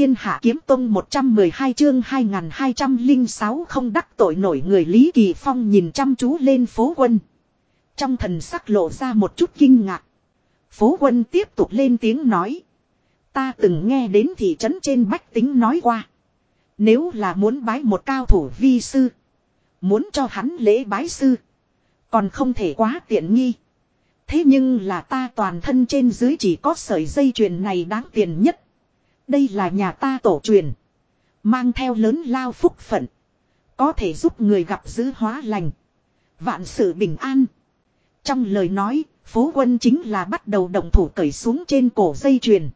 thiên hạ kiếm tông 112 chương 2206 không đắc tội nổi người Lý Kỳ Phong nhìn chăm chú lên phố quân. Trong thần sắc lộ ra một chút kinh ngạc. Phố quân tiếp tục lên tiếng nói. Ta từng nghe đến thị trấn trên bách tính nói qua. Nếu là muốn bái một cao thủ vi sư. Muốn cho hắn lễ bái sư. Còn không thể quá tiện nghi. Thế nhưng là ta toàn thân trên dưới chỉ có sợi dây chuyền này đáng tiền nhất. Đây là nhà ta tổ truyền. Mang theo lớn lao phúc phận. Có thể giúp người gặp giữ hóa lành. Vạn sự bình an. Trong lời nói, phố quân chính là bắt đầu động thủ cởi xuống trên cổ dây chuyền.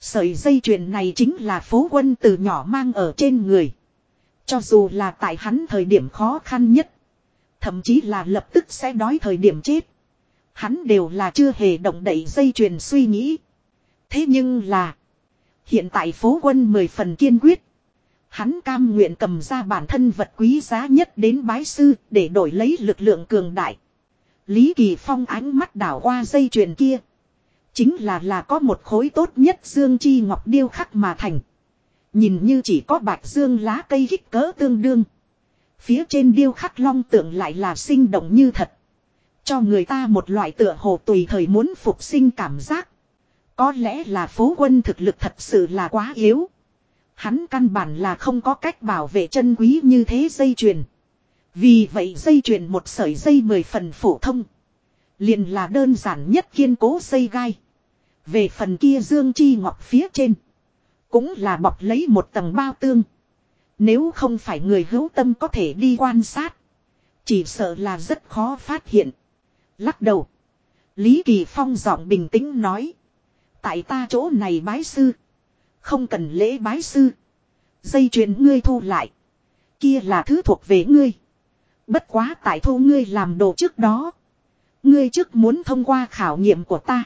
Sợi dây chuyền này chính là phố quân từ nhỏ mang ở trên người. Cho dù là tại hắn thời điểm khó khăn nhất. Thậm chí là lập tức sẽ đói thời điểm chết. Hắn đều là chưa hề động đậy dây chuyền suy nghĩ. Thế nhưng là. Hiện tại phố quân mười phần kiên quyết. Hắn cam nguyện cầm ra bản thân vật quý giá nhất đến bái sư để đổi lấy lực lượng cường đại. Lý Kỳ Phong ánh mắt đảo qua dây chuyền kia. Chính là là có một khối tốt nhất dương chi ngọc điêu khắc mà thành. Nhìn như chỉ có bạch dương lá cây kích cỡ tương đương. Phía trên điêu khắc long tượng lại là sinh động như thật. Cho người ta một loại tựa hồ tùy thời muốn phục sinh cảm giác. Có lẽ là phố quân thực lực thật sự là quá yếu. Hắn căn bản là không có cách bảo vệ chân quý như thế dây chuyền. Vì vậy dây chuyền một sợi dây mười phần phổ thông. Liền là đơn giản nhất kiên cố dây gai. Về phần kia dương chi ngọc phía trên. Cũng là bọc lấy một tầng bao tương. Nếu không phải người hữu tâm có thể đi quan sát. Chỉ sợ là rất khó phát hiện. Lắc đầu. Lý Kỳ Phong giọng bình tĩnh nói. Tại ta chỗ này bái sư. Không cần lễ bái sư. Dây chuyền ngươi thu lại. Kia là thứ thuộc về ngươi. Bất quá tại thu ngươi làm đồ trước đó. Ngươi trước muốn thông qua khảo nghiệm của ta.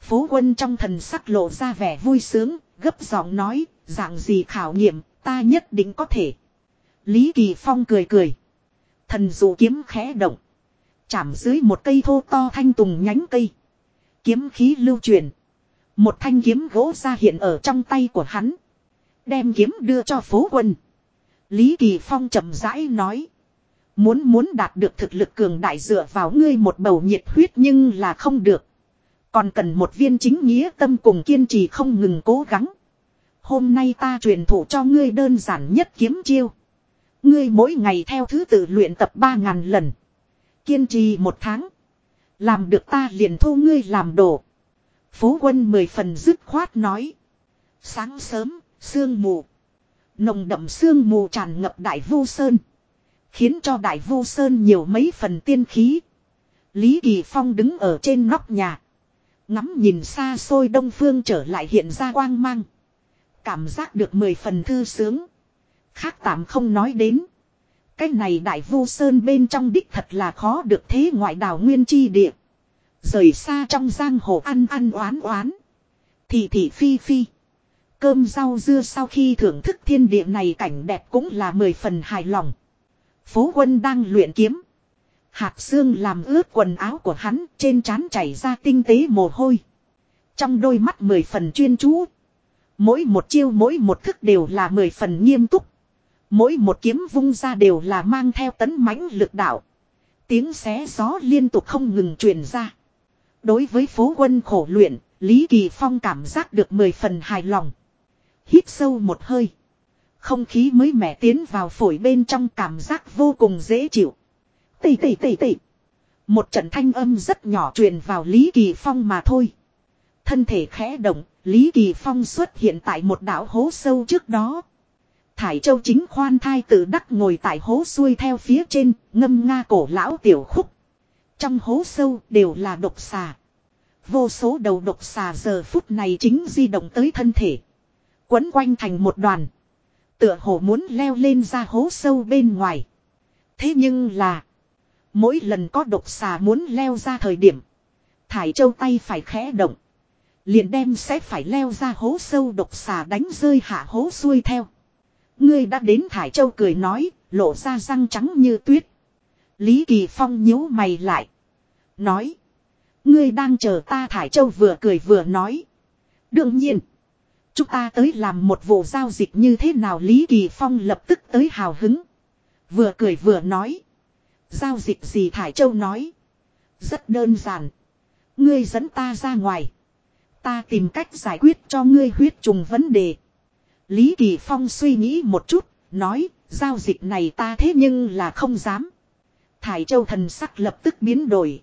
Phố quân trong thần sắc lộ ra vẻ vui sướng, gấp giọng nói, dạng gì khảo nghiệm, ta nhất định có thể. Lý Kỳ Phong cười cười. Thần dụ kiếm khẽ động. Chạm dưới một cây thô to thanh tùng nhánh cây. Kiếm khí lưu truyền. Một thanh kiếm gỗ ra hiện ở trong tay của hắn. Đem kiếm đưa cho phố quân. Lý Kỳ Phong chậm rãi nói. Muốn muốn đạt được thực lực cường đại dựa vào ngươi một bầu nhiệt huyết nhưng là không được. Còn cần một viên chính nghĩa tâm cùng kiên trì không ngừng cố gắng. Hôm nay ta truyền thụ cho ngươi đơn giản nhất kiếm chiêu. Ngươi mỗi ngày theo thứ tự luyện tập 3.000 lần. Kiên trì một tháng. Làm được ta liền thu ngươi làm đồ. Phố quân mười phần dứt khoát nói. Sáng sớm, sương mù. Nồng đậm sương mù tràn ngập đại vu sơn. Khiến cho đại vu sơn nhiều mấy phần tiên khí. Lý Kỳ Phong đứng ở trên nóc nhà. Ngắm nhìn xa xôi đông phương trở lại hiện ra quang mang. Cảm giác được mười phần thư sướng. Khác tạm không nói đến. Cái này đại vu sơn bên trong đích thật là khó được thế ngoại đảo nguyên chi địa. Rời xa trong giang hồ ăn ăn oán oán. thì thị phi phi. Cơm rau dưa sau khi thưởng thức thiên địa này cảnh đẹp cũng là mười phần hài lòng. Phố quân đang luyện kiếm. Hạt xương làm ướt quần áo của hắn, trên trán chảy ra tinh tế mồ hôi. Trong đôi mắt mười phần chuyên chú. Mỗi một chiêu, mỗi một thức đều là mười phần nghiêm túc. Mỗi một kiếm vung ra đều là mang theo tấn mãnh lực đạo. Tiếng xé gió liên tục không ngừng truyền ra. Đối với phố quân khổ luyện, Lý Kỳ Phong cảm giác được mười phần hài lòng. Hít sâu một hơi. Không khí mới mẻ tiến vào phổi bên trong cảm giác vô cùng dễ chịu. Tì tì tì tì. Một trận thanh âm rất nhỏ truyền vào Lý Kỳ Phong mà thôi. Thân thể khẽ động, Lý Kỳ Phong xuất hiện tại một đảo hố sâu trước đó. Thải Châu chính khoan thai tự đắc ngồi tại hố xuôi theo phía trên, ngâm nga cổ lão tiểu khúc. Trong hố sâu đều là độc xà. Vô số đầu độc xà giờ phút này chính di động tới thân thể. Quấn quanh thành một đoàn. Tựa hồ muốn leo lên ra hố sâu bên ngoài. Thế nhưng là. Mỗi lần có độc xà muốn leo ra thời điểm. Thải châu tay phải khẽ động. Liền đem sẽ phải leo ra hố sâu độc xà đánh rơi hạ hố xuôi theo. Ngươi đã đến Thải Châu cười nói, lộ ra răng trắng như tuyết. Lý Kỳ Phong nhíu mày lại. Nói. Ngươi đang chờ ta Thải Châu vừa cười vừa nói. Đương nhiên. Chúng ta tới làm một vụ giao dịch như thế nào Lý Kỳ Phong lập tức tới hào hứng. Vừa cười vừa nói. Giao dịch gì Thải Châu nói. Rất đơn giản. Ngươi dẫn ta ra ngoài. Ta tìm cách giải quyết cho ngươi huyết trùng vấn đề. Lý Kỳ Phong suy nghĩ một chút, nói, giao dịch này ta thế nhưng là không dám. Thải Châu thần sắc lập tức biến đổi.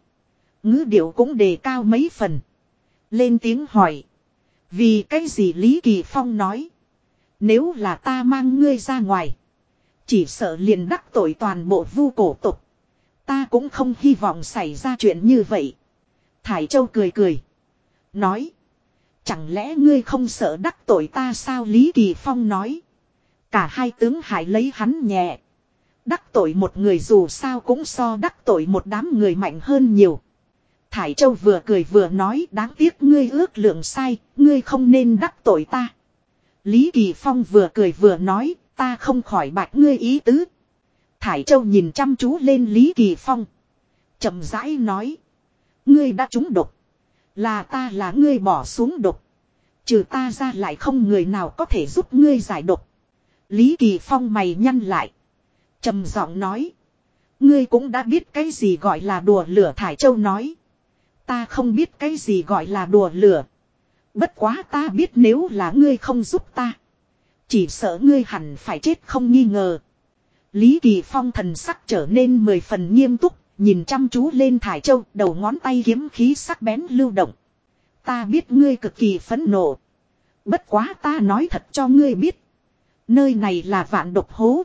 ngữ điệu cũng đề cao mấy phần. Lên tiếng hỏi. Vì cái gì Lý Kỳ Phong nói. Nếu là ta mang ngươi ra ngoài. Chỉ sợ liền đắc tội toàn bộ vu cổ tục. Ta cũng không hy vọng xảy ra chuyện như vậy. Thải Châu cười cười. Nói. Chẳng lẽ ngươi không sợ đắc tội ta sao Lý Kỳ Phong nói. Cả hai tướng hại lấy hắn nhẹ. Đắc tội một người dù sao cũng so đắc tội một đám người mạnh hơn nhiều. Thải Châu vừa cười vừa nói đáng tiếc ngươi ước lượng sai, ngươi không nên đắc tội ta. Lý Kỳ Phong vừa cười vừa nói, ta không khỏi bạch ngươi ý tứ. Thải Châu nhìn chăm chú lên Lý Kỳ Phong. chậm rãi nói. Ngươi đã trúng độc. Là ta là ngươi bỏ xuống độc. Trừ ta ra lại không người nào có thể giúp ngươi giải độc. Lý Kỳ Phong mày nhăn lại trầm giọng nói. Ngươi cũng đã biết cái gì gọi là đùa lửa Thải Châu nói. Ta không biết cái gì gọi là đùa lửa. Bất quá ta biết nếu là ngươi không giúp ta. Chỉ sợ ngươi hẳn phải chết không nghi ngờ. Lý Kỳ Phong thần sắc trở nên mười phần nghiêm túc, nhìn chăm chú lên Thải Châu, đầu ngón tay kiếm khí sắc bén lưu động. Ta biết ngươi cực kỳ phẫn nộ. Bất quá ta nói thật cho ngươi biết. Nơi này là vạn độc hố.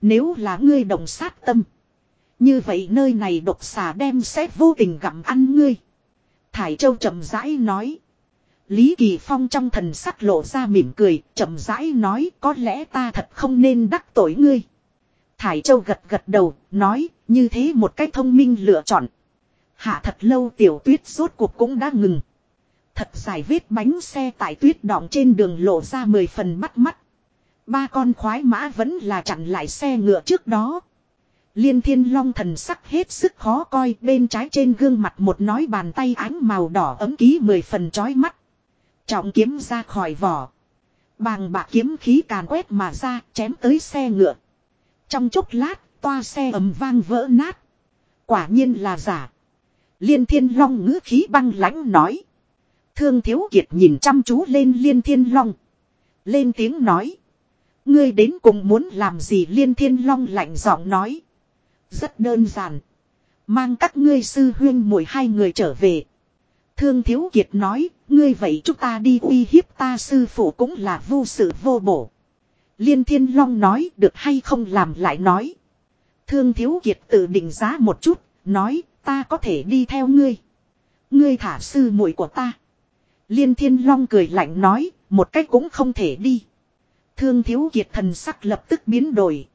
Nếu là ngươi đồng sát tâm. Như vậy nơi này độc xà đem sẽ vô tình gặm ăn ngươi. Thải Châu chậm rãi nói. Lý Kỳ Phong trong thần sắc lộ ra mỉm cười, chậm rãi nói có lẽ ta thật không nên đắc tội ngươi. Thải Châu gật gật đầu, nói, như thế một cách thông minh lựa chọn. Hạ thật lâu tiểu tuyết rốt cuộc cũng đã ngừng. Thật dài vết bánh xe tại tuyết đọng trên đường lộ ra mười phần bắt mắt. Ba con khoái mã vẫn là chặn lại xe ngựa trước đó. Liên thiên long thần sắc hết sức khó coi, bên trái trên gương mặt một nói bàn tay ánh màu đỏ ấm ký mười phần chói mắt. Trọng kiếm ra khỏi vỏ. Bàng bạc kiếm khí càn quét mà ra, chém tới xe ngựa. Trong chốc lát, toa xe ầm vang vỡ nát. Quả nhiên là giả. Liên thiên long ngữ khí băng lãnh nói. Thương thiếu kiệt nhìn chăm chú lên liên thiên long. Lên tiếng nói. Ngươi đến cùng muốn làm gì liên thiên long lạnh giọng nói. Rất đơn giản. Mang các ngươi sư huyên mỗi hai người trở về. Thương Thiếu Kiệt nói, ngươi vậy chúng ta đi uy hiếp ta sư phụ cũng là vô sự vô bổ. Liên Thiên Long nói được hay không làm lại nói. Thương Thiếu Kiệt tự định giá một chút, nói ta có thể đi theo ngươi. Ngươi thả sư muội của ta. Liên Thiên Long cười lạnh nói, một cách cũng không thể đi. Thương Thiếu Kiệt thần sắc lập tức biến đổi.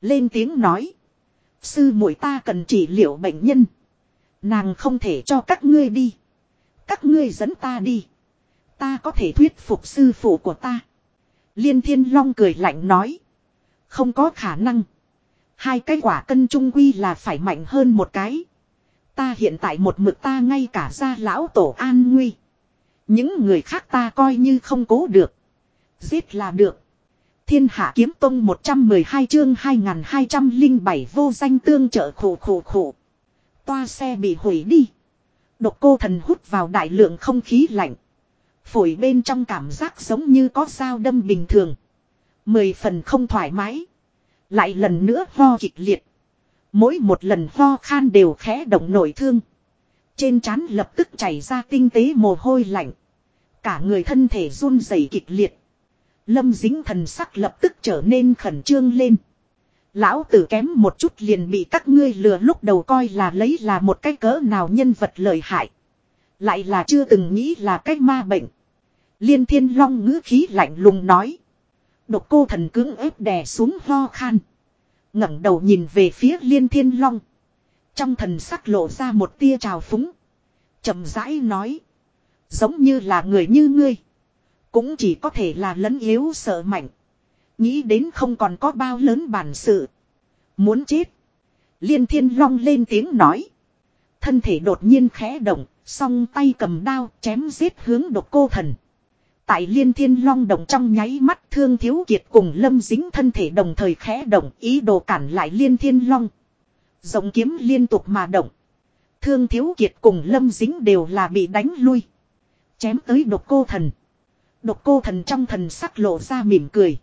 Lên tiếng nói. Sư muội ta cần trị liệu bệnh nhân. Nàng không thể cho các ngươi đi. Các ngươi dẫn ta đi. Ta có thể thuyết phục sư phụ của ta. Liên Thiên Long cười lạnh nói. Không có khả năng. Hai cái quả cân trung quy là phải mạnh hơn một cái. Ta hiện tại một mực ta ngay cả ra lão tổ an nguy. Những người khác ta coi như không cố được. Giết là được. Thiên hạ kiếm tông 112 chương 2207 vô danh tương trợ khổ khổ khổ. Toa xe bị hủy đi. Độc cô thần hút vào đại lượng không khí lạnh. Phổi bên trong cảm giác giống như có dao đâm bình thường. Mười phần không thoải mái. Lại lần nữa ho kịch liệt. Mỗi một lần ho khan đều khẽ động nổi thương. Trên trán lập tức chảy ra tinh tế mồ hôi lạnh. Cả người thân thể run rẩy kịch liệt. Lâm dính thần sắc lập tức trở nên khẩn trương lên. Lão tử kém một chút liền bị các ngươi lừa lúc đầu coi là lấy là một cái cỡ nào nhân vật lợi hại. Lại là chưa từng nghĩ là cái ma bệnh. Liên thiên long ngữ khí lạnh lùng nói. Độc cô thần cứng ép đè xuống ho khan. ngẩng đầu nhìn về phía liên thiên long. Trong thần sắc lộ ra một tia trào phúng. chậm rãi nói. Giống như là người như ngươi. Cũng chỉ có thể là lấn yếu sợ mạnh. Nghĩ đến không còn có bao lớn bản sự. Muốn chết. Liên thiên long lên tiếng nói. Thân thể đột nhiên khẽ động, song tay cầm đao chém giết hướng độc cô thần. Tại liên thiên long động trong nháy mắt thương thiếu kiệt cùng lâm dính thân thể đồng thời khẽ động ý đồ cản lại liên thiên long. Rộng kiếm liên tục mà động. Thương thiếu kiệt cùng lâm dính đều là bị đánh lui. Chém tới độc cô thần. Độc cô thần trong thần sắc lộ ra mỉm cười.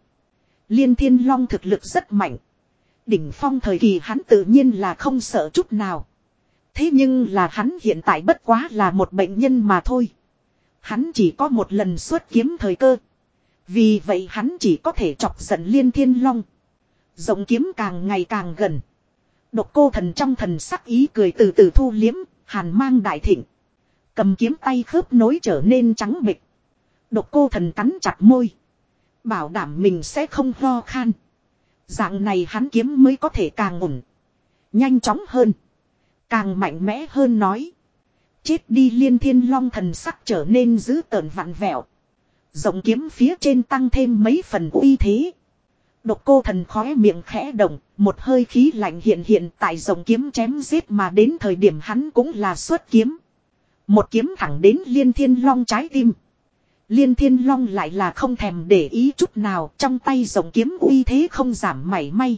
Liên thiên long thực lực rất mạnh. Đỉnh phong thời kỳ hắn tự nhiên là không sợ chút nào. Thế nhưng là hắn hiện tại bất quá là một bệnh nhân mà thôi. Hắn chỉ có một lần xuất kiếm thời cơ. Vì vậy hắn chỉ có thể chọc giận liên thiên long. Rộng kiếm càng ngày càng gần. Độc cô thần trong thần sắc ý cười từ từ thu liếm, hàn mang đại thịnh. Cầm kiếm tay khớp nối trở nên trắng bịch. Độc cô thần cắn chặt môi. Bảo đảm mình sẽ không ho khan. Dạng này hắn kiếm mới có thể càng ổn. Nhanh chóng hơn. Càng mạnh mẽ hơn nói. Chết đi liên thiên long thần sắc trở nên dữ tợn vặn vẹo. Rộng kiếm phía trên tăng thêm mấy phần uy thế. Độc cô thần khóe miệng khẽ động, một hơi khí lạnh hiện hiện tại rồng kiếm chém giết mà đến thời điểm hắn cũng là xuất kiếm. Một kiếm thẳng đến liên thiên long trái tim. Liên thiên long lại là không thèm để ý chút nào, trong tay rồng kiếm uy thế không giảm mảy may.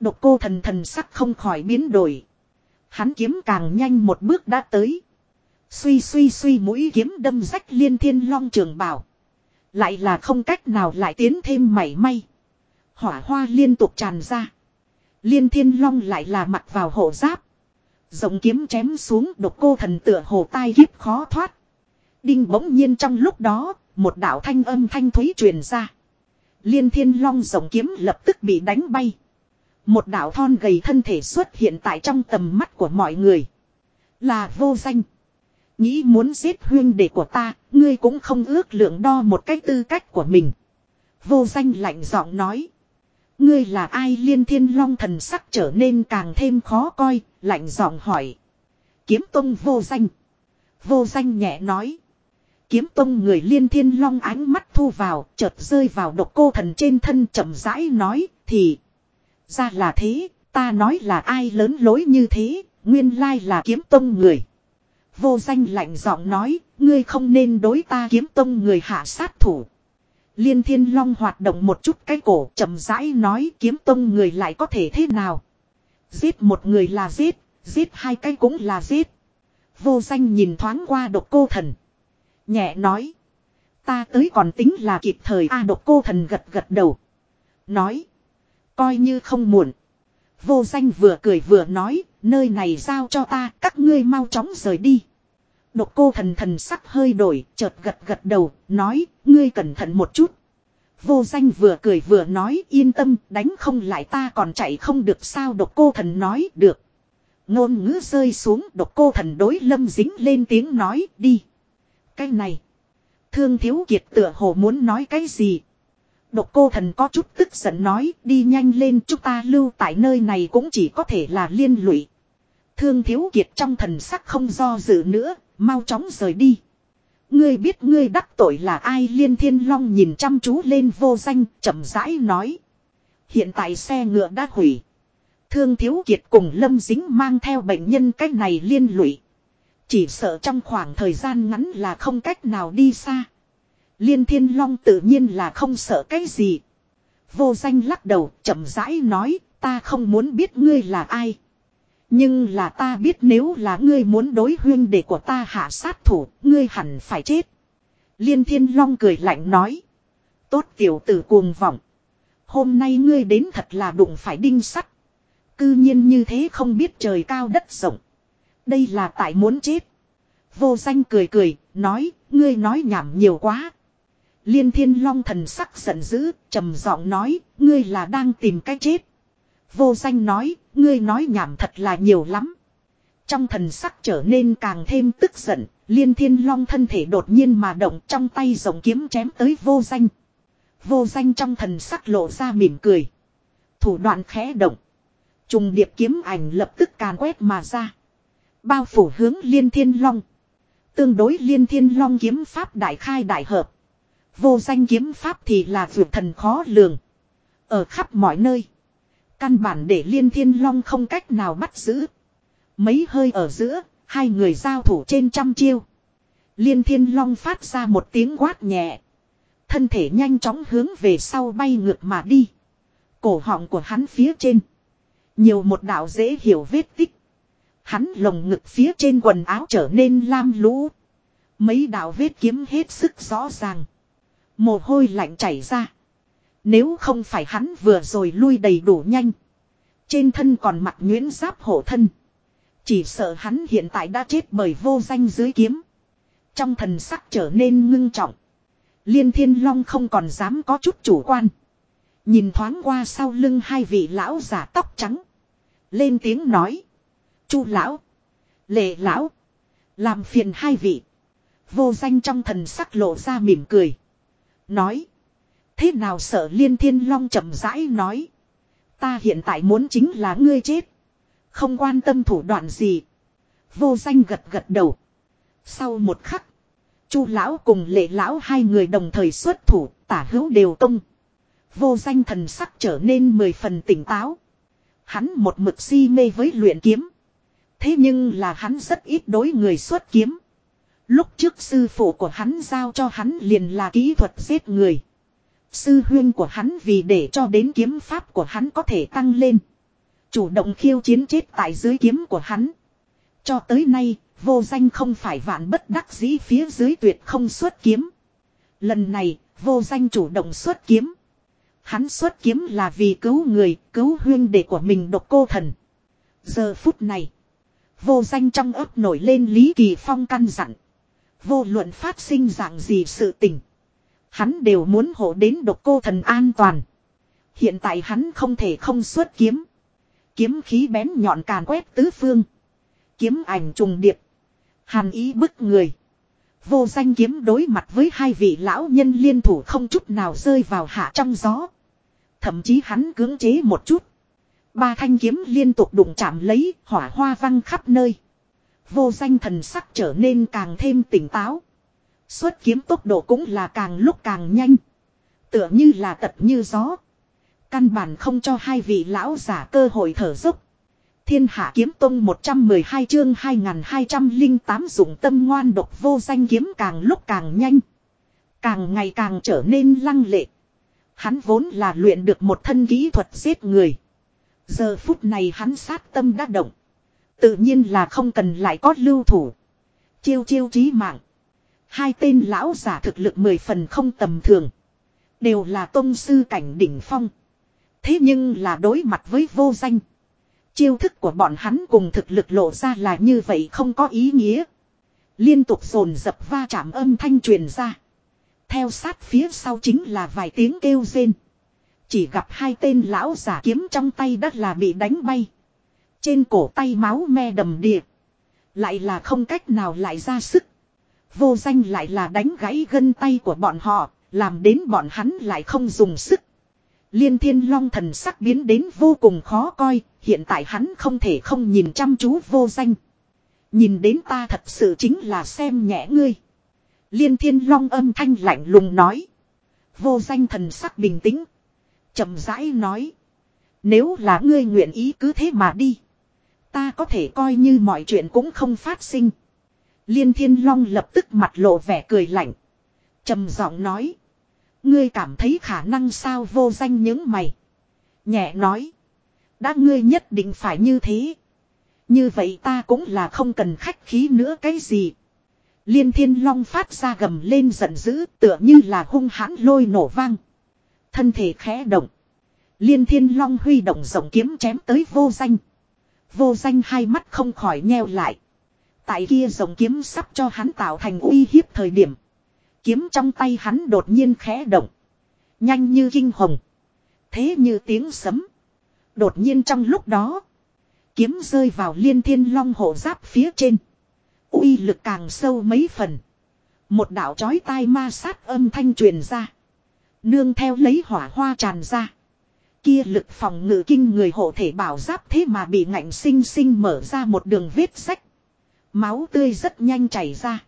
Độc cô thần thần sắc không khỏi biến đổi. Hắn kiếm càng nhanh một bước đã tới. Suy suy suy mũi kiếm đâm rách liên thiên long trường bảo. Lại là không cách nào lại tiến thêm mảy may. Hỏa hoa liên tục tràn ra. Liên thiên long lại là mặc vào hộ giáp. rồng kiếm chém xuống, độc cô thần tựa hồ tai hiếp khó thoát. Đinh bỗng nhiên trong lúc đó, một đạo thanh âm thanh thúy truyền ra. Liên thiên long rồng kiếm lập tức bị đánh bay. Một đạo thon gầy thân thể xuất hiện tại trong tầm mắt của mọi người. Là vô danh. Nghĩ muốn giết huyên đệ của ta, ngươi cũng không ước lượng đo một cách tư cách của mình. Vô danh lạnh giọng nói. Ngươi là ai liên thiên long thần sắc trở nên càng thêm khó coi, lạnh giọng hỏi. Kiếm tông vô danh. Vô danh nhẹ nói. Kiếm tông người liên thiên long ánh mắt thu vào, chợt rơi vào độc cô thần trên thân chậm rãi nói, thì. Ra là thế, ta nói là ai lớn lối như thế, nguyên lai là kiếm tông người. Vô danh lạnh giọng nói, ngươi không nên đối ta kiếm tông người hạ sát thủ. Liên thiên long hoạt động một chút cái cổ chậm rãi nói kiếm tông người lại có thể thế nào. Giết một người là giết, giết hai cái cũng là giết. Vô danh nhìn thoáng qua độc cô thần. Nhẹ nói. Ta tới còn tính là kịp thời a độc cô thần gật gật đầu. Nói. Coi như không muộn. Vô danh vừa cười vừa nói, nơi này giao cho ta, các ngươi mau chóng rời đi. Độc cô thần thần sắc hơi đổi, chợt gật gật đầu, nói, ngươi cẩn thận một chút. Vô danh vừa cười vừa nói, yên tâm, đánh không lại ta còn chạy không được sao độc cô thần nói, được. Ngôn ngữ rơi xuống, độc cô thần đối lâm dính lên tiếng nói, đi. Cái này. Thương thiếu kiệt tựa hồ muốn nói cái gì. Độc cô thần có chút tức giận nói, đi nhanh lên chúng ta lưu tại nơi này cũng chỉ có thể là liên lụy. Thương thiếu kiệt trong thần sắc không do dự nữa, Mau chóng rời đi. Ngươi biết ngươi đắc tội là ai liên thiên long nhìn chăm chú lên vô danh chậm rãi nói. Hiện tại xe ngựa đã hủy. Thương thiếu kiệt cùng lâm dính mang theo bệnh nhân cách này liên lụy. Chỉ sợ trong khoảng thời gian ngắn là không cách nào đi xa. Liên thiên long tự nhiên là không sợ cái gì. Vô danh lắc đầu chậm rãi nói ta không muốn biết ngươi là ai. Nhưng là ta biết nếu là ngươi muốn đối huyên đệ của ta hạ sát thủ, ngươi hẳn phải chết. Liên thiên long cười lạnh nói. Tốt tiểu tử cuồng vọng. Hôm nay ngươi đến thật là đụng phải đinh sắt. Cư nhiên như thế không biết trời cao đất rộng. Đây là tại muốn chết. Vô danh cười cười, nói, ngươi nói nhảm nhiều quá. Liên thiên long thần sắc giận dữ, trầm giọng nói, ngươi là đang tìm cách chết. Vô danh nói, ngươi nói nhảm thật là nhiều lắm. Trong thần sắc trở nên càng thêm tức giận, liên thiên long thân thể đột nhiên mà động trong tay rồng kiếm chém tới vô danh. Vô danh trong thần sắc lộ ra mỉm cười. Thủ đoạn khẽ động. Trùng điệp kiếm ảnh lập tức càn quét mà ra. Bao phủ hướng liên thiên long. Tương đối liên thiên long kiếm pháp đại khai đại hợp. Vô danh kiếm pháp thì là vượt thần khó lường. Ở khắp mọi nơi. Căn bản để liên thiên long không cách nào bắt giữ. Mấy hơi ở giữa, hai người giao thủ trên trăm chiêu. Liên thiên long phát ra một tiếng quát nhẹ. thân thể nhanh chóng hướng về sau bay ngược mà đi. Cổ họng của hắn phía trên. Nhiều một đạo dễ hiểu vết tích. Hắn lồng ngực phía trên quần áo trở nên lam lũ. Mấy đạo vết kiếm hết sức rõ ràng. Mồ hôi lạnh chảy ra. Nếu không phải hắn vừa rồi lui đầy đủ nhanh. Trên thân còn mặt nguyễn giáp hổ thân. Chỉ sợ hắn hiện tại đã chết bởi vô danh dưới kiếm. Trong thần sắc trở nên ngưng trọng. Liên thiên long không còn dám có chút chủ quan. Nhìn thoáng qua sau lưng hai vị lão giả tóc trắng. Lên tiếng nói. Chu lão. Lệ lão. Làm phiền hai vị. Vô danh trong thần sắc lộ ra mỉm cười. Nói. Thế nào sợ liên thiên long chậm rãi nói. Ta hiện tại muốn chính là ngươi chết. Không quan tâm thủ đoạn gì. Vô danh gật gật đầu. Sau một khắc. Chu lão cùng lệ lão hai người đồng thời xuất thủ, tả hữu đều công. Vô danh thần sắc trở nên mười phần tỉnh táo. Hắn một mực si mê với luyện kiếm. Thế nhưng là hắn rất ít đối người xuất kiếm. Lúc trước sư phụ của hắn giao cho hắn liền là kỹ thuật giết người. Sư huyên của hắn vì để cho đến kiếm pháp của hắn có thể tăng lên. Chủ động khiêu chiến chết tại dưới kiếm của hắn. Cho tới nay, vô danh không phải vạn bất đắc dĩ phía dưới tuyệt không xuất kiếm. Lần này, vô danh chủ động xuất kiếm. Hắn xuất kiếm là vì cứu người, cứu huyên đệ của mình độc cô thần. Giờ phút này, vô danh trong ấp nổi lên Lý Kỳ Phong căn dặn. Vô luận phát sinh dạng gì sự tình. Hắn đều muốn hộ đến độc cô thần an toàn. Hiện tại hắn không thể không xuất kiếm. Kiếm khí bén nhọn càn quét tứ phương. Kiếm ảnh trùng điệp. Hàn ý bức người. Vô danh kiếm đối mặt với hai vị lão nhân liên thủ không chút nào rơi vào hạ trong gió. Thậm chí hắn cưỡng chế một chút. Ba thanh kiếm liên tục đụng chạm lấy, hỏa hoa văng khắp nơi. Vô danh thần sắc trở nên càng thêm tỉnh táo. Xuất kiếm tốc độ cũng là càng lúc càng nhanh. Tựa như là tật như gió. Căn bản không cho hai vị lão giả cơ hội thở dốc. Thiên hạ kiếm tông 112 chương 2208 dụng tâm ngoan độc vô danh kiếm càng lúc càng nhanh. Càng ngày càng trở nên lăng lệ. Hắn vốn là luyện được một thân kỹ thuật giết người. Giờ phút này hắn sát tâm đã động. Tự nhiên là không cần lại có lưu thủ. Chiêu chiêu chí mạng. Hai tên lão giả thực lực mười phần không tầm thường. Đều là tôn sư cảnh đỉnh phong. Thế nhưng là đối mặt với vô danh. Chiêu thức của bọn hắn cùng thực lực lộ ra là như vậy không có ý nghĩa. Liên tục dồn dập va chạm âm thanh truyền ra. Theo sát phía sau chính là vài tiếng kêu rên. Chỉ gặp hai tên lão giả kiếm trong tay đất là bị đánh bay. Trên cổ tay máu me đầm đìa. Lại là không cách nào lại ra sức. Vô danh lại là đánh gãy gân tay của bọn họ, làm đến bọn hắn lại không dùng sức. Liên thiên long thần sắc biến đến vô cùng khó coi, hiện tại hắn không thể không nhìn chăm chú vô danh. Nhìn đến ta thật sự chính là xem nhẹ ngươi. Liên thiên long âm thanh lạnh lùng nói. Vô danh thần sắc bình tĩnh chậm rãi nói. Nếu là ngươi nguyện ý cứ thế mà đi. Ta có thể coi như mọi chuyện cũng không phát sinh. Liên thiên long lập tức mặt lộ vẻ cười lạnh. trầm giọng nói. Ngươi cảm thấy khả năng sao vô danh những mày. Nhẹ nói. Đã ngươi nhất định phải như thế. Như vậy ta cũng là không cần khách khí nữa cái gì. Liên thiên long phát ra gầm lên giận dữ, tựa như là hung hãn lôi nổ vang. Thân thể khẽ động. Liên thiên long huy động rộng kiếm chém tới vô danh. Vô danh hai mắt không khỏi nheo lại. Tại kia rộng kiếm sắp cho hắn tạo thành uy hiếp thời điểm. Kiếm trong tay hắn đột nhiên khẽ động. Nhanh như kinh hồng. Thế như tiếng sấm. Đột nhiên trong lúc đó. Kiếm rơi vào liên thiên long hộ giáp phía trên. uy lực càng sâu mấy phần. Một đạo chói tai ma sát âm thanh truyền ra. Nương theo lấy hỏa hoa tràn ra. Kia lực phòng ngự kinh người hộ thể bảo giáp thế mà bị ngạnh sinh sinh mở ra một đường vết sách. Máu tươi rất nhanh chảy ra.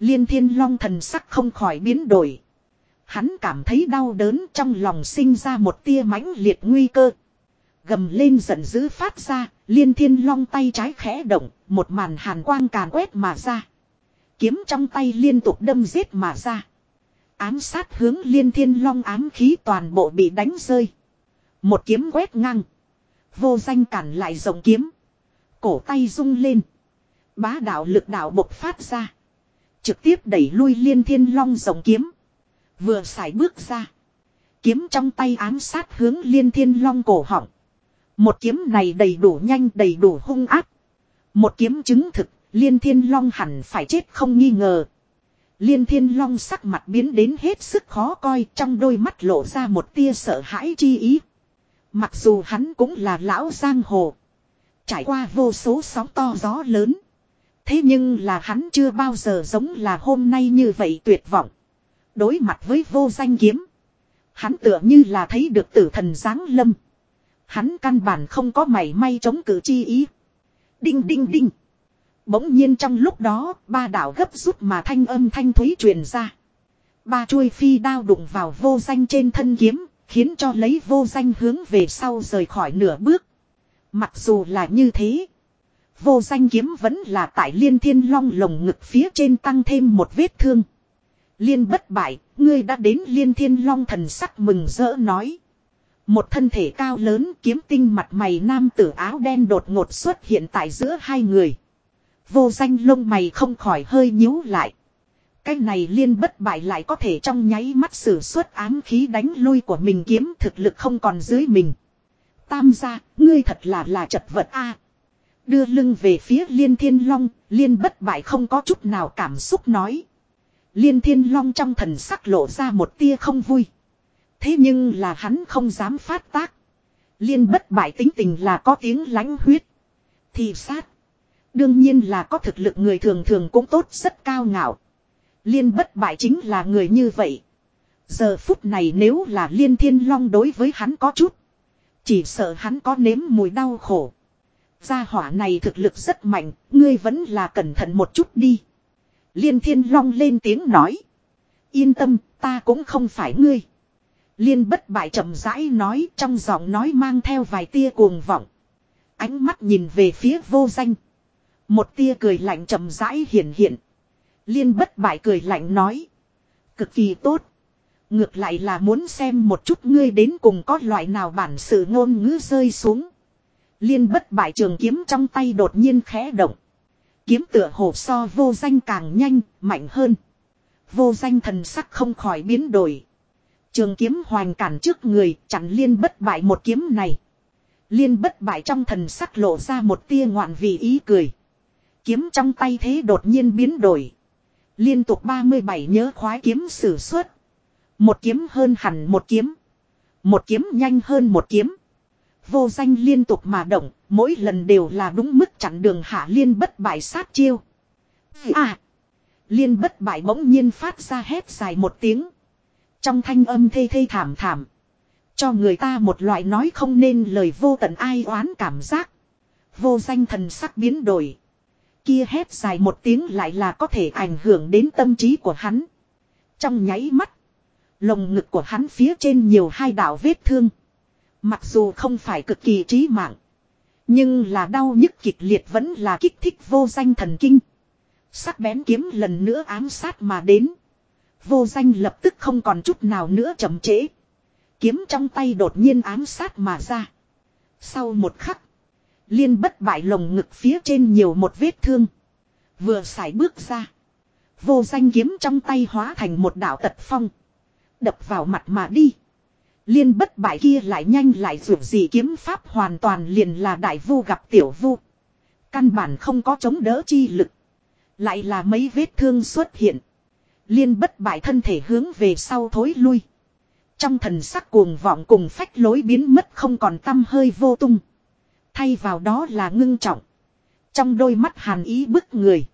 Liên thiên long thần sắc không khỏi biến đổi. Hắn cảm thấy đau đớn trong lòng sinh ra một tia mãnh liệt nguy cơ. Gầm lên giận dữ phát ra, liên thiên long tay trái khẽ động, một màn hàn quang càn quét mà ra. Kiếm trong tay liên tục đâm giết mà ra. Ám sát hướng liên thiên long ám khí toàn bộ bị đánh rơi. Một kiếm quét ngang. Vô danh cản lại rộng kiếm. Cổ tay rung lên. Bá đạo lực đạo bộc phát ra. Trực tiếp đẩy lui liên thiên long rộng kiếm. Vừa xài bước ra. Kiếm trong tay ám sát hướng liên thiên long cổ họng. Một kiếm này đầy đủ nhanh đầy đủ hung áp. Một kiếm chứng thực, liên thiên long hẳn phải chết không nghi ngờ. Liên thiên long sắc mặt biến đến hết sức khó coi, trong đôi mắt lộ ra một tia sợ hãi chi ý. Mặc dù hắn cũng là lão giang hồ. Trải qua vô số sóng to gió lớn. Thế nhưng là hắn chưa bao giờ giống là hôm nay như vậy tuyệt vọng. Đối mặt với vô danh kiếm. Hắn tựa như là thấy được tử thần giáng lâm. Hắn căn bản không có mảy may chống cử chi ý. Đinh đinh đinh. Bỗng nhiên trong lúc đó, ba đạo gấp rút mà thanh âm thanh thúy truyền ra. Ba chuôi phi đao đụng vào vô danh trên thân kiếm, khiến cho lấy vô danh hướng về sau rời khỏi nửa bước. Mặc dù là như thế, vô danh kiếm vẫn là tại liên thiên long lồng ngực phía trên tăng thêm một vết thương. Liên bất bại, ngươi đã đến liên thiên long thần sắc mừng rỡ nói. Một thân thể cao lớn kiếm tinh mặt mày nam tử áo đen đột ngột xuất hiện tại giữa hai người. Vô danh lông mày không khỏi hơi nhíu lại. Cái này liên bất bại lại có thể trong nháy mắt sử xuất ám khí đánh lui của mình kiếm thực lực không còn dưới mình. Tam gia, ngươi thật là là chật vật a. Đưa lưng về phía liên thiên long, liên bất bại không có chút nào cảm xúc nói. Liên thiên long trong thần sắc lộ ra một tia không vui. Thế nhưng là hắn không dám phát tác. Liên bất bại tính tình là có tiếng lãnh huyết. Thì sát. Đương nhiên là có thực lực người thường thường cũng tốt rất cao ngạo. Liên bất bại chính là người như vậy. Giờ phút này nếu là liên thiên long đối với hắn có chút. Chỉ sợ hắn có nếm mùi đau khổ. Gia hỏa này thực lực rất mạnh, ngươi vẫn là cẩn thận một chút đi. Liên thiên long lên tiếng nói. Yên tâm, ta cũng không phải ngươi. Liên bất bại chậm rãi nói trong giọng nói mang theo vài tia cuồng vọng. Ánh mắt nhìn về phía vô danh. Một tia cười lạnh chậm rãi hiện hiện. Liên bất bại cười lạnh nói. Cực kỳ tốt. Ngược lại là muốn xem một chút ngươi đến cùng có loại nào bản sự ngôn ngữ rơi xuống. Liên bất bại trường kiếm trong tay đột nhiên khẽ động. Kiếm tựa hồ so vô danh càng nhanh, mạnh hơn. Vô danh thần sắc không khỏi biến đổi. Trường kiếm hoành cản trước người, chặn liên bất bại một kiếm này. Liên bất bại trong thần sắc lộ ra một tia ngoạn vì ý cười. Kiếm trong tay thế đột nhiên biến đổi. Liên tục 37 nhớ khoái kiếm sử xuất. Một kiếm hơn hẳn một kiếm. Một kiếm nhanh hơn một kiếm. Vô danh liên tục mà động, mỗi lần đều là đúng mức chặn đường hạ liên bất bại sát chiêu. À! Liên bất bại bỗng nhiên phát ra hét dài một tiếng. Trong thanh âm thê thê thảm thảm. Cho người ta một loại nói không nên lời vô tận ai oán cảm giác. Vô danh thần sắc biến đổi. Kia hét dài một tiếng lại là có thể ảnh hưởng đến tâm trí của hắn. Trong nháy mắt. Lồng ngực của hắn phía trên nhiều hai đạo vết thương. Mặc dù không phải cực kỳ trí mạng. Nhưng là đau nhức kịch liệt vẫn là kích thích vô danh thần kinh. Sắc bén kiếm lần nữa ám sát mà đến. Vô danh lập tức không còn chút nào nữa chậm trễ. Kiếm trong tay đột nhiên ám sát mà ra. Sau một khắc. Liên bất bại lồng ngực phía trên nhiều một vết thương. Vừa xài bước ra. Vô danh kiếm trong tay hóa thành một đạo tật phong. Đập vào mặt mà đi. Liên bất bại kia lại nhanh lại dù gì kiếm pháp hoàn toàn liền là đại vu gặp tiểu vu. Căn bản không có chống đỡ chi lực. Lại là mấy vết thương xuất hiện. Liên bất bại thân thể hướng về sau thối lui. Trong thần sắc cuồng vọng cùng phách lối biến mất không còn tâm hơi vô tung. Thay vào đó là ngưng trọng. Trong đôi mắt hàn ý bức người.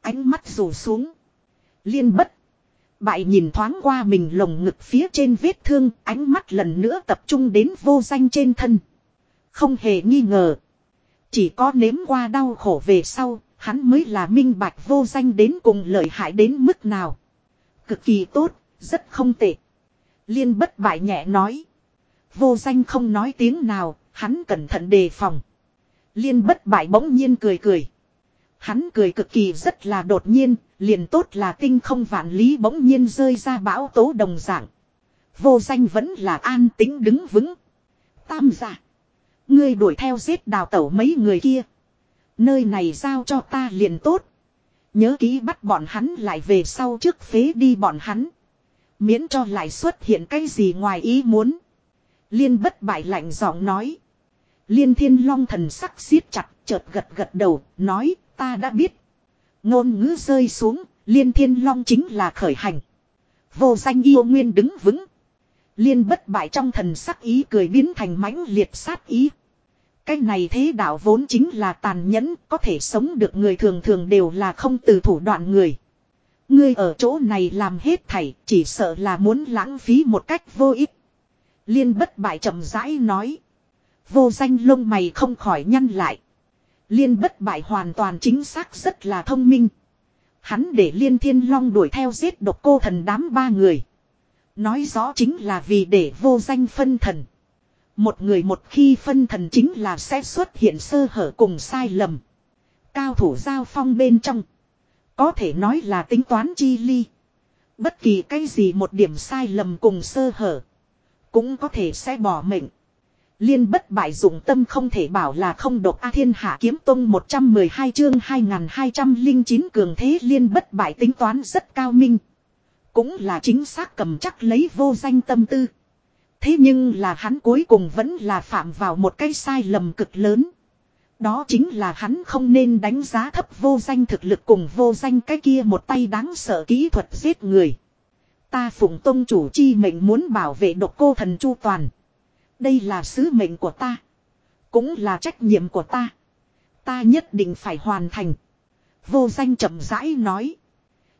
Ánh mắt rủ xuống. Liên bất. Bại nhìn thoáng qua mình lồng ngực phía trên vết thương, ánh mắt lần nữa tập trung đến vô danh trên thân. Không hề nghi ngờ. Chỉ có nếm qua đau khổ về sau, hắn mới là minh bạch vô danh đến cùng lợi hại đến mức nào. Cực kỳ tốt, rất không tệ. Liên bất bại nhẹ nói. Vô danh không nói tiếng nào, hắn cẩn thận đề phòng. Liên bất bại bỗng nhiên cười cười. Hắn cười cực kỳ rất là đột nhiên, liền tốt là tinh không vạn lý bỗng nhiên rơi ra bão tố đồng dạng. Vô danh vẫn là an tính đứng vững. Tam giả. Ngươi đuổi theo giết đào tẩu mấy người kia. Nơi này giao cho ta liền tốt. Nhớ kỹ bắt bọn hắn lại về sau trước phế đi bọn hắn. Miễn cho lại xuất hiện cái gì ngoài ý muốn. Liên bất bại lạnh giọng nói. Liên thiên long thần sắc siết chặt, chợt gật gật đầu, nói, ta đã biết. Ngôn ngữ rơi xuống, liên thiên long chính là khởi hành. Vô danh yêu nguyên đứng vững. Liên bất bại trong thần sắc ý cười biến thành mãnh liệt sát ý. Cái này thế đạo vốn chính là tàn nhẫn, có thể sống được người thường thường đều là không từ thủ đoạn người. Ngươi ở chỗ này làm hết thảy, chỉ sợ là muốn lãng phí một cách vô ích. Liên bất bại chậm rãi nói. Vô danh lông mày không khỏi nhăn lại. Liên bất bại hoàn toàn chính xác rất là thông minh. Hắn để liên thiên long đuổi theo giết độc cô thần đám ba người. Nói rõ chính là vì để vô danh phân thần. Một người một khi phân thần chính là sẽ xuất hiện sơ hở cùng sai lầm. Cao thủ giao phong bên trong. Có thể nói là tính toán chi ly. Bất kỳ cái gì một điểm sai lầm cùng sơ hở. Cũng có thể sẽ bỏ mệnh. Liên bất bại dụng tâm không thể bảo là không độc A Thiên Hạ Kiếm Tông 112 chương 2209 cường thế liên bất bại tính toán rất cao minh. Cũng là chính xác cầm chắc lấy vô danh tâm tư. Thế nhưng là hắn cuối cùng vẫn là phạm vào một cái sai lầm cực lớn. Đó chính là hắn không nên đánh giá thấp vô danh thực lực cùng vô danh cái kia một tay đáng sợ kỹ thuật giết người. Ta phụng tông chủ chi mệnh muốn bảo vệ độc cô thần chu toàn. Đây là sứ mệnh của ta. Cũng là trách nhiệm của ta. Ta nhất định phải hoàn thành. Vô danh chậm rãi nói.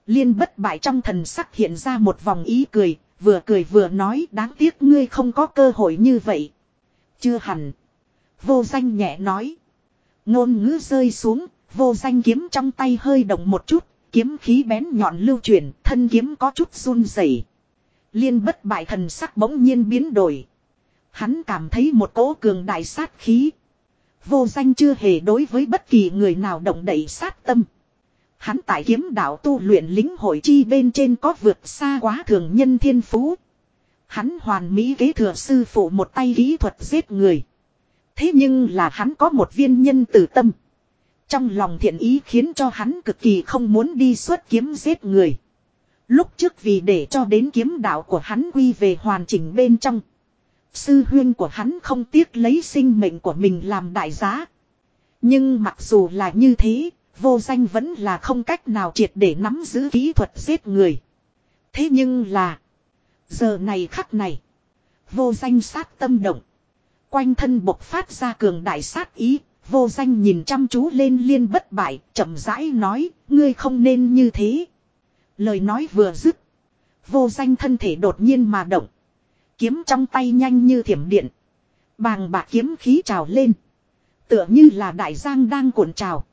Liên bất bại trong thần sắc hiện ra một vòng ý cười, vừa cười vừa nói đáng tiếc ngươi không có cơ hội như vậy. Chưa hẳn. Vô danh nhẹ nói. Ngôn ngữ rơi xuống, vô danh kiếm trong tay hơi động một chút, kiếm khí bén nhọn lưu chuyển, thân kiếm có chút run rẩy. Liên bất bại thần sắc bỗng nhiên biến đổi. Hắn cảm thấy một cỗ cường đại sát khí. Vô danh chưa hề đối với bất kỳ người nào động đậy sát tâm. Hắn tại kiếm đạo tu luyện lính hội chi bên trên có vượt xa quá thường nhân thiên phú. Hắn hoàn mỹ kế thừa sư phụ một tay kỹ thuật giết người. Thế nhưng là hắn có một viên nhân tử tâm. Trong lòng thiện ý khiến cho hắn cực kỳ không muốn đi xuất kiếm giết người. Lúc trước vì để cho đến kiếm đạo của hắn quy về hoàn chỉnh bên trong. Sư huyên của hắn không tiếc lấy sinh mệnh của mình làm đại giá. Nhưng mặc dù là như thế, vô danh vẫn là không cách nào triệt để nắm giữ kỹ thuật giết người. Thế nhưng là, giờ này khắc này, vô danh sát tâm động. Quanh thân bộc phát ra cường đại sát ý, vô danh nhìn chăm chú lên liên bất bại, chậm rãi nói, ngươi không nên như thế. Lời nói vừa dứt, vô danh thân thể đột nhiên mà động. Kiếm trong tay nhanh như thiểm điện. Bàng bạc kiếm khí trào lên. Tựa như là đại giang đang cuộn trào.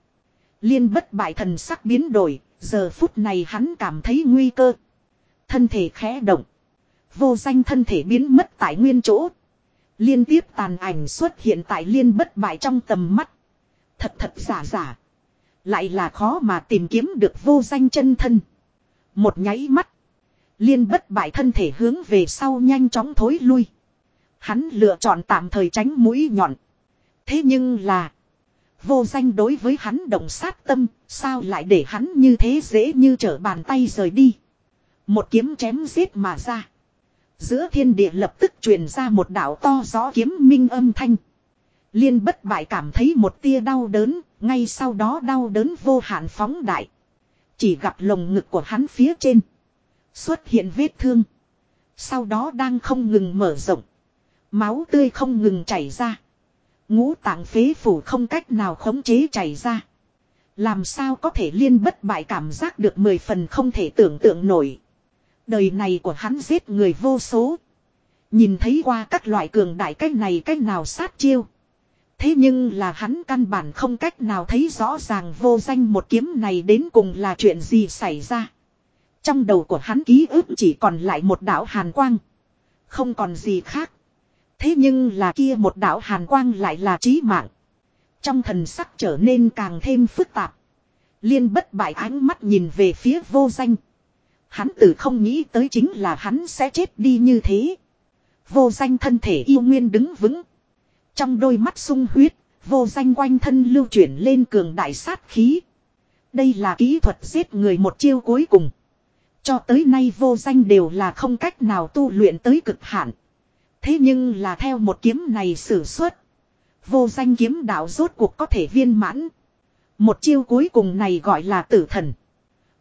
Liên bất bại thần sắc biến đổi, giờ phút này hắn cảm thấy nguy cơ. Thân thể khẽ động. Vô danh thân thể biến mất tại nguyên chỗ. Liên tiếp tàn ảnh xuất hiện tại liên bất bại trong tầm mắt. Thật thật giả giả. Lại là khó mà tìm kiếm được vô danh chân thân. Một nháy mắt. Liên bất bại thân thể hướng về sau nhanh chóng thối lui. Hắn lựa chọn tạm thời tránh mũi nhọn. Thế nhưng là. Vô danh đối với hắn động sát tâm. Sao lại để hắn như thế dễ như trở bàn tay rời đi. Một kiếm chém giết mà ra. Giữa thiên địa lập tức truyền ra một đạo to gió kiếm minh âm thanh. Liên bất bại cảm thấy một tia đau đớn, ngay sau đó đau đớn vô hạn phóng đại. Chỉ gặp lồng ngực của hắn phía trên. Xuất hiện vết thương. Sau đó đang không ngừng mở rộng. Máu tươi không ngừng chảy ra. Ngũ tạng phế phủ không cách nào khống chế chảy ra. Làm sao có thể liên bất bại cảm giác được mười phần không thể tưởng tượng nổi. Đời này của hắn giết người vô số. Nhìn thấy qua các loại cường đại cách này cách nào sát chiêu. Thế nhưng là hắn căn bản không cách nào thấy rõ ràng vô danh một kiếm này đến cùng là chuyện gì xảy ra. Trong đầu của hắn ký ức chỉ còn lại một đạo hàn quang. Không còn gì khác. Thế nhưng là kia một đạo hàn quang lại là trí mạng. Trong thần sắc trở nên càng thêm phức tạp. Liên bất bại ánh mắt nhìn về phía vô danh. Hắn tự không nghĩ tới chính là hắn sẽ chết đi như thế. Vô danh thân thể yêu nguyên đứng vững. Trong đôi mắt sung huyết, vô danh quanh thân lưu chuyển lên cường đại sát khí. Đây là kỹ thuật giết người một chiêu cuối cùng. Cho tới nay vô danh đều là không cách nào tu luyện tới cực hạn. Thế nhưng là theo một kiếm này sử xuất. Vô danh kiếm đạo rốt cuộc có thể viên mãn. Một chiêu cuối cùng này gọi là tử thần.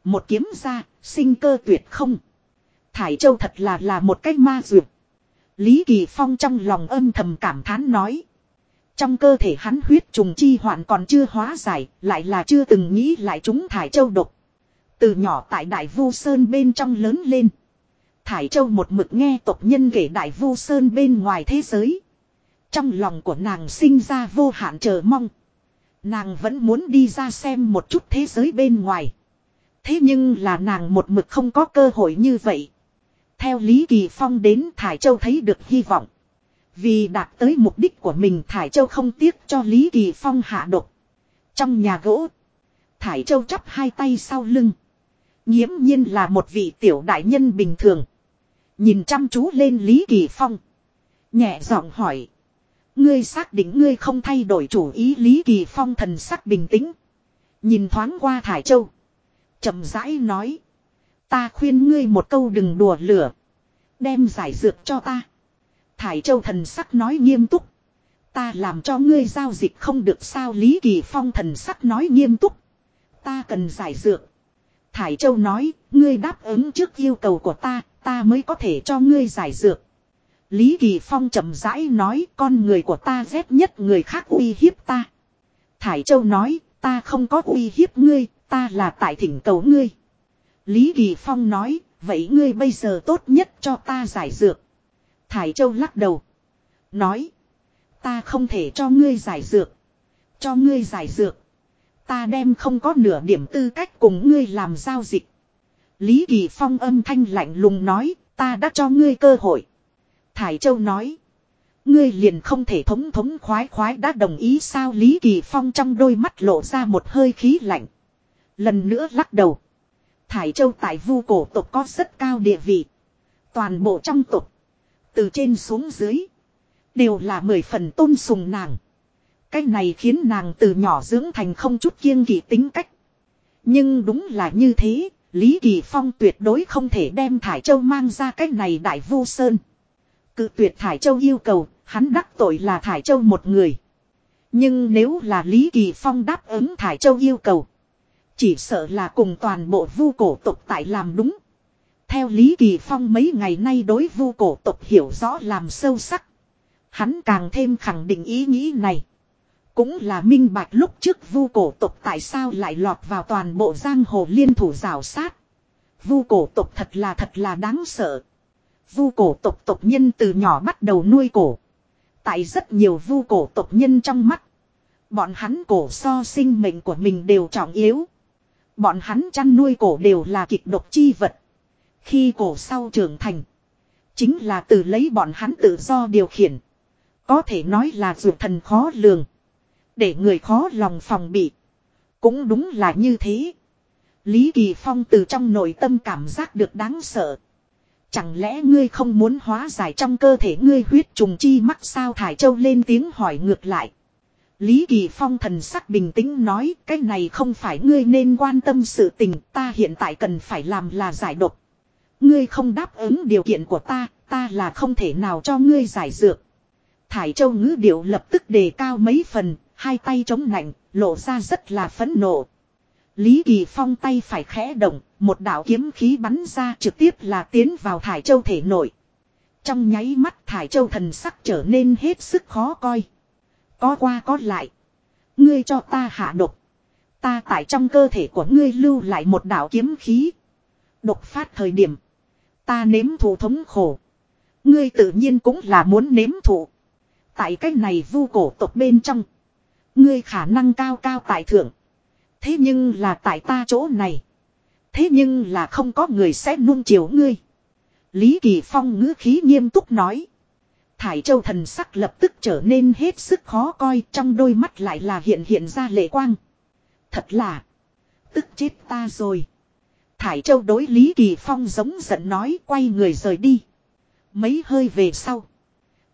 Một kiếm ra, sinh cơ tuyệt không. Thải Châu thật là là một cái ma duyệt. Lý Kỳ Phong trong lòng âm thầm cảm thán nói. Trong cơ thể hắn huyết trùng chi hoạn còn chưa hóa giải, lại là chưa từng nghĩ lại chúng Thải Châu độc. Từ nhỏ tại Đại Vu Sơn bên trong lớn lên. Thải Châu một mực nghe tộc nhân kể Đại Vu Sơn bên ngoài thế giới. Trong lòng của nàng sinh ra vô hạn chờ mong. Nàng vẫn muốn đi ra xem một chút thế giới bên ngoài. Thế nhưng là nàng một mực không có cơ hội như vậy. Theo Lý Kỳ Phong đến Thải Châu thấy được hy vọng. Vì đạt tới mục đích của mình Thải Châu không tiếc cho Lý Kỳ Phong hạ độc. Trong nhà gỗ, Thải Châu chắp hai tay sau lưng nghiễm nhiên là một vị tiểu đại nhân bình thường. Nhìn chăm chú lên Lý Kỳ Phong. Nhẹ giọng hỏi. Ngươi xác định ngươi không thay đổi chủ ý Lý Kỳ Phong thần sắc bình tĩnh. Nhìn thoáng qua Thải Châu. chậm rãi nói. Ta khuyên ngươi một câu đừng đùa lửa. Đem giải dược cho ta. Thải Châu thần sắc nói nghiêm túc. Ta làm cho ngươi giao dịch không được sao Lý Kỳ Phong thần sắc nói nghiêm túc. Ta cần giải dược. Thải Châu nói, ngươi đáp ứng trước yêu cầu của ta, ta mới có thể cho ngươi giải dược. Lý Kỳ Phong chậm rãi nói con người của ta ghét nhất người khác uy hiếp ta. Thải Châu nói ta không có uy hiếp ngươi, ta là tại thỉnh cầu ngươi. Lý Kỳ Phong nói vậy ngươi bây giờ tốt nhất cho ta giải dược. Thải Châu lắc đầu. Nói ta không thể cho ngươi giải dược. Cho ngươi giải dược. Ta đem không có nửa điểm tư cách cùng ngươi làm giao dịch. Lý Kỳ Phong âm thanh lạnh lùng nói, ta đã cho ngươi cơ hội. Thải Châu nói. Ngươi liền không thể thống thống khoái khoái đã đồng ý sao Lý Kỳ Phong trong đôi mắt lộ ra một hơi khí lạnh. Lần nữa lắc đầu. Thải Châu tại vu cổ tộc có rất cao địa vị. Toàn bộ trong tộc. Từ trên xuống dưới. Đều là mười phần tôn sùng nàng. Cái này khiến nàng từ nhỏ dưỡng thành không chút kiêng kỵ tính cách. Nhưng đúng là như thế, Lý Kỳ Phong tuyệt đối không thể đem Thải Châu mang ra cái này đại vu sơn. Cự tuyệt Thải Châu yêu cầu, hắn đắc tội là Thải Châu một người. Nhưng nếu là Lý Kỳ Phong đáp ứng Thải Châu yêu cầu. Chỉ sợ là cùng toàn bộ vu cổ tộc tại làm đúng. Theo Lý Kỳ Phong mấy ngày nay đối vu cổ tộc hiểu rõ làm sâu sắc. Hắn càng thêm khẳng định ý nghĩ này. Cũng là minh bạch lúc trước vu cổ tộc tại sao lại lọt vào toàn bộ giang hồ liên thủ rào sát. Vu cổ tộc thật là thật là đáng sợ. Vu cổ tộc tộc nhân từ nhỏ bắt đầu nuôi cổ. Tại rất nhiều vu cổ tộc nhân trong mắt. Bọn hắn cổ so sinh mệnh của mình đều trọng yếu. Bọn hắn chăn nuôi cổ đều là kịch độc chi vật. Khi cổ sau trưởng thành. Chính là từ lấy bọn hắn tự do điều khiển. Có thể nói là dù thần khó lường. Để người khó lòng phòng bị. Cũng đúng là như thế. Lý Kỳ Phong từ trong nội tâm cảm giác được đáng sợ. Chẳng lẽ ngươi không muốn hóa giải trong cơ thể ngươi huyết trùng chi mắc sao Thải Châu lên tiếng hỏi ngược lại. Lý Kỳ Phong thần sắc bình tĩnh nói cái này không phải ngươi nên quan tâm sự tình ta hiện tại cần phải làm là giải độc. Ngươi không đáp ứng điều kiện của ta, ta là không thể nào cho ngươi giải dược. Thải Châu ngữ điệu lập tức đề cao mấy phần, hai tay chống nạnh, lộ ra rất là phẫn nộ. Lý Kỳ Phong tay phải khẽ động, một đạo kiếm khí bắn ra trực tiếp là tiến vào Thải Châu thể nội. Trong nháy mắt Thải Châu thần sắc trở nên hết sức khó coi. Có qua có lại. Ngươi cho ta hạ độc. Ta tại trong cơ thể của ngươi lưu lại một đạo kiếm khí. Độc phát thời điểm. Ta nếm thụ thống khổ. Ngươi tự nhiên cũng là muốn nếm thụ. Tại cách này vu cổ tộc bên trong. Ngươi khả năng cao cao tại thượng. Thế nhưng là tại ta chỗ này. Thế nhưng là không có người sẽ nuông chiều ngươi. Lý Kỳ Phong ngữ khí nghiêm túc nói. Thải Châu thần sắc lập tức trở nên hết sức khó coi, trong đôi mắt lại là hiện hiện ra lệ quang. Thật là. tức chết ta rồi. Thải Châu đối Lý Kỳ Phong giống giận nói, quay người rời đi. Mấy hơi về sau.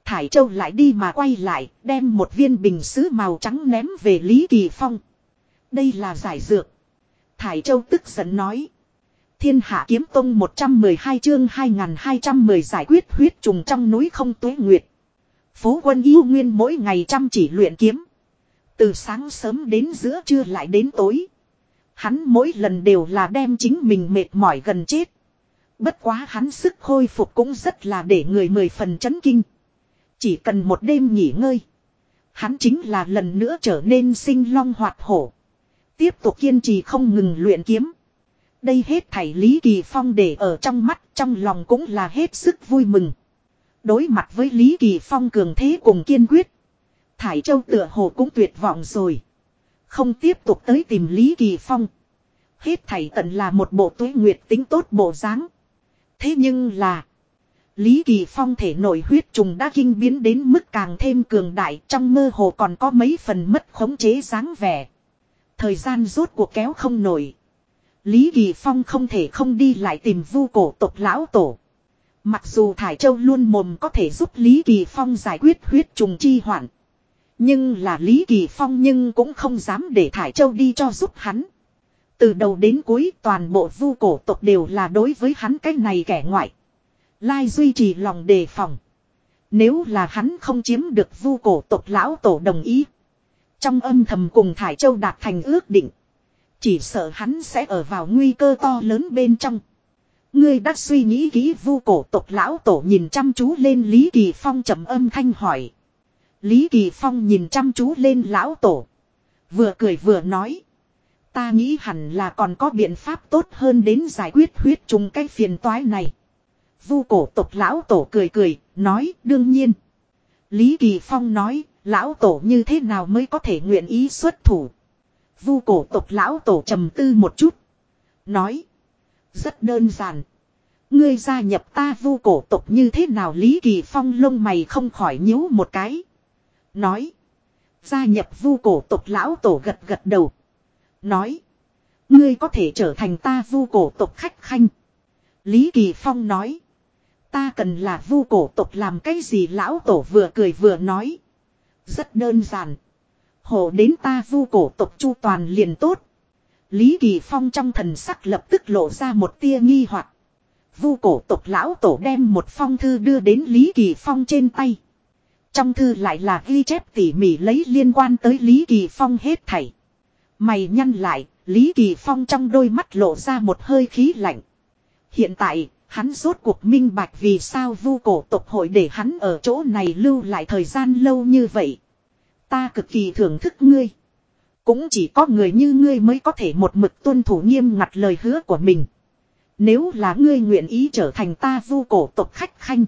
Thải Châu lại đi mà quay lại, đem một viên bình sứ màu trắng ném về Lý Kỳ Phong. Đây là giải dược. Thải Châu tức giận nói. Thiên hạ kiếm tông 112 chương 2210 giải quyết huyết trùng trong núi không tuế nguyệt. Phố quân yêu nguyên mỗi ngày chăm chỉ luyện kiếm. Từ sáng sớm đến giữa trưa lại đến tối. Hắn mỗi lần đều là đem chính mình mệt mỏi gần chết. Bất quá hắn sức khôi phục cũng rất là để người mười phần chấn kinh. Chỉ cần một đêm nghỉ ngơi. Hắn chính là lần nữa trở nên sinh long hoạt hổ. Tiếp tục kiên trì không ngừng luyện kiếm. Đây hết thảy Lý Kỳ Phong để ở trong mắt, trong lòng cũng là hết sức vui mừng. Đối mặt với Lý Kỳ Phong cường thế cùng kiên quyết. Thải Châu tựa hồ cũng tuyệt vọng rồi. Không tiếp tục tới tìm Lý Kỳ Phong. Hết thảy tận là một bộ tuế nguyệt tính tốt bộ dáng. Thế nhưng là. Lý Kỳ Phong thể nội huyết trùng đã kinh biến đến mức càng thêm cường đại, trong mơ hồ còn có mấy phần mất khống chế dáng vẻ. Thời gian rốt cuộc kéo không nổi. Lý Kỳ Phong không thể không đi lại tìm vu cổ tộc lão tổ. Mặc dù Thải Châu luôn mồm có thể giúp Lý Kỳ Phong giải quyết huyết trùng chi hoạn. Nhưng là Lý Kỳ Phong nhưng cũng không dám để Thải Châu đi cho giúp hắn. Từ đầu đến cuối toàn bộ vu cổ tộc đều là đối với hắn cái này kẻ ngoại. Lai duy trì lòng đề phòng. Nếu là hắn không chiếm được vu cổ tộc lão tổ đồng ý. Trong âm thầm cùng Thải Châu đạt thành ước định. Chỉ sợ hắn sẽ ở vào nguy cơ to lớn bên trong. Ngươi đã suy nghĩ kỹ vu cổ tộc lão tổ nhìn chăm chú lên Lý Kỳ Phong trầm âm thanh hỏi. Lý Kỳ Phong nhìn chăm chú lên lão tổ. Vừa cười vừa nói. Ta nghĩ hẳn là còn có biện pháp tốt hơn đến giải quyết huyết trùng cái phiền toái này. Vu cổ tộc lão tổ cười cười, nói đương nhiên. Lý Kỳ Phong nói, lão tổ như thế nào mới có thể nguyện ý xuất thủ. Vu cổ tộc lão tổ trầm tư một chút. Nói. Rất đơn giản. Ngươi gia nhập ta vu cổ tộc như thế nào Lý Kỳ Phong lông mày không khỏi nhíu một cái. Nói. Gia nhập vu cổ tộc lão tổ gật gật đầu. Nói. Ngươi có thể trở thành ta vu cổ tộc khách khanh. Lý Kỳ Phong nói. Ta cần là vu cổ tộc làm cái gì lão tổ vừa cười vừa nói. Rất đơn giản. Hổ đến ta vu cổ tộc chu toàn liền tốt. Lý Kỳ Phong trong thần sắc lập tức lộ ra một tia nghi hoặc. Vu cổ tộc lão tổ đem một phong thư đưa đến Lý Kỳ Phong trên tay. Trong thư lại là ghi chép tỉ mỉ lấy liên quan tới Lý Kỳ Phong hết thảy. Mày nhăn lại, Lý Kỳ Phong trong đôi mắt lộ ra một hơi khí lạnh. Hiện tại, hắn rốt cuộc minh bạch vì sao vu cổ tộc hội để hắn ở chỗ này lưu lại thời gian lâu như vậy. Ta cực kỳ thưởng thức ngươi. Cũng chỉ có người như ngươi mới có thể một mực tuân thủ nghiêm ngặt lời hứa của mình. Nếu là ngươi nguyện ý trở thành ta vu cổ tộc khách khanh.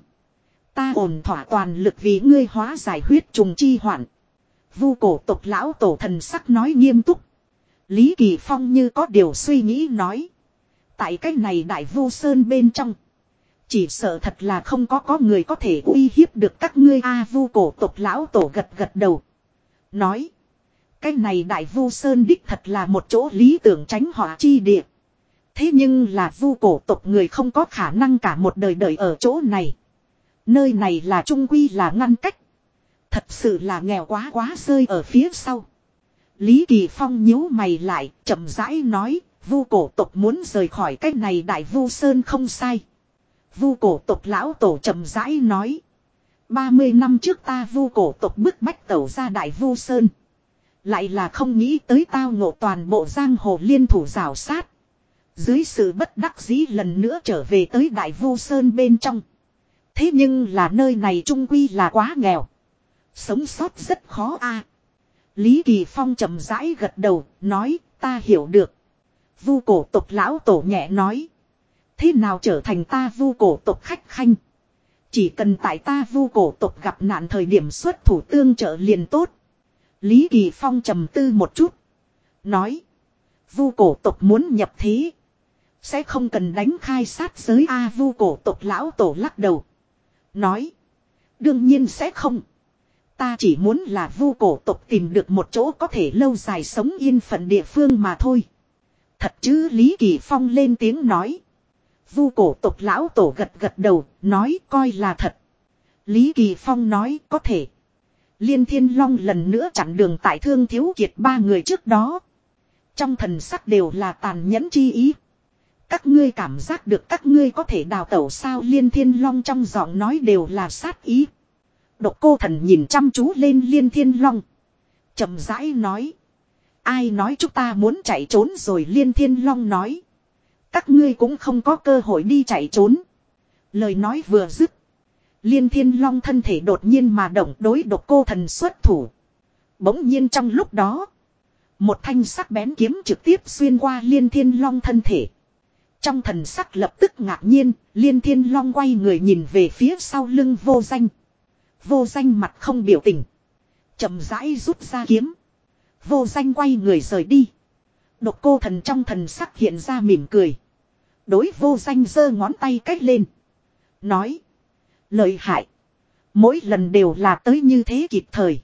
Ta ổn thỏa toàn lực vì ngươi hóa giải huyết trùng chi hoạn. Vu cổ tộc lão tổ thần sắc nói nghiêm túc. Lý Kỳ Phong như có điều suy nghĩ nói. Tại cái này đại vu sơn bên trong. Chỉ sợ thật là không có có người có thể uy hiếp được các ngươi A vu cổ tộc lão tổ gật gật đầu. Nói. Cái này đại vu sơn đích thật là một chỗ lý tưởng tránh họa chi địa. Thế nhưng là vu cổ tộc người không có khả năng cả một đời đời ở chỗ này. Nơi này là trung quy là ngăn cách. Thật sự là nghèo quá quá rơi ở phía sau. Lý Kỳ Phong nhíu mày lại, chậm rãi nói, vu cổ tộc muốn rời khỏi cái này đại vu sơn không sai. Vu cổ tộc lão tổ chậm rãi nói. 30 năm trước ta vu cổ tộc bức bách tẩu ra đại vu sơn. Lại là không nghĩ tới tao ngộ toàn bộ giang hồ liên thủ rào sát. Dưới sự bất đắc dĩ lần nữa trở về tới đại vu sơn bên trong. Thế nhưng là nơi này trung quy là quá nghèo. Sống sót rất khó a. Lý Kỳ Phong chậm rãi gật đầu, nói, ta hiểu được. Vu cổ tộc lão tổ nhẹ nói. Thế nào trở thành ta vu cổ tộc khách khanh? Chỉ cần tại ta vu cổ tộc gặp nạn thời điểm xuất thủ tương trợ liền tốt. Lý Kỳ Phong trầm tư một chút. Nói. Vu cổ tộc muốn nhập thế. Sẽ không cần đánh khai sát giới A vu cổ tộc lão tổ lắc đầu. Nói. Đương nhiên sẽ không. Ta chỉ muốn là vu cổ tộc tìm được một chỗ có thể lâu dài sống yên phận địa phương mà thôi. Thật chứ Lý Kỳ Phong lên tiếng nói. Vu cổ tộc lão tổ gật gật đầu, nói coi là thật. Lý Kỳ Phong nói có thể. Liên Thiên Long lần nữa chặn đường tại thương thiếu kiệt ba người trước đó. Trong thần sắc đều là tàn nhẫn chi ý. Các ngươi cảm giác được các ngươi có thể đào tẩu sao Liên Thiên Long trong giọng nói đều là sát ý. Độc cô thần nhìn chăm chú lên Liên Thiên Long. chậm rãi nói. Ai nói chúng ta muốn chạy trốn rồi Liên Thiên Long nói. Các ngươi cũng không có cơ hội đi chạy trốn. Lời nói vừa dứt. Liên Thiên Long thân thể đột nhiên mà động đối độc cô thần xuất thủ. Bỗng nhiên trong lúc đó. Một thanh sắc bén kiếm trực tiếp xuyên qua Liên Thiên Long thân thể. Trong thần sắc lập tức ngạc nhiên, Liên Thiên Long quay người nhìn về phía sau lưng vô danh. Vô danh mặt không biểu tình. chậm rãi rút ra kiếm. Vô danh quay người rời đi. Độc cô thần trong thần sắc hiện ra mỉm cười. Đối vô danh giơ ngón tay cách lên. Nói. Lợi hại. Mỗi lần đều là tới như thế kịp thời.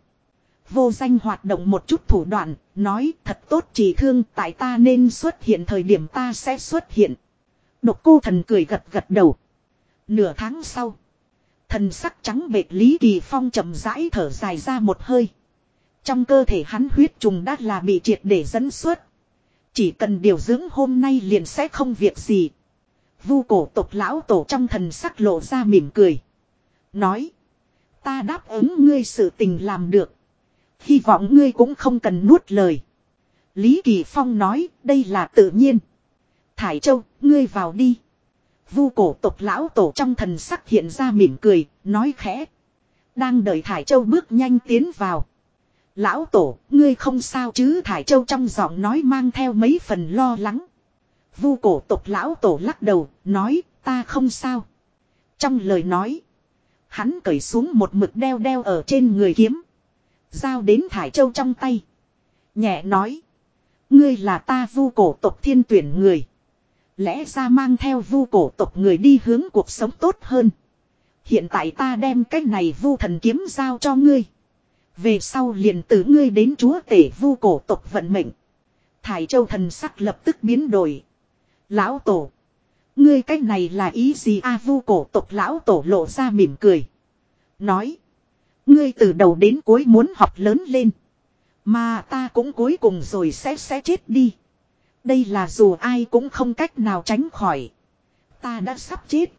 Vô danh hoạt động một chút thủ đoạn, nói thật tốt chỉ thương tại ta nên xuất hiện thời điểm ta sẽ xuất hiện. Độc cô thần cười gật gật đầu. Nửa tháng sau. Thần sắc trắng bệt Lý Kỳ Phong chậm rãi thở dài ra một hơi. Trong cơ thể hắn huyết trùng đã là bị triệt để dẫn xuất. Chỉ cần điều dưỡng hôm nay liền sẽ không việc gì. Vu cổ tộc lão tổ trong thần sắc lộ ra mỉm cười. Nói. Ta đáp ứng ngươi sự tình làm được. Hy vọng ngươi cũng không cần nuốt lời. Lý Kỳ Phong nói đây là tự nhiên. Thải Châu, ngươi vào đi. Vu cổ tộc lão tổ trong thần sắc hiện ra mỉm cười, nói khẽ. Đang đợi Thải Châu bước nhanh tiến vào. Lão tổ, ngươi không sao chứ Thải Châu trong giọng nói mang theo mấy phần lo lắng. Vu cổ tộc lão tổ lắc đầu, nói, ta không sao. Trong lời nói, hắn cởi xuống một mực đeo đeo ở trên người kiếm. Giao đến Thải Châu trong tay. Nhẹ nói, ngươi là ta vu cổ tộc thiên tuyển người. Lẽ ra mang theo vu cổ tộc người đi hướng cuộc sống tốt hơn. Hiện tại ta đem cái này vu thần kiếm giao cho ngươi. Về sau liền từ ngươi đến chúa tể vu cổ tộc vận mệnh. Thải châu thần sắc lập tức biến đổi. Lão tổ. Ngươi cách này là ý gì a vu cổ tộc lão tổ lộ ra mỉm cười. Nói. Ngươi từ đầu đến cuối muốn học lớn lên. Mà ta cũng cuối cùng rồi sẽ sẽ chết đi. Đây là dù ai cũng không cách nào tránh khỏi. Ta đã sắp chết.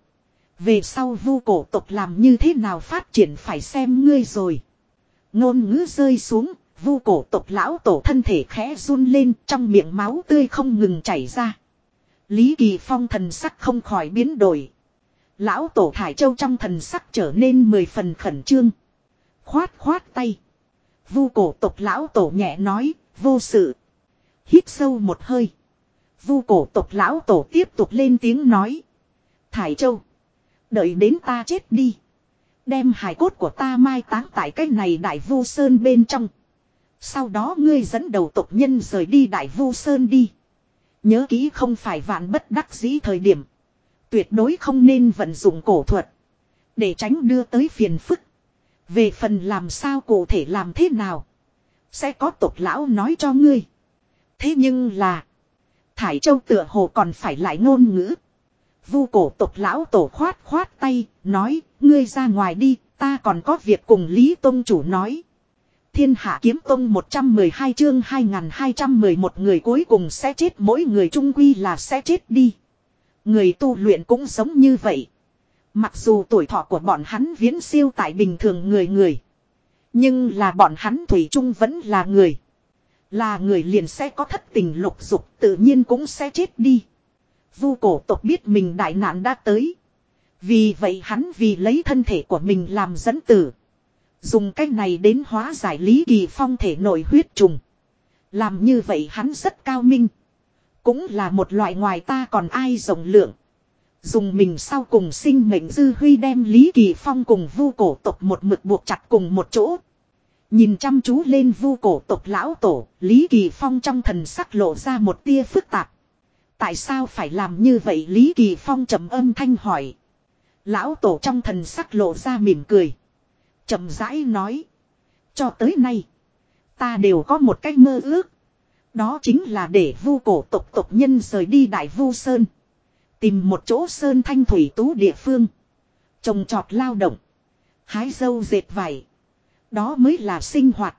Về sau vu cổ tộc làm như thế nào phát triển phải xem ngươi rồi. Ngôn ngữ rơi xuống, vu cổ tộc lão tổ thân thể khẽ run lên trong miệng máu tươi không ngừng chảy ra. Lý Kỳ Phong thần sắc không khỏi biến đổi. Lão tổ Thải Châu trong thần sắc trở nên mười phần khẩn trương. Khoát khoát tay. Vu cổ tộc lão tổ nhẹ nói, vô sự. Hít sâu một hơi. Vu cổ tộc lão tổ tiếp tục lên tiếng nói. Thải Châu. Đợi đến ta chết đi. Đem hài cốt của ta mai táng tại cái này đại vu sơn bên trong. Sau đó ngươi dẫn đầu tộc nhân rời đi đại vu sơn đi. Nhớ kỹ không phải vạn bất đắc dĩ thời điểm. Tuyệt đối không nên vận dụng cổ thuật. Để tránh đưa tới phiền phức. Về phần làm sao cụ thể làm thế nào. Sẽ có tộc lão nói cho ngươi. Thế nhưng là. Thải Châu tựa hồ còn phải lại ngôn ngữ. Vu cổ tộc lão tổ khoát khoát tay, nói, ngươi ra ngoài đi, ta còn có việc cùng Lý Tông chủ nói. Thiên hạ kiếm tông 112 chương 2211 người cuối cùng sẽ chết mỗi người trung quy là sẽ chết đi. Người tu luyện cũng giống như vậy. Mặc dù tuổi thọ của bọn hắn viễn siêu tại bình thường người người. Nhưng là bọn hắn thủy chung vẫn là người. Là người liền sẽ có thất tình lục dục tự nhiên cũng sẽ chết đi. Vu cổ tộc biết mình đại nạn đã tới. Vì vậy hắn vì lấy thân thể của mình làm dẫn tử. Dùng cách này đến hóa giải lý kỳ phong thể nội huyết trùng. Làm như vậy hắn rất cao minh. Cũng là một loại ngoài ta còn ai rộng lượng. Dùng mình sau cùng sinh mệnh dư huy đem Lý Kỳ Phong cùng vu cổ tộc một mực buộc chặt cùng một chỗ. Nhìn chăm chú lên vu cổ tộc lão tổ, Lý Kỳ Phong trong thần sắc lộ ra một tia phức tạp. Tại sao phải làm như vậy Lý Kỳ Phong trầm âm thanh hỏi. Lão tổ trong thần sắc lộ ra mỉm cười. chậm rãi nói. Cho tới nay. Ta đều có một cách mơ ước. Đó chính là để vu cổ tộc tộc nhân rời đi đại vu sơn. Tìm một chỗ sơn thanh thủy tú địa phương. Trồng trọt lao động. Hái dâu dệt vải. Đó mới là sinh hoạt.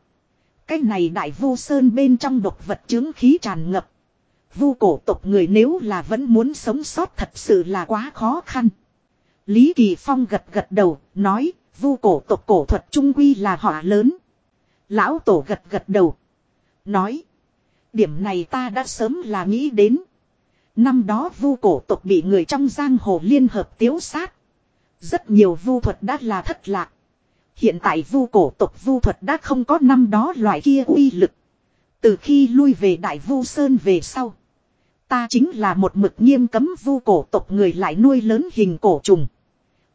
Cái này đại vu sơn bên trong độc vật chứng khí tràn ngập. Vu cổ tộc người nếu là vẫn muốn sống sót thật sự là quá khó khăn. Lý Kỳ Phong gật gật đầu, nói, vu cổ tộc cổ thuật trung quy là họa lớn. Lão tổ gật gật đầu. Nói, điểm này ta đã sớm là nghĩ đến. Năm đó vu cổ tộc bị người trong giang hồ liên hợp tiếu sát. Rất nhiều vu thuật đã là thất lạc. Hiện tại vu cổ tộc vu thuật đã không có năm đó loại kia uy lực. Từ khi lui về đại vu sơn về sau. Ta chính là một mực nghiêm cấm vu cổ tộc người lại nuôi lớn hình cổ trùng.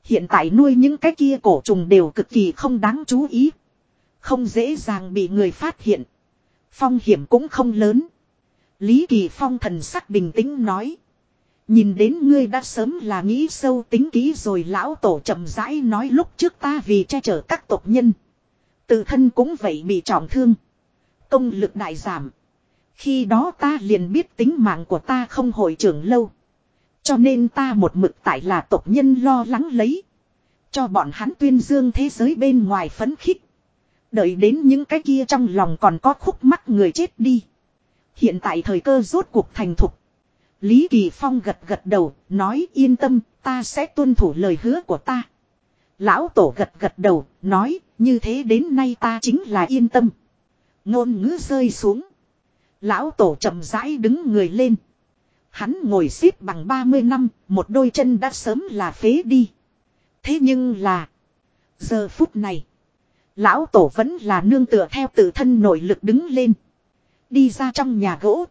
Hiện tại nuôi những cái kia cổ trùng đều cực kỳ không đáng chú ý. Không dễ dàng bị người phát hiện. Phong hiểm cũng không lớn. Lý Kỳ Phong thần sắc bình tĩnh nói. Nhìn đến ngươi đã sớm là nghĩ sâu tính kỹ rồi lão tổ chậm rãi nói lúc trước ta vì che chở các tộc nhân. Tự thân cũng vậy bị trọng thương. Công lực đại giảm. Khi đó ta liền biết tính mạng của ta không hồi trưởng lâu. Cho nên ta một mực tại là tộc nhân lo lắng lấy. Cho bọn hắn tuyên dương thế giới bên ngoài phấn khích. Đợi đến những cái kia trong lòng còn có khúc mắc người chết đi. Hiện tại thời cơ rốt cuộc thành thục. Lý Kỳ Phong gật gật đầu, nói yên tâm, ta sẽ tuân thủ lời hứa của ta. Lão Tổ gật gật đầu, nói, như thế đến nay ta chính là yên tâm. Ngôn ngữ rơi xuống. Lão Tổ chậm rãi đứng người lên. Hắn ngồi xếp bằng 30 năm, một đôi chân đã sớm là phế đi. Thế nhưng là, giờ phút này, Lão Tổ vẫn là nương tựa theo tự thân nội lực đứng lên. Đi ra trong nhà gỗ.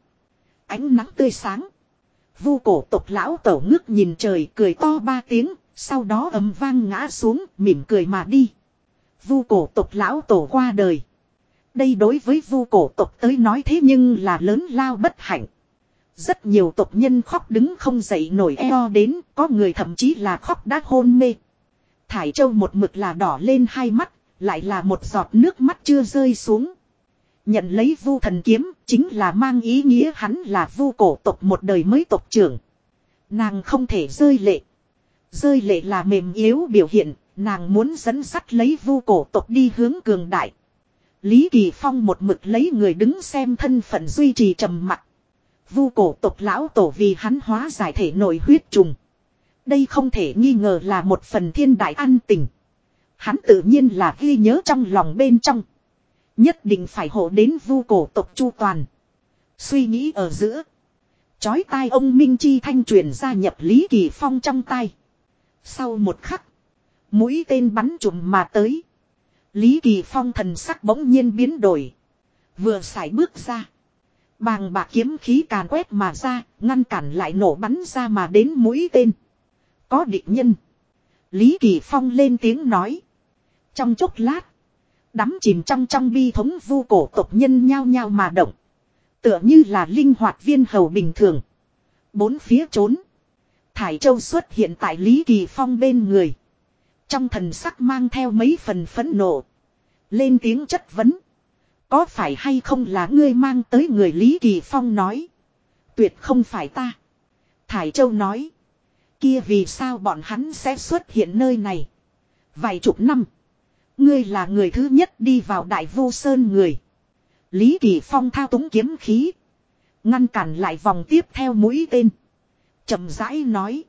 Ánh nắng tươi sáng. Vu cổ tộc lão tổ ngước nhìn trời cười to ba tiếng, sau đó ầm vang ngã xuống, mỉm cười mà đi. Vu cổ tộc lão tổ qua đời. Đây đối với vu cổ tộc tới nói thế nhưng là lớn lao bất hạnh. Rất nhiều tộc nhân khóc đứng không dậy nổi eo đến, có người thậm chí là khóc đã hôn mê. Thải Châu một mực là đỏ lên hai mắt, lại là một giọt nước mắt chưa rơi xuống. Nhận lấy vu thần kiếm chính là mang ý nghĩa hắn là vu cổ tộc một đời mới tộc trưởng. Nàng không thể rơi lệ. Rơi lệ là mềm yếu biểu hiện, nàng muốn dẫn sắt lấy vu cổ tộc đi hướng cường đại. Lý Kỳ Phong một mực lấy người đứng xem thân phận duy trì trầm mặc. Vu cổ tộc lão tổ vì hắn hóa giải thể nội huyết trùng. Đây không thể nghi ngờ là một phần thiên đại an tình. Hắn tự nhiên là ghi nhớ trong lòng bên trong. Nhất định phải hộ đến vu cổ tộc chu toàn. Suy nghĩ ở giữa. Chói tai ông Minh Chi thanh truyền ra nhập Lý Kỳ Phong trong tay. Sau một khắc. Mũi tên bắn trùm mà tới. Lý Kỳ Phong thần sắc bỗng nhiên biến đổi. Vừa xài bước ra. Bàng bạc kiếm khí càn quét mà ra, ngăn cản lại nổ bắn ra mà đến mũi tên. Có địch nhân. Lý Kỳ Phong lên tiếng nói. Trong chốc lát. Đắm chìm trong trong bi thống vu cổ tộc nhân nhao nhao mà động. Tựa như là linh hoạt viên hầu bình thường. Bốn phía trốn. Thải Châu xuất hiện tại Lý Kỳ Phong bên người. Trong thần sắc mang theo mấy phần phẫn nộ. Lên tiếng chất vấn. Có phải hay không là ngươi mang tới người Lý Kỳ Phong nói. Tuyệt không phải ta. Thải Châu nói. Kia vì sao bọn hắn sẽ xuất hiện nơi này. Vài chục năm. Ngươi là người thứ nhất đi vào đại vô sơn người. Lý Kỳ Phong thao túng kiếm khí. Ngăn cản lại vòng tiếp theo mũi tên. chậm rãi nói.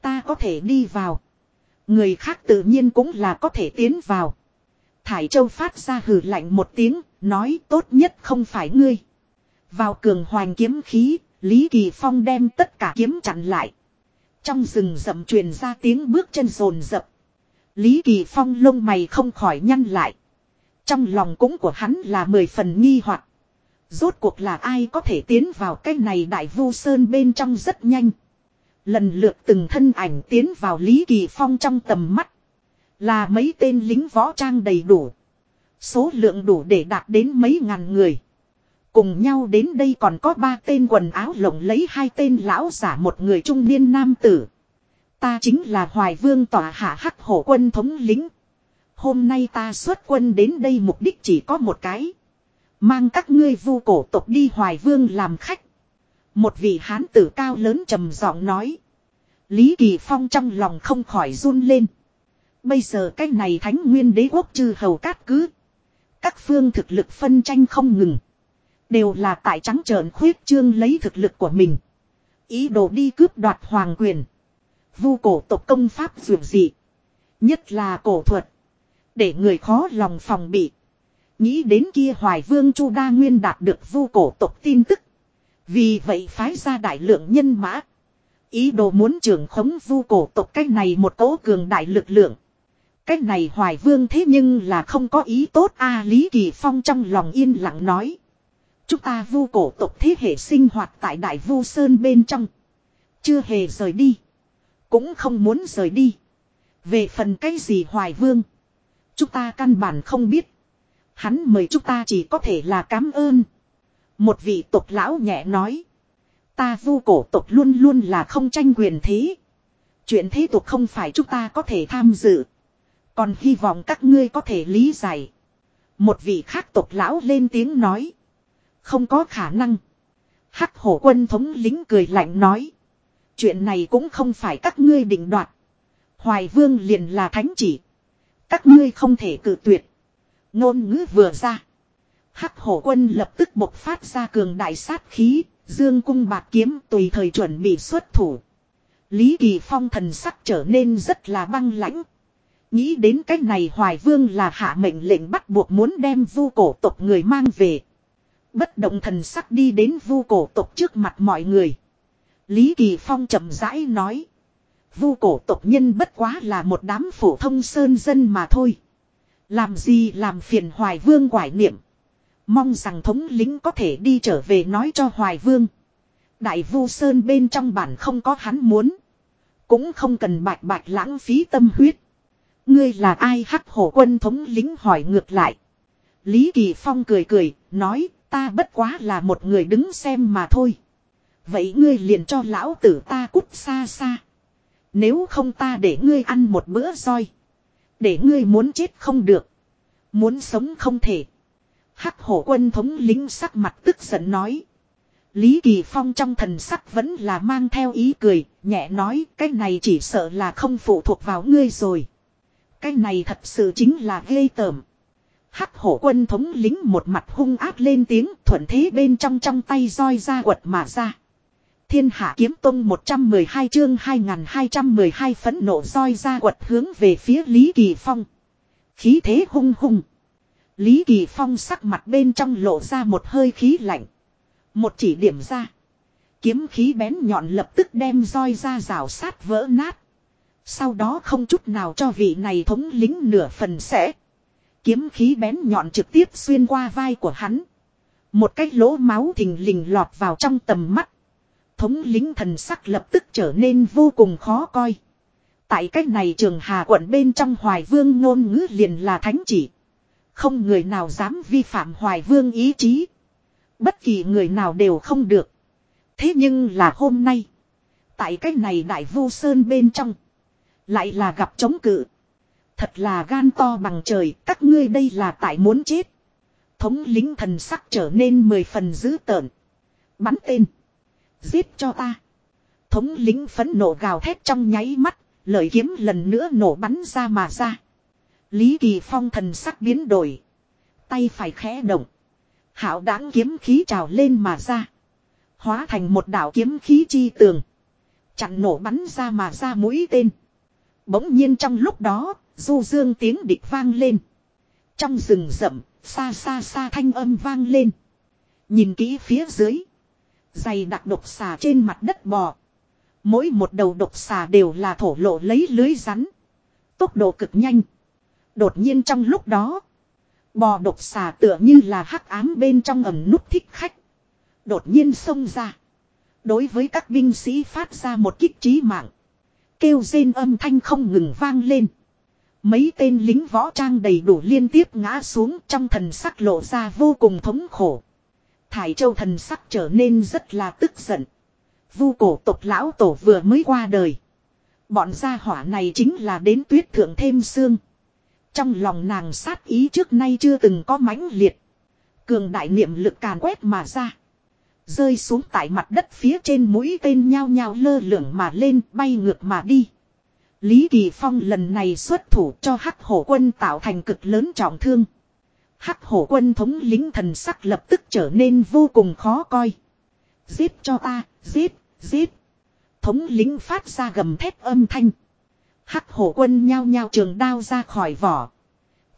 Ta có thể đi vào. Người khác tự nhiên cũng là có thể tiến vào. Thải Châu phát ra hừ lạnh một tiếng, nói tốt nhất không phải ngươi. Vào cường hoành kiếm khí, Lý Kỳ Phong đem tất cả kiếm chặn lại. Trong rừng rậm truyền ra tiếng bước chân rồn rập. Lý Kỳ Phong lông mày không khỏi nhăn lại. Trong lòng cũng của hắn là mười phần nghi hoặc. Rốt cuộc là ai có thể tiến vào cái này đại vu sơn bên trong rất nhanh. Lần lượt từng thân ảnh tiến vào Lý Kỳ Phong trong tầm mắt. Là mấy tên lính võ trang đầy đủ. Số lượng đủ để đạt đến mấy ngàn người. Cùng nhau đến đây còn có ba tên quần áo lộng lấy hai tên lão giả, một người trung niên nam tử. Ta chính là Hoài Vương tỏa hạ hắc hổ quân thống lính. Hôm nay ta xuất quân đến đây mục đích chỉ có một cái. Mang các ngươi vu cổ tộc đi hoài vương làm khách. Một vị hán tử cao lớn trầm giọng nói. Lý Kỳ Phong trong lòng không khỏi run lên. Bây giờ cái này thánh nguyên đế quốc chư hầu cát cứ. Các phương thực lực phân tranh không ngừng. Đều là tại trắng trợn khuyết trương lấy thực lực của mình. Ý đồ đi cướp đoạt hoàng quyền. Vu cổ tộc công pháp dường dị. Nhất là cổ thuật. Để người khó lòng phòng bị. Nghĩ đến kia hoài vương Chu Đa Nguyên đạt được vu cổ tộc tin tức. Vì vậy phái ra đại lượng nhân mã. Ý đồ muốn trưởng khống vu cổ tộc cách này một cố cường đại lực lượng. Cách này hoài vương thế nhưng là không có ý tốt a Lý Kỳ Phong trong lòng yên lặng nói. Chúng ta vu cổ tộc thế hệ sinh hoạt tại đại vu sơn bên trong. Chưa hề rời đi. Cũng không muốn rời đi. Về phần cái gì hoài vương. Chúng ta căn bản không biết. Hắn mời chúng ta chỉ có thể là cảm ơn. Một vị tộc lão nhẹ nói. Ta vu cổ tộc luôn luôn là không tranh quyền thế. Chuyện thế tục không phải chúng ta có thể tham dự. Còn hy vọng các ngươi có thể lý giải. Một vị khác tộc lão lên tiếng nói. Không có khả năng. Hắc hổ quân thống lính cười lạnh nói. Chuyện này cũng không phải các ngươi định đoạt. Hoài vương liền là thánh chỉ. Các ngươi không thể cử tuyệt. Ngôn ngữ vừa ra. Hắc hổ quân lập tức bộc phát ra cường đại sát khí. Dương cung bạc kiếm tùy thời chuẩn bị xuất thủ. Lý Kỳ Phong thần sắc trở nên rất là băng lãnh. Nghĩ đến cách này Hoài Vương là hạ mệnh lệnh bắt buộc muốn đem vu cổ tộc người mang về. Bất động thần sắc đi đến vu cổ tộc trước mặt mọi người. Lý Kỳ Phong chậm rãi nói. Vu cổ tộc nhân bất quá là một đám phổ thông sơn dân mà thôi. Làm gì làm phiền Hoài Vương quải niệm. Mong rằng thống lính có thể đi trở về nói cho Hoài Vương. Đại Vu Sơn bên trong bản không có hắn muốn. Cũng không cần bạch bạch lãng phí tâm huyết. Ngươi là ai hắc hổ quân thống lính hỏi ngược lại. Lý Kỳ Phong cười cười, nói ta bất quá là một người đứng xem mà thôi. Vậy ngươi liền cho lão tử ta cút xa xa. Nếu không ta để ngươi ăn một bữa roi. Để ngươi muốn chết không được. Muốn sống không thể. Hắc hổ quân thống lính sắc mặt tức giận nói. Lý Kỳ Phong trong thần sắc vẫn là mang theo ý cười, nhẹ nói cái này chỉ sợ là không phụ thuộc vào ngươi rồi. Cái này thật sự chính là ghê tởm. Hắc hổ quân thống lính một mặt hung ác lên tiếng thuận thế bên trong trong tay roi ra quật mà ra. Thiên hạ kiếm tông 112 chương 2212 phấn nộ roi ra quật hướng về phía Lý Kỳ Phong. Khí thế hung hung. Lý Kỳ Phong sắc mặt bên trong lộ ra một hơi khí lạnh. Một chỉ điểm ra. Kiếm khí bén nhọn lập tức đem roi ra rào sát vỡ nát. Sau đó không chút nào cho vị này thống lính nửa phần sẽ. Kiếm khí bén nhọn trực tiếp xuyên qua vai của hắn. Một cái lỗ máu thình lình lọt vào trong tầm mắt. Thống lính thần sắc lập tức trở nên vô cùng khó coi. Tại cách này trường hà quận bên trong hoài vương ngôn ngữ liền là thánh chỉ. Không người nào dám vi phạm hoài vương ý chí. Bất kỳ người nào đều không được. Thế nhưng là hôm nay. Tại cách này đại vô sơn bên trong. Lại là gặp chống cự. Thật là gan to bằng trời, các ngươi đây là tại muốn chết. Thống lính thần sắc trở nên mười phần dữ tợn. Bắn tên. Giết cho ta. Thống lính phấn nộ gào thét trong nháy mắt, lợi kiếm lần nữa nổ bắn ra mà ra. Lý Kỳ Phong thần sắc biến đổi. Tay phải khẽ động. Hảo đáng kiếm khí trào lên mà ra. Hóa thành một đảo kiếm khí chi tường. Chặn nổ bắn ra mà ra mũi tên. Bỗng nhiên trong lúc đó, du dương tiếng địch vang lên. Trong rừng rậm, xa xa xa thanh âm vang lên. Nhìn kỹ phía dưới. Dày đặc độc xà trên mặt đất bò. Mỗi một đầu độc xà đều là thổ lộ lấy lưới rắn. Tốc độ cực nhanh. Đột nhiên trong lúc đó. Bò độc xà tựa như là hắc ám bên trong ẩm nút thích khách. Đột nhiên xông ra. Đối với các binh sĩ phát ra một kích trí mạng. Kêu rên âm thanh không ngừng vang lên. Mấy tên lính võ trang đầy đủ liên tiếp ngã xuống trong thần sắc lộ ra vô cùng thống khổ. Thải châu thần sắc trở nên rất là tức giận. Vu cổ tộc lão tổ vừa mới qua đời. Bọn gia hỏa này chính là đến tuyết thượng thêm xương. Trong lòng nàng sát ý trước nay chưa từng có mãnh liệt. Cường đại niệm lực càn quét mà ra. Rơi xuống tại mặt đất phía trên mũi tên nhao nhao lơ lửng mà lên bay ngược mà đi. Lý Kỳ Phong lần này xuất thủ cho hắc hổ quân tạo thành cực lớn trọng thương. Hắc hổ quân thống lính thần sắc lập tức trở nên vô cùng khó coi. Giết cho ta, giết, giết. Thống lính phát ra gầm thép âm thanh. Hắc hổ quân nhao nhao trường đao ra khỏi vỏ.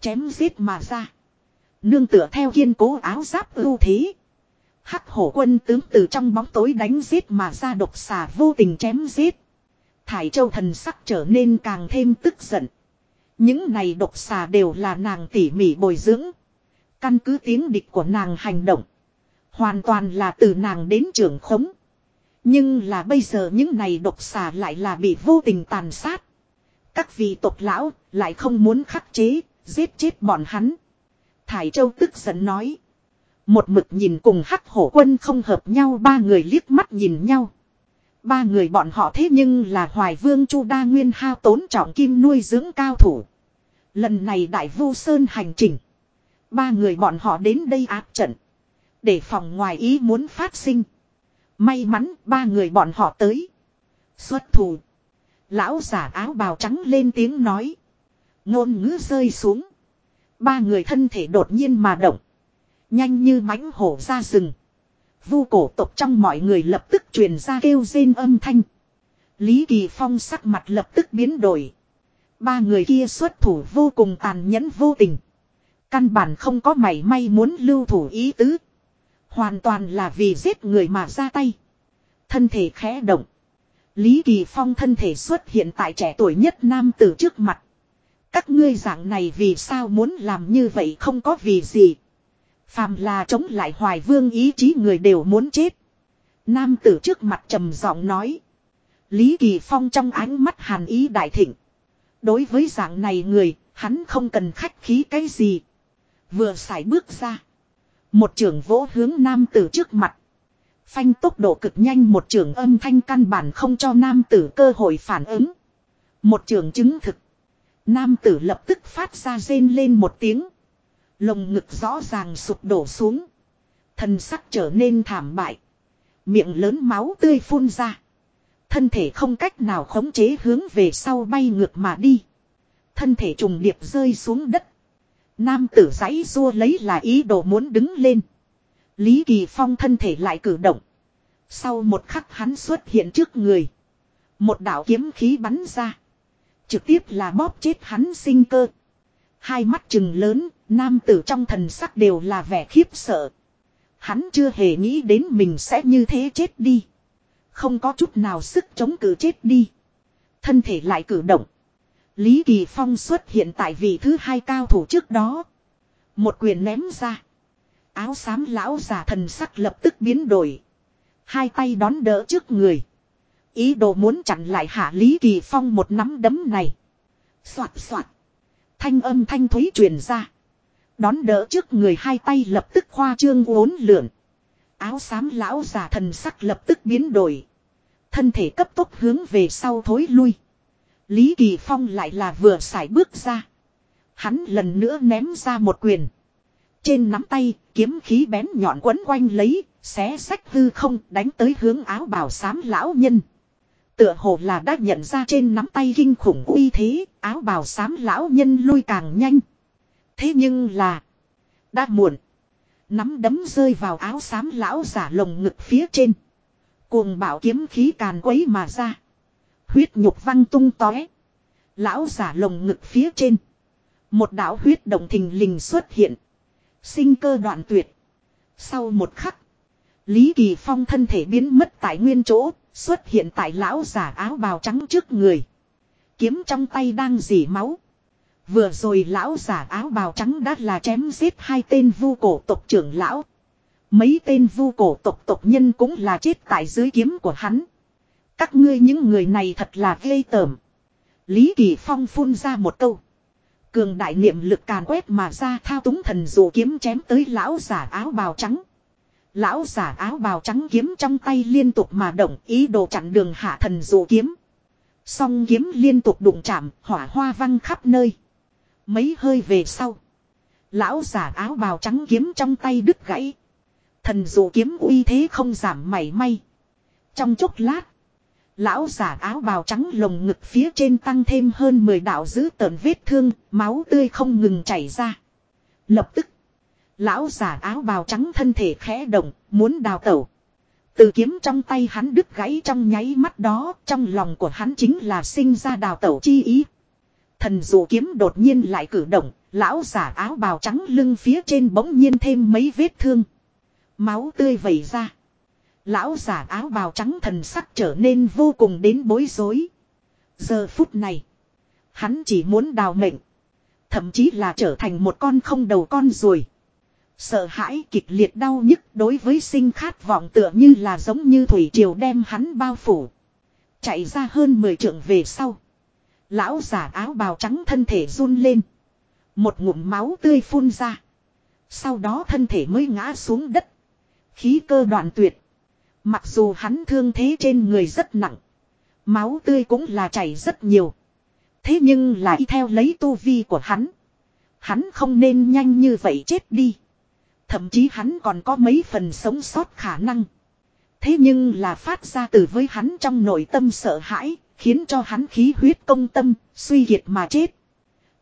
Chém giết mà ra. Nương tựa theo kiên cố áo giáp ưu thế. Hắc hổ quân tướng từ trong bóng tối đánh giết mà ra độc xà vô tình chém giết. Thải châu thần sắc trở nên càng thêm tức giận. Những này độc xà đều là nàng tỉ mỉ bồi dưỡng. Căn cứ tiếng địch của nàng hành động. Hoàn toàn là từ nàng đến trưởng khống. Nhưng là bây giờ những này độc xà lại là bị vô tình tàn sát. Các vị tộc lão lại không muốn khắc chế, giết chết bọn hắn. Thải Châu tức giận nói. Một mực nhìn cùng hắc hổ quân không hợp nhau ba người liếc mắt nhìn nhau. Ba người bọn họ thế nhưng là hoài vương chu đa nguyên hao tốn trọng kim nuôi dưỡng cao thủ. Lần này đại vu sơn hành trình. Ba người bọn họ đến đây áp trận. Để phòng ngoài ý muốn phát sinh. May mắn ba người bọn họ tới. Xuất thủ. Lão giả áo bào trắng lên tiếng nói. Ngôn ngữ rơi xuống. Ba người thân thể đột nhiên mà động. Nhanh như mãnh hổ ra rừng. Vu cổ tộc trong mọi người lập tức truyền ra kêu rên âm thanh. Lý Kỳ Phong sắc mặt lập tức biến đổi. Ba người kia xuất thủ vô cùng tàn nhẫn vô tình. Căn bản không có mảy may muốn lưu thủ ý tứ. Hoàn toàn là vì giết người mà ra tay. Thân thể khẽ động. Lý Kỳ Phong thân thể xuất hiện tại trẻ tuổi nhất nam tử trước mặt. Các ngươi dạng này vì sao muốn làm như vậy không có vì gì. Phàm là chống lại hoài vương ý chí người đều muốn chết. Nam tử trước mặt trầm giọng nói. Lý Kỳ Phong trong ánh mắt hàn ý đại thịnh. Đối với dạng này người, hắn không cần khách khí cái gì. Vừa xài bước ra. Một trưởng vỗ hướng nam tử trước mặt. Phanh tốc độ cực nhanh một trường âm thanh căn bản không cho nam tử cơ hội phản ứng. Một trường chứng thực. Nam tử lập tức phát ra rên lên một tiếng. Lồng ngực rõ ràng sụp đổ xuống. Thân sắc trở nên thảm bại. Miệng lớn máu tươi phun ra. Thân thể không cách nào khống chế hướng về sau bay ngược mà đi. Thân thể trùng điệp rơi xuống đất. Nam tử giãy rua lấy là ý đồ muốn đứng lên. Lý Kỳ Phong thân thể lại cử động. Sau một khắc hắn xuất hiện trước người. Một đạo kiếm khí bắn ra. Trực tiếp là bóp chết hắn sinh cơ. Hai mắt trừng lớn, nam tử trong thần sắc đều là vẻ khiếp sợ. Hắn chưa hề nghĩ đến mình sẽ như thế chết đi. Không có chút nào sức chống cự chết đi. Thân thể lại cử động. Lý Kỳ Phong xuất hiện tại vị thứ hai cao thủ trước đó. Một quyền ném ra. Áo xám lão giả thần sắc lập tức biến đổi. Hai tay đón đỡ trước người. Ý đồ muốn chặn lại hạ Lý Kỳ Phong một nắm đấm này. Xoạt xoạt. Thanh âm thanh thúy truyền ra. Đón đỡ trước người hai tay lập tức khoa trương uốn lượn. Áo xám lão giả thần sắc lập tức biến đổi. Thân thể cấp tốc hướng về sau thối lui. Lý Kỳ Phong lại là vừa xài bước ra. Hắn lần nữa ném ra một quyền. Trên nắm tay, kiếm khí bén nhọn quấn quanh lấy, xé sách hư không đánh tới hướng áo bào xám lão nhân. Tựa hồ là đã nhận ra trên nắm tay kinh khủng uy thế, áo bào xám lão nhân lui càng nhanh. Thế nhưng là, đã muộn. Nắm đấm rơi vào áo xám lão giả lồng ngực phía trên. Cuồng bảo kiếm khí càn quấy mà ra. Huyết nhục văng tung tóe. Lão giả lồng ngực phía trên. Một đạo huyết động thình lình xuất hiện. Sinh cơ đoạn tuyệt. Sau một khắc. Lý Kỳ Phong thân thể biến mất tại nguyên chỗ. Xuất hiện tại lão giả áo bào trắng trước người. Kiếm trong tay đang dỉ máu. Vừa rồi lão giả áo bào trắng đã là chém giết hai tên vu cổ tộc trưởng lão. Mấy tên vu cổ tộc tộc nhân cũng là chết tại dưới kiếm của hắn. Các ngươi những người này thật là ghê tởm. Lý Kỳ Phong phun ra một câu. Cường đại niệm lực càn quét mà ra thao túng thần dụ kiếm chém tới lão giả áo bào trắng. Lão giả áo bào trắng kiếm trong tay liên tục mà động, ý đồ chặn đường hạ thần dụ kiếm. Song kiếm liên tục đụng chạm, hỏa hoa văng khắp nơi. Mấy hơi về sau. Lão giả áo bào trắng kiếm trong tay đứt gãy. Thần dụ kiếm uy thế không giảm mảy may. Trong chốc lát. Lão giả áo bào trắng lồng ngực phía trên tăng thêm hơn 10 đạo giữ tợn vết thương, máu tươi không ngừng chảy ra. Lập tức. Lão giả áo bào trắng thân thể khẽ động, muốn đào tẩu. Từ kiếm trong tay hắn đứt gãy trong nháy mắt đó, trong lòng của hắn chính là sinh ra đào tẩu chi ý. Thần dụ kiếm đột nhiên lại cử động, lão giả áo bào trắng lưng phía trên bỗng nhiên thêm mấy vết thương. Máu tươi vẩy ra. Lão giả áo bào trắng thần sắc trở nên vô cùng đến bối rối. Giờ phút này, hắn chỉ muốn đào mệnh. Thậm chí là trở thành một con không đầu con ruồi. Sợ hãi kịch liệt đau nhức đối với sinh khát vọng tựa như là giống như thủy triều đem hắn bao phủ. Chạy ra hơn 10 trượng về sau. Lão giả áo bào trắng thân thể run lên. Một ngụm máu tươi phun ra. Sau đó thân thể mới ngã xuống đất. Khí cơ đoạn tuyệt. Mặc dù hắn thương thế trên người rất nặng. Máu tươi cũng là chảy rất nhiều. Thế nhưng lại theo lấy tu vi của hắn. Hắn không nên nhanh như vậy chết đi. Thậm chí hắn còn có mấy phần sống sót khả năng. Thế nhưng là phát ra từ với hắn trong nội tâm sợ hãi, khiến cho hắn khí huyết công tâm, suy kiệt mà chết.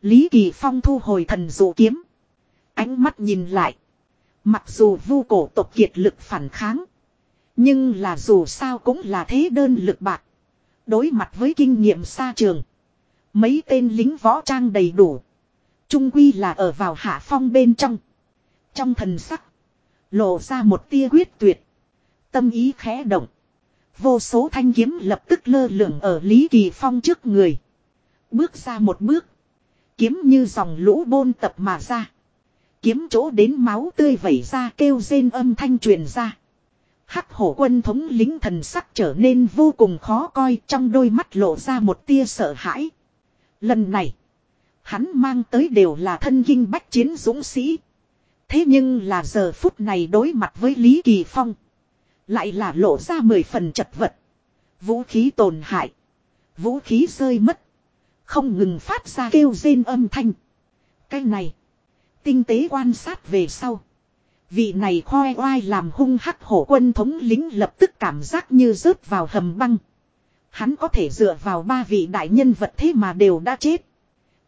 Lý Kỳ Phong thu hồi thần dụ kiếm. Ánh mắt nhìn lại. Mặc dù vu cổ tộc kiệt lực phản kháng. Nhưng là dù sao cũng là thế đơn lực bạc. Đối mặt với kinh nghiệm xa trường. Mấy tên lính võ trang đầy đủ. Trung quy là ở vào hạ phong bên trong. Trong thần sắc. Lộ ra một tia quyết tuyệt. Tâm ý khẽ động. Vô số thanh kiếm lập tức lơ lửng ở Lý Kỳ Phong trước người. Bước ra một bước. Kiếm như dòng lũ bôn tập mà ra. Kiếm chỗ đến máu tươi vẩy ra kêu rên âm thanh truyền ra. Hắc hổ quân thống lính thần sắc trở nên vô cùng khó coi trong đôi mắt lộ ra một tia sợ hãi. Lần này, hắn mang tới đều là thân kinh bách chiến dũng sĩ. Thế nhưng là giờ phút này đối mặt với Lý Kỳ Phong. Lại là lộ ra mười phần chật vật. Vũ khí tổn hại. Vũ khí rơi mất. Không ngừng phát ra kêu rên âm thanh. Cái này. Tinh tế quan sát về sau. Vị này khoe oai làm hung hắc hổ quân thống lính lập tức cảm giác như rớt vào hầm băng. Hắn có thể dựa vào ba vị đại nhân vật thế mà đều đã chết.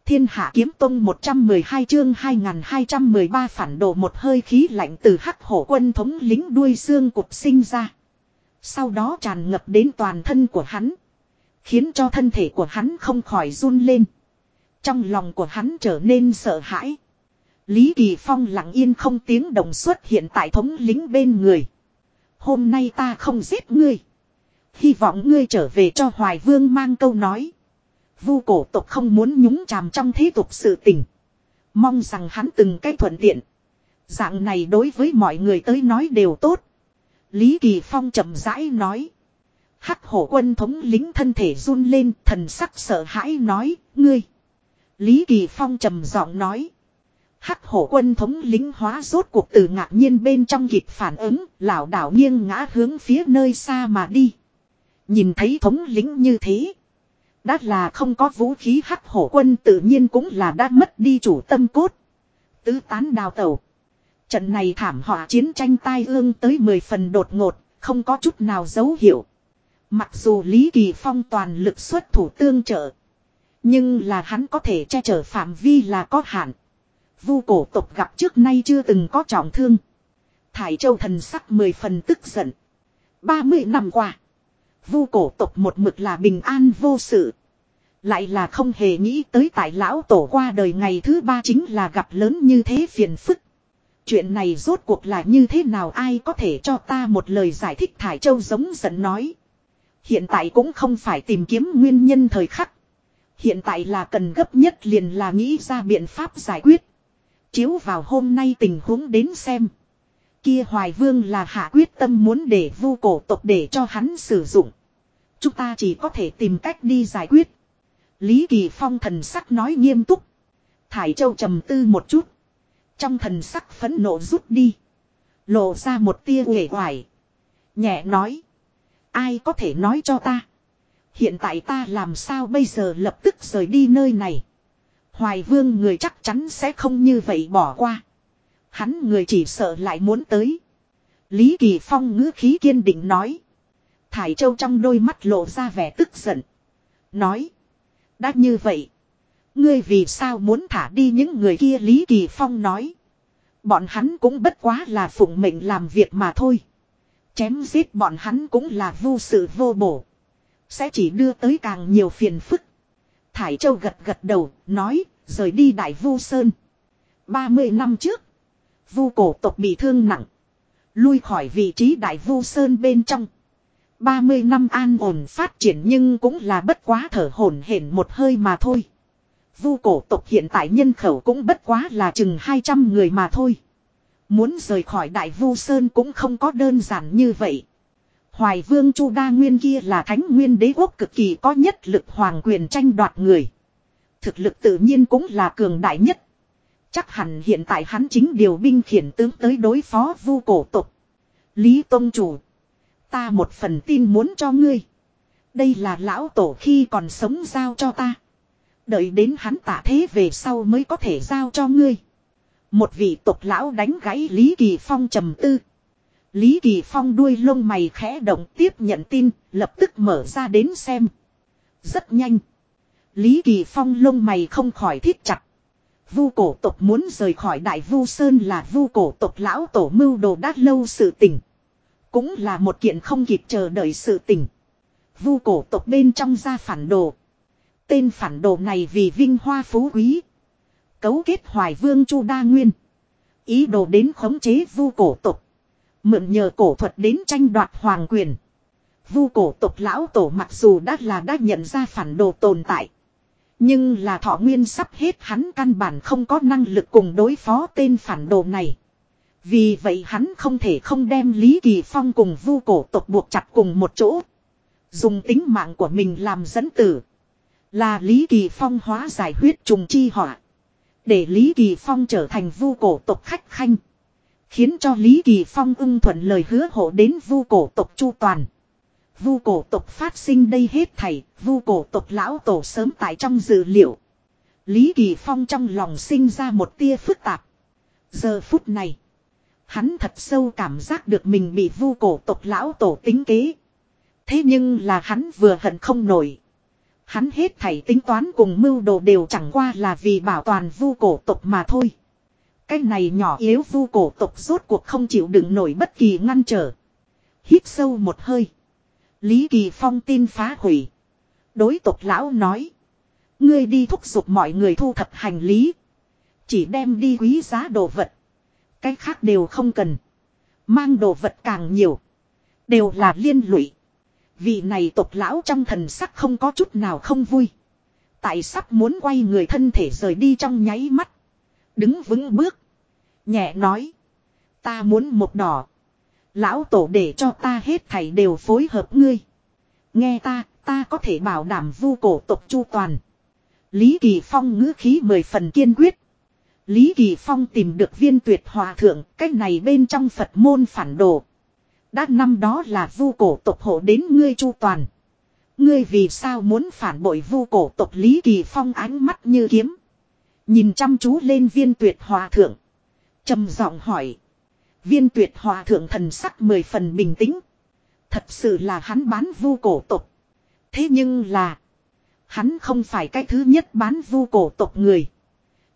Thiên hạ kiếm tông 112 chương 2213 phản đồ một hơi khí lạnh từ hắc hổ quân thống lính đuôi xương cục sinh ra. Sau đó tràn ngập đến toàn thân của hắn. Khiến cho thân thể của hắn không khỏi run lên. Trong lòng của hắn trở nên sợ hãi. Lý Kỳ Phong lặng yên không tiếng động xuất hiện tại thống lính bên người. Hôm nay ta không giết ngươi. Hy vọng ngươi trở về cho Hoài Vương mang câu nói. Vu cổ tộc không muốn nhúng chàm trong thế tục sự tình. Mong rằng hắn từng cái thuận tiện. Dạng này đối với mọi người tới nói đều tốt. Lý Kỳ Phong chậm rãi nói. Hắc hổ quân thống lính thân thể run lên thần sắc sợ hãi nói, ngươi. Lý Kỳ Phong trầm giọng nói. Hắc hổ quân thống lính hóa rốt cuộc từ ngạc nhiên bên trong kịp phản ứng, lảo đảo nghiêng ngã hướng phía nơi xa mà đi. Nhìn thấy thống lính như thế. Đã là không có vũ khí hắc hổ quân tự nhiên cũng là đã mất đi chủ tâm cốt. Tứ tán đào tẩu. Trận này thảm họa chiến tranh tai ương tới 10 phần đột ngột, không có chút nào dấu hiệu. Mặc dù Lý Kỳ Phong toàn lực xuất thủ tương trợ. Nhưng là hắn có thể che chở phạm vi là có hạn. Vu cổ tộc gặp trước nay chưa từng có trọng thương. Thải Châu thần sắc mười phần tức giận. 30 năm qua. Vu cổ tộc một mực là bình an vô sự. Lại là không hề nghĩ tới tại lão tổ qua đời ngày thứ ba chính là gặp lớn như thế phiền phức. Chuyện này rốt cuộc là như thế nào ai có thể cho ta một lời giải thích Thải Châu giống giận nói. Hiện tại cũng không phải tìm kiếm nguyên nhân thời khắc. Hiện tại là cần gấp nhất liền là nghĩ ra biện pháp giải quyết. Chiếu vào hôm nay tình huống đến xem. Kia Hoài Vương là hạ quyết tâm muốn để vu cổ tộc để cho hắn sử dụng. Chúng ta chỉ có thể tìm cách đi giải quyết. Lý Kỳ Phong thần sắc nói nghiêm túc. Thải Châu trầm tư một chút. Trong thần sắc phẫn nộ rút đi. Lộ ra một tia uể oải. Nhẹ nói. Ai có thể nói cho ta. Hiện tại ta làm sao bây giờ lập tức rời đi nơi này. Hoài vương người chắc chắn sẽ không như vậy bỏ qua. Hắn người chỉ sợ lại muốn tới. Lý Kỳ Phong ngữ khí kiên định nói. Thải Châu trong đôi mắt lộ ra vẻ tức giận. Nói. Đã như vậy. Ngươi vì sao muốn thả đi những người kia Lý Kỳ Phong nói. Bọn hắn cũng bất quá là phụng mệnh làm việc mà thôi. Chém giết bọn hắn cũng là vô sự vô bổ. Sẽ chỉ đưa tới càng nhiều phiền phức. Thải Châu gật gật đầu, nói, rời đi Đại Vu Sơn. 30 năm trước, Vu cổ tộc bị thương nặng. Lui khỏi vị trí Đại Vu Sơn bên trong. 30 năm an ổn phát triển nhưng cũng là bất quá thở hổn hển một hơi mà thôi. Vu cổ tộc hiện tại nhân khẩu cũng bất quá là chừng 200 người mà thôi. Muốn rời khỏi Đại Vu Sơn cũng không có đơn giản như vậy. Hoài Vương Chu Đa Nguyên kia là thánh nguyên đế quốc cực kỳ có nhất lực hoàng quyền tranh đoạt người. Thực lực tự nhiên cũng là cường đại nhất. Chắc hẳn hiện tại hắn chính điều binh khiển tướng tới đối phó vu cổ tục. Lý Tông Chủ. Ta một phần tin muốn cho ngươi. Đây là lão tổ khi còn sống giao cho ta. Đợi đến hắn tả thế về sau mới có thể giao cho ngươi. Một vị tộc lão đánh gãy Lý Kỳ Phong trầm tư. Lý Kỳ Phong đuôi lông mày khẽ động tiếp nhận tin, lập tức mở ra đến xem. Rất nhanh. Lý Kỳ Phong lông mày không khỏi thiết chặt. Vu cổ tộc muốn rời khỏi đại vu sơn là vu cổ tộc lão tổ mưu đồ đã lâu sự tình. Cũng là một kiện không kịp chờ đợi sự tình. Vu cổ tộc bên trong ra phản đồ. Tên phản đồ này vì vinh hoa phú quý. Cấu kết hoài vương Chu Đa Nguyên. Ý đồ đến khống chế vu cổ tộc. Mượn nhờ cổ thuật đến tranh đoạt hoàng quyền. Vu cổ tộc lão tổ mặc dù đã là đã nhận ra phản đồ tồn tại. Nhưng là thọ nguyên sắp hết, hắn căn bản không có năng lực cùng đối phó tên phản đồ này. Vì vậy hắn không thể không đem Lý Kỳ Phong cùng vu cổ tộc buộc chặt cùng một chỗ. Dùng tính mạng của mình làm dẫn tử. Là Lý Kỳ Phong hóa giải huyết trùng chi họa. Để Lý Kỳ Phong trở thành vu cổ tộc khách khanh. Khiến cho Lý Kỳ Phong ưng thuận lời hứa hộ đến vu cổ tộc chu toàn. Vu cổ tộc phát sinh đây hết thảy, vu cổ tộc lão tổ sớm tại trong dự liệu. Lý Kỳ Phong trong lòng sinh ra một tia phức tạp. Giờ phút này, hắn thật sâu cảm giác được mình bị vu cổ tộc lão tổ tính kế. Thế nhưng là hắn vừa hận không nổi. Hắn hết thảy tính toán cùng mưu đồ đều chẳng qua là vì bảo toàn vu cổ tộc mà thôi. Cái này nhỏ yếu vu cổ tộc rốt cuộc không chịu đựng nổi bất kỳ ngăn trở. Hít sâu một hơi. Lý Kỳ Phong tin phá hủy. Đối tộc lão nói. Ngươi đi thúc giục mọi người thu thập hành lý. Chỉ đem đi quý giá đồ vật. Cái khác đều không cần. Mang đồ vật càng nhiều. Đều là liên lụy. Vị này tộc lão trong thần sắc không có chút nào không vui. Tại sắp muốn quay người thân thể rời đi trong nháy mắt. Đứng vững bước. Nhẹ nói. Ta muốn một đỏ. Lão tổ để cho ta hết thảy đều phối hợp ngươi. Nghe ta, ta có thể bảo đảm vu cổ tộc chu toàn. Lý Kỳ Phong ngữ khí mười phần kiên quyết. Lý Kỳ Phong tìm được viên tuyệt hòa thượng, cách này bên trong Phật môn phản đồ. Đã năm đó là vu cổ tộc hộ đến ngươi chu toàn. Ngươi vì sao muốn phản bội vu cổ tộc Lý Kỳ Phong ánh mắt như kiếm. Nhìn chăm chú lên viên tuyệt hòa thượng trầm giọng hỏi. Viên tuyệt hòa thượng thần sắc mười phần bình tĩnh. Thật sự là hắn bán vu cổ tộc. Thế nhưng là. Hắn không phải cái thứ nhất bán vu cổ tộc người.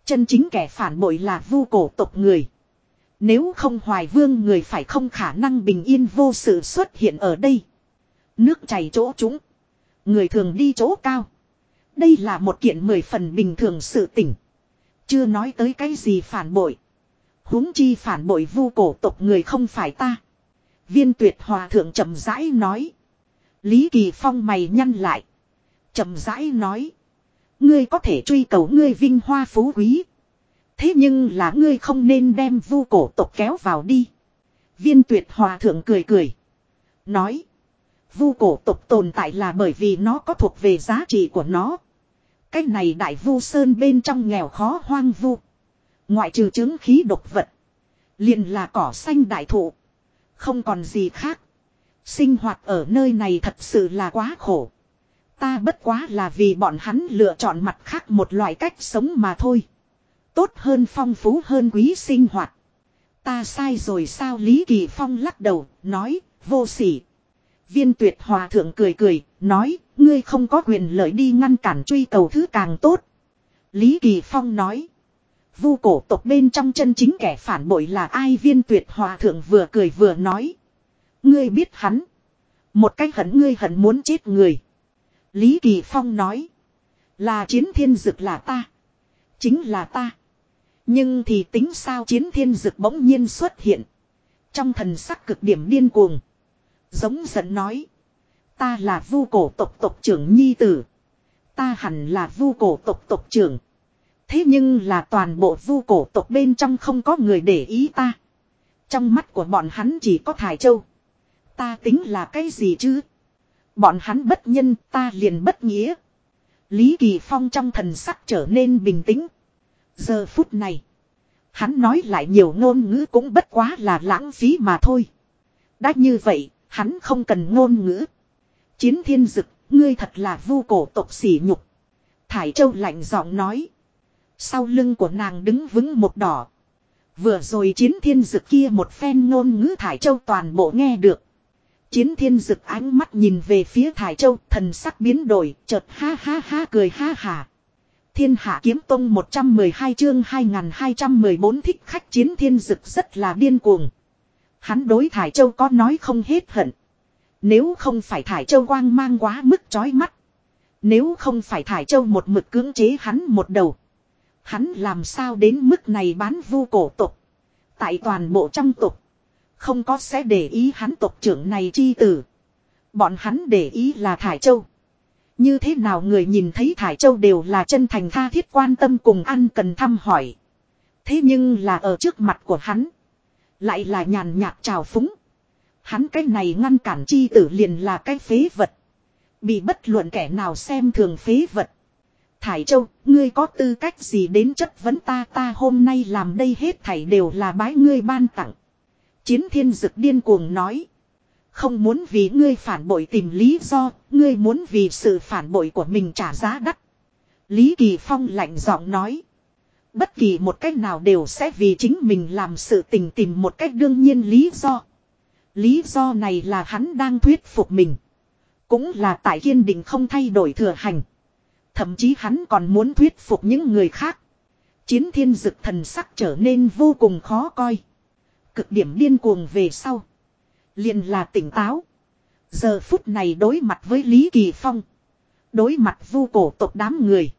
Chân chính kẻ phản bội là vu cổ tộc người. Nếu không hoài vương người phải không khả năng bình yên vô sự xuất hiện ở đây. Nước chảy chỗ chúng. Người thường đi chỗ cao. Đây là một kiện mười phần bình thường sự tỉnh. Chưa nói tới cái gì phản bội huống chi phản bội vu cổ tộc người không phải ta. Viên tuyệt hòa thượng chậm rãi nói. Lý Kỳ Phong mày nhăn lại. chậm rãi nói. Ngươi có thể truy cầu ngươi vinh hoa phú quý. Thế nhưng là ngươi không nên đem vu cổ tộc kéo vào đi. Viên tuyệt hòa thượng cười cười. Nói. Vu cổ tộc tồn tại là bởi vì nó có thuộc về giá trị của nó. Cái này đại vu sơn bên trong nghèo khó hoang vu. Ngoại trừ chứng khí độc vật. Liền là cỏ xanh đại thụ. Không còn gì khác. Sinh hoạt ở nơi này thật sự là quá khổ. Ta bất quá là vì bọn hắn lựa chọn mặt khác một loại cách sống mà thôi. Tốt hơn phong phú hơn quý sinh hoạt. Ta sai rồi sao Lý Kỳ Phong lắc đầu, nói, vô sỉ. Viên tuyệt hòa thượng cười cười, nói, ngươi không có quyền lợi đi ngăn cản truy cầu thứ càng tốt. Lý Kỳ Phong nói, vu cổ tộc bên trong chân chính kẻ phản bội là ai viên tuyệt hòa thượng vừa cười vừa nói. Ngươi biết hắn. Một cách hận ngươi hận muốn chết người. Lý Kỳ Phong nói. Là chiến thiên dực là ta. Chính là ta. Nhưng thì tính sao chiến thiên dực bỗng nhiên xuất hiện. Trong thần sắc cực điểm điên cuồng. Giống giận nói. Ta là vu cổ tộc tộc trưởng nhi tử. Ta hẳn là vu cổ tộc tộc trưởng. Thế nhưng là toàn bộ vu cổ tộc bên trong không có người để ý ta. Trong mắt của bọn hắn chỉ có Thải Châu. Ta tính là cái gì chứ? Bọn hắn bất nhân ta liền bất nghĩa. Lý Kỳ Phong trong thần sắc trở nên bình tĩnh. Giờ phút này. Hắn nói lại nhiều ngôn ngữ cũng bất quá là lãng phí mà thôi. Đã như vậy, hắn không cần ngôn ngữ. Chiến thiên dực, ngươi thật là vu cổ tộc sỉ nhục. Thải Châu lạnh giọng nói. Sau lưng của nàng đứng vững một đỏ. Vừa rồi chiến thiên dực kia một phen ngôn ngữ Thải Châu toàn bộ nghe được. Chiến thiên dực ánh mắt nhìn về phía Thải Châu thần sắc biến đổi chợt ha ha ha cười ha hà. Thiên hạ kiếm tông 112 chương 2214 thích khách chiến thiên dực rất là điên cuồng. Hắn đối Thải Châu có nói không hết hận. Nếu không phải Thải Châu quang mang quá mức chói mắt. Nếu không phải Thải Châu một mực cưỡng chế hắn một đầu. Hắn làm sao đến mức này bán vu cổ tục. Tại toàn bộ trong tục. Không có sẽ để ý hắn tộc trưởng này chi tử. Bọn hắn để ý là Thải Châu. Như thế nào người nhìn thấy Thải Châu đều là chân thành tha thiết quan tâm cùng ăn cần thăm hỏi. Thế nhưng là ở trước mặt của hắn. Lại là nhàn nhạt trào phúng. Hắn cái này ngăn cản chi tử liền là cái phế vật. Bị bất luận kẻ nào xem thường phế vật. Thải Châu, ngươi có tư cách gì đến chất vấn ta ta hôm nay làm đây hết thảy đều là bái ngươi ban tặng. Chiến thiên dực điên cuồng nói. Không muốn vì ngươi phản bội tìm lý do, ngươi muốn vì sự phản bội của mình trả giá đắt. Lý Kỳ Phong lạnh giọng nói. Bất kỳ một cách nào đều sẽ vì chính mình làm sự tình tìm một cách đương nhiên lý do. Lý do này là hắn đang thuyết phục mình. Cũng là tại kiên định không thay đổi thừa hành. Thậm chí hắn còn muốn thuyết phục những người khác. Chiến thiên dực thần sắc trở nên vô cùng khó coi. Cực điểm điên cuồng về sau. liền là tỉnh táo. Giờ phút này đối mặt với Lý Kỳ Phong. Đối mặt vu cổ tộc đám người.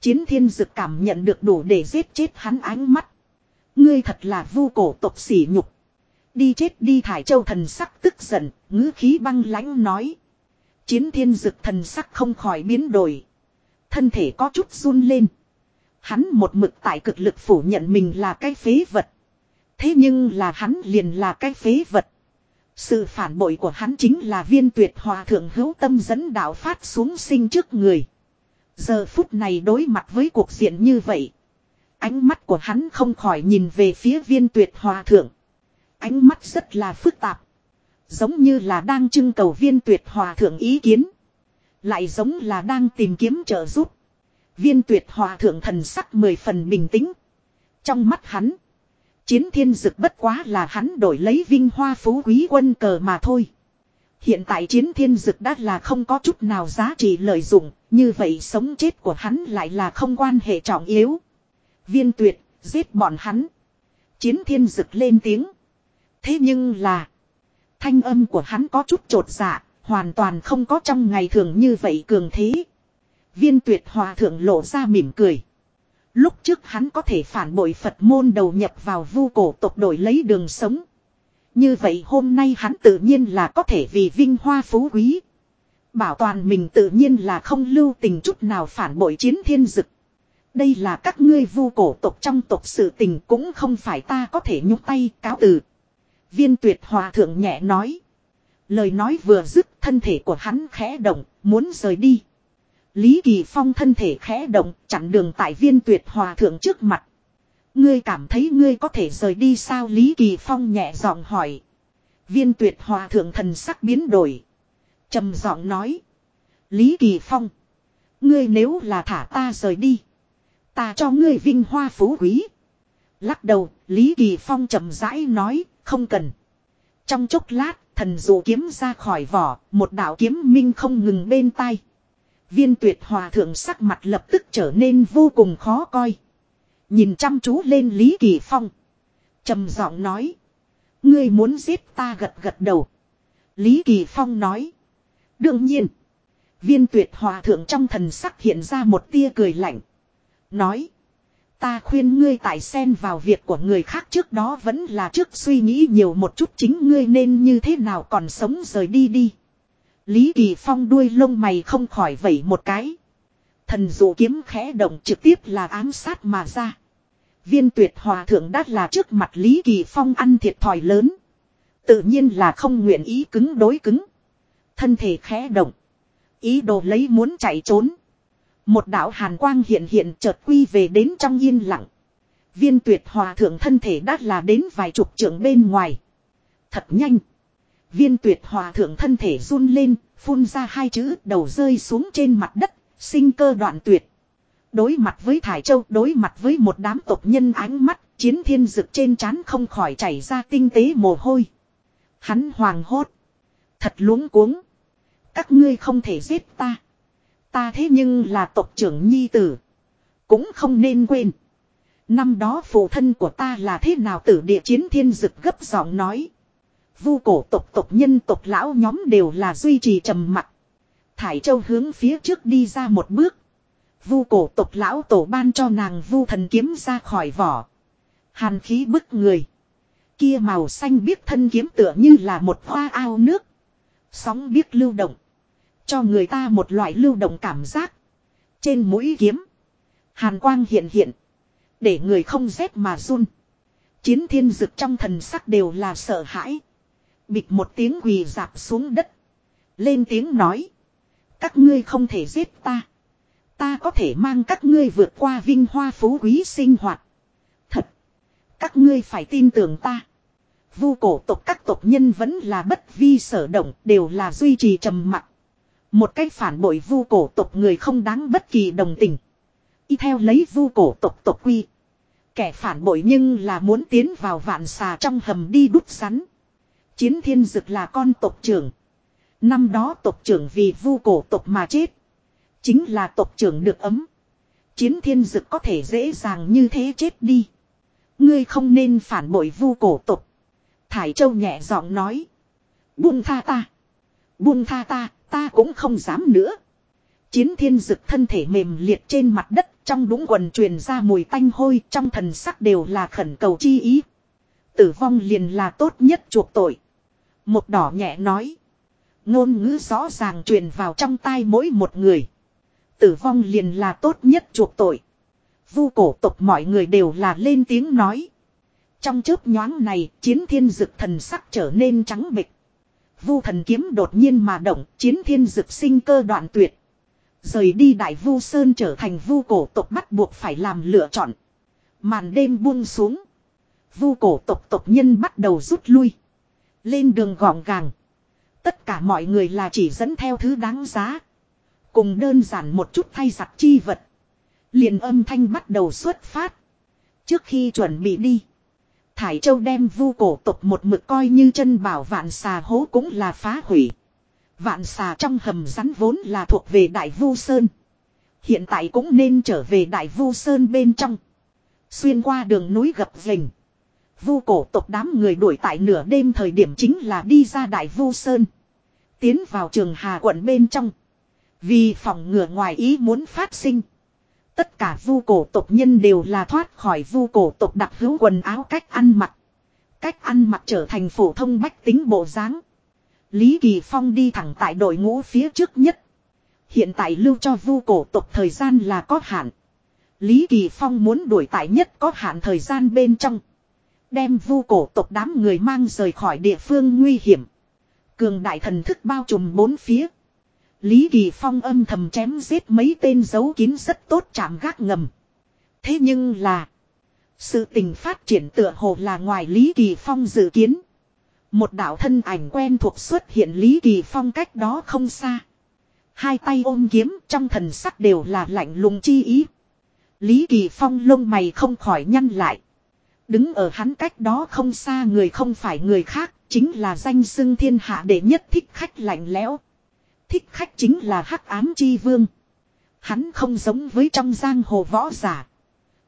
Chiến thiên dực cảm nhận được đủ để giết chết hắn ánh mắt. Ngươi thật là vu cổ tộc sỉ nhục. Đi chết đi thải châu thần sắc tức giận, ngữ khí băng lãnh nói. Chiến thiên dực thần sắc không khỏi biến đổi. Thân thể có chút run lên. Hắn một mực tại cực lực phủ nhận mình là cái phế vật. Thế nhưng là hắn liền là cái phế vật. Sự phản bội của hắn chính là viên tuyệt hòa thượng hữu tâm dẫn đạo phát xuống sinh trước người. Giờ phút này đối mặt với cuộc diện như vậy. Ánh mắt của hắn không khỏi nhìn về phía viên tuyệt hòa thượng. Ánh mắt rất là phức tạp. Giống như là đang trưng cầu viên tuyệt hòa thượng ý kiến. Lại giống là đang tìm kiếm trợ giúp. Viên tuyệt hòa thượng thần sắc mười phần bình tĩnh. Trong mắt hắn. Chiến thiên dực bất quá là hắn đổi lấy vinh hoa phú quý quân cờ mà thôi. Hiện tại chiến thiên dực đã là không có chút nào giá trị lợi dụng, như vậy sống chết của hắn lại là không quan hệ trọng yếu. Viên tuyệt, giết bọn hắn. Chiến thiên dực lên tiếng. Thế nhưng là, thanh âm của hắn có chút trột dạ, hoàn toàn không có trong ngày thường như vậy cường thế. Viên tuyệt hòa thượng lộ ra mỉm cười. Lúc trước hắn có thể phản bội Phật môn đầu nhập vào vu cổ tộc đổi lấy đường sống. Như vậy hôm nay hắn tự nhiên là có thể vì vinh hoa phú quý. Bảo toàn mình tự nhiên là không lưu tình chút nào phản bội chiến thiên dực. Đây là các ngươi vu cổ tộc trong tộc sự tình cũng không phải ta có thể nhúc tay cáo từ. Viên tuyệt hòa thượng nhẹ nói. Lời nói vừa dứt thân thể của hắn khẽ động, muốn rời đi. Lý Kỳ Phong thân thể khẽ động, chặn đường tại viên tuyệt hòa thượng trước mặt. Ngươi cảm thấy ngươi có thể rời đi sao Lý Kỳ Phong nhẹ giọng hỏi. Viên tuyệt hòa thượng thần sắc biến đổi. trầm giọng nói. Lý Kỳ Phong. Ngươi nếu là thả ta rời đi. Ta cho ngươi vinh hoa phú quý. Lắc đầu, Lý Kỳ Phong chậm rãi nói, không cần. Trong chốc lát, thần dụ kiếm ra khỏi vỏ, một đạo kiếm minh không ngừng bên tai. Viên tuyệt hòa thượng sắc mặt lập tức trở nên vô cùng khó coi. Nhìn chăm chú lên Lý Kỳ Phong. trầm giọng nói. Ngươi muốn giết ta gật gật đầu. Lý Kỳ Phong nói. Đương nhiên. Viên tuyệt hòa thượng trong thần sắc hiện ra một tia cười lạnh. Nói. Ta khuyên ngươi tại xen vào việc của người khác trước đó vẫn là trước suy nghĩ nhiều một chút chính ngươi nên như thế nào còn sống rời đi đi. Lý Kỳ Phong đuôi lông mày không khỏi vẩy một cái. Thần dụ kiếm khẽ động trực tiếp là ám sát mà ra. Viên tuyệt hòa thượng đắt là trước mặt Lý Kỳ Phong ăn thiệt thòi lớn. Tự nhiên là không nguyện ý cứng đối cứng. Thân thể khẽ động. Ý đồ lấy muốn chạy trốn. Một đạo hàn quang hiện hiện chợt quy về đến trong yên lặng. Viên tuyệt hòa thượng thân thể đã là đến vài chục trượng bên ngoài. Thật nhanh. Viên tuyệt hòa thượng thân thể run lên, phun ra hai chữ đầu rơi xuống trên mặt đất, sinh cơ đoạn tuyệt. Đối mặt với Thải Châu, đối mặt với một đám tộc nhân ánh mắt, chiến thiên dực trên trán không khỏi chảy ra tinh tế mồ hôi. Hắn hoàng hốt. Thật luống cuống. Các ngươi không thể giết ta. Ta thế nhưng là tộc trưởng nhi tử. Cũng không nên quên. Năm đó phụ thân của ta là thế nào tử địa chiến thiên dực gấp giọng nói. Vu cổ tộc tộc nhân tộc lão nhóm đều là duy trì trầm mặc. Thải Châu hướng phía trước đi ra một bước. Vu cổ tộc lão tổ ban cho nàng vu thần kiếm ra khỏi vỏ. Hàn khí bức người. Kia màu xanh biếc thân kiếm tựa như là một hoa ao nước. Sóng biếc lưu động. Cho người ta một loại lưu động cảm giác. Trên mũi kiếm. Hàn quang hiện hiện. Để người không rét mà run. Chiến thiên dực trong thần sắc đều là sợ hãi. Bịch một tiếng quỳ dạp xuống đất. Lên tiếng nói. Các ngươi không thể giết ta. Ta có thể mang các ngươi vượt qua vinh hoa phú quý sinh hoạt. Thật. Các ngươi phải tin tưởng ta. Vu cổ tộc các tộc nhân vẫn là bất vi sở động, đều là duy trì trầm mặc. Một cách phản bội vu cổ tộc người không đáng bất kỳ đồng tình. Y theo lấy vu cổ tộc tộc quy. Kẻ phản bội nhưng là muốn tiến vào vạn xà trong hầm đi đút sắn Chiến thiên dực là con tộc trưởng. Năm đó tộc trưởng vì vu cổ tộc mà chết. Chính là tộc trưởng được ấm. Chiến thiên dực có thể dễ dàng như thế chết đi. Ngươi không nên phản bội vu cổ tộc. Thải Châu nhẹ giọng nói. Buông tha ta. Buông tha ta, ta cũng không dám nữa. Chiến thiên dực thân thể mềm liệt trên mặt đất trong đúng quần truyền ra mùi tanh hôi trong thần sắc đều là khẩn cầu chi ý. Tử vong liền là tốt nhất chuộc tội. Một đỏ nhẹ nói. Ngôn ngữ rõ ràng truyền vào trong tai mỗi một người. Tử vong liền là tốt nhất chuộc tội. Vu cổ tộc mọi người đều là lên tiếng nói. Trong chớp nhoáng này, chiến thiên dực thần sắc trở nên trắng bịch. Vu thần kiếm đột nhiên mà động, chiến thiên dực sinh cơ đoạn tuyệt. Rời đi đại vu sơn trở thành vu cổ tộc bắt buộc phải làm lựa chọn. Màn đêm buông xuống. Vu cổ tộc tộc nhân bắt đầu rút lui. Lên đường gọn gàng. Tất cả mọi người là chỉ dẫn theo thứ đáng giá. Cùng đơn giản một chút thay giặt chi vật. liền âm thanh bắt đầu xuất phát. Trước khi chuẩn bị đi. Thải Châu đem vu cổ tộc một mực coi như chân bảo vạn xà hố cũng là phá hủy. Vạn xà trong hầm rắn vốn là thuộc về Đại Vu Sơn. Hiện tại cũng nên trở về Đại Vu Sơn bên trong. Xuyên qua đường núi gập rình. Vu cổ tộc đám người đuổi tại nửa đêm thời điểm chính là đi ra Đại Vu Sơn. Tiến vào trường Hà quận bên trong. Vì phòng ngừa ngoài ý muốn phát sinh. Tất cả vu cổ tộc nhân đều là thoát khỏi vu cổ tộc đặc hữu quần áo cách ăn mặc. Cách ăn mặc trở thành phổ thông bách tính bộ dáng. Lý Kỳ Phong đi thẳng tại đội ngũ phía trước nhất. Hiện tại lưu cho vu cổ tộc thời gian là có hạn. Lý Kỳ Phong muốn đuổi tại nhất có hạn thời gian bên trong. Đem vu cổ tộc đám người mang rời khỏi địa phương nguy hiểm. Cường đại thần thức bao trùm bốn phía. Lý Kỳ Phong âm thầm chém giết mấy tên giấu kín rất tốt chạm gác ngầm. Thế nhưng là. Sự tình phát triển tựa hồ là ngoài Lý Kỳ Phong dự kiến. Một đạo thân ảnh quen thuộc xuất hiện Lý Kỳ Phong cách đó không xa. Hai tay ôm kiếm trong thần sắc đều là lạnh lùng chi ý. Lý Kỳ Phong lông mày không khỏi nhăn lại. Đứng ở hắn cách đó không xa người không phải người khác, chính là danh xưng thiên hạ đệ nhất thích khách lạnh lẽo. Thích khách chính là hắc ám chi vương. Hắn không giống với trong giang hồ võ giả.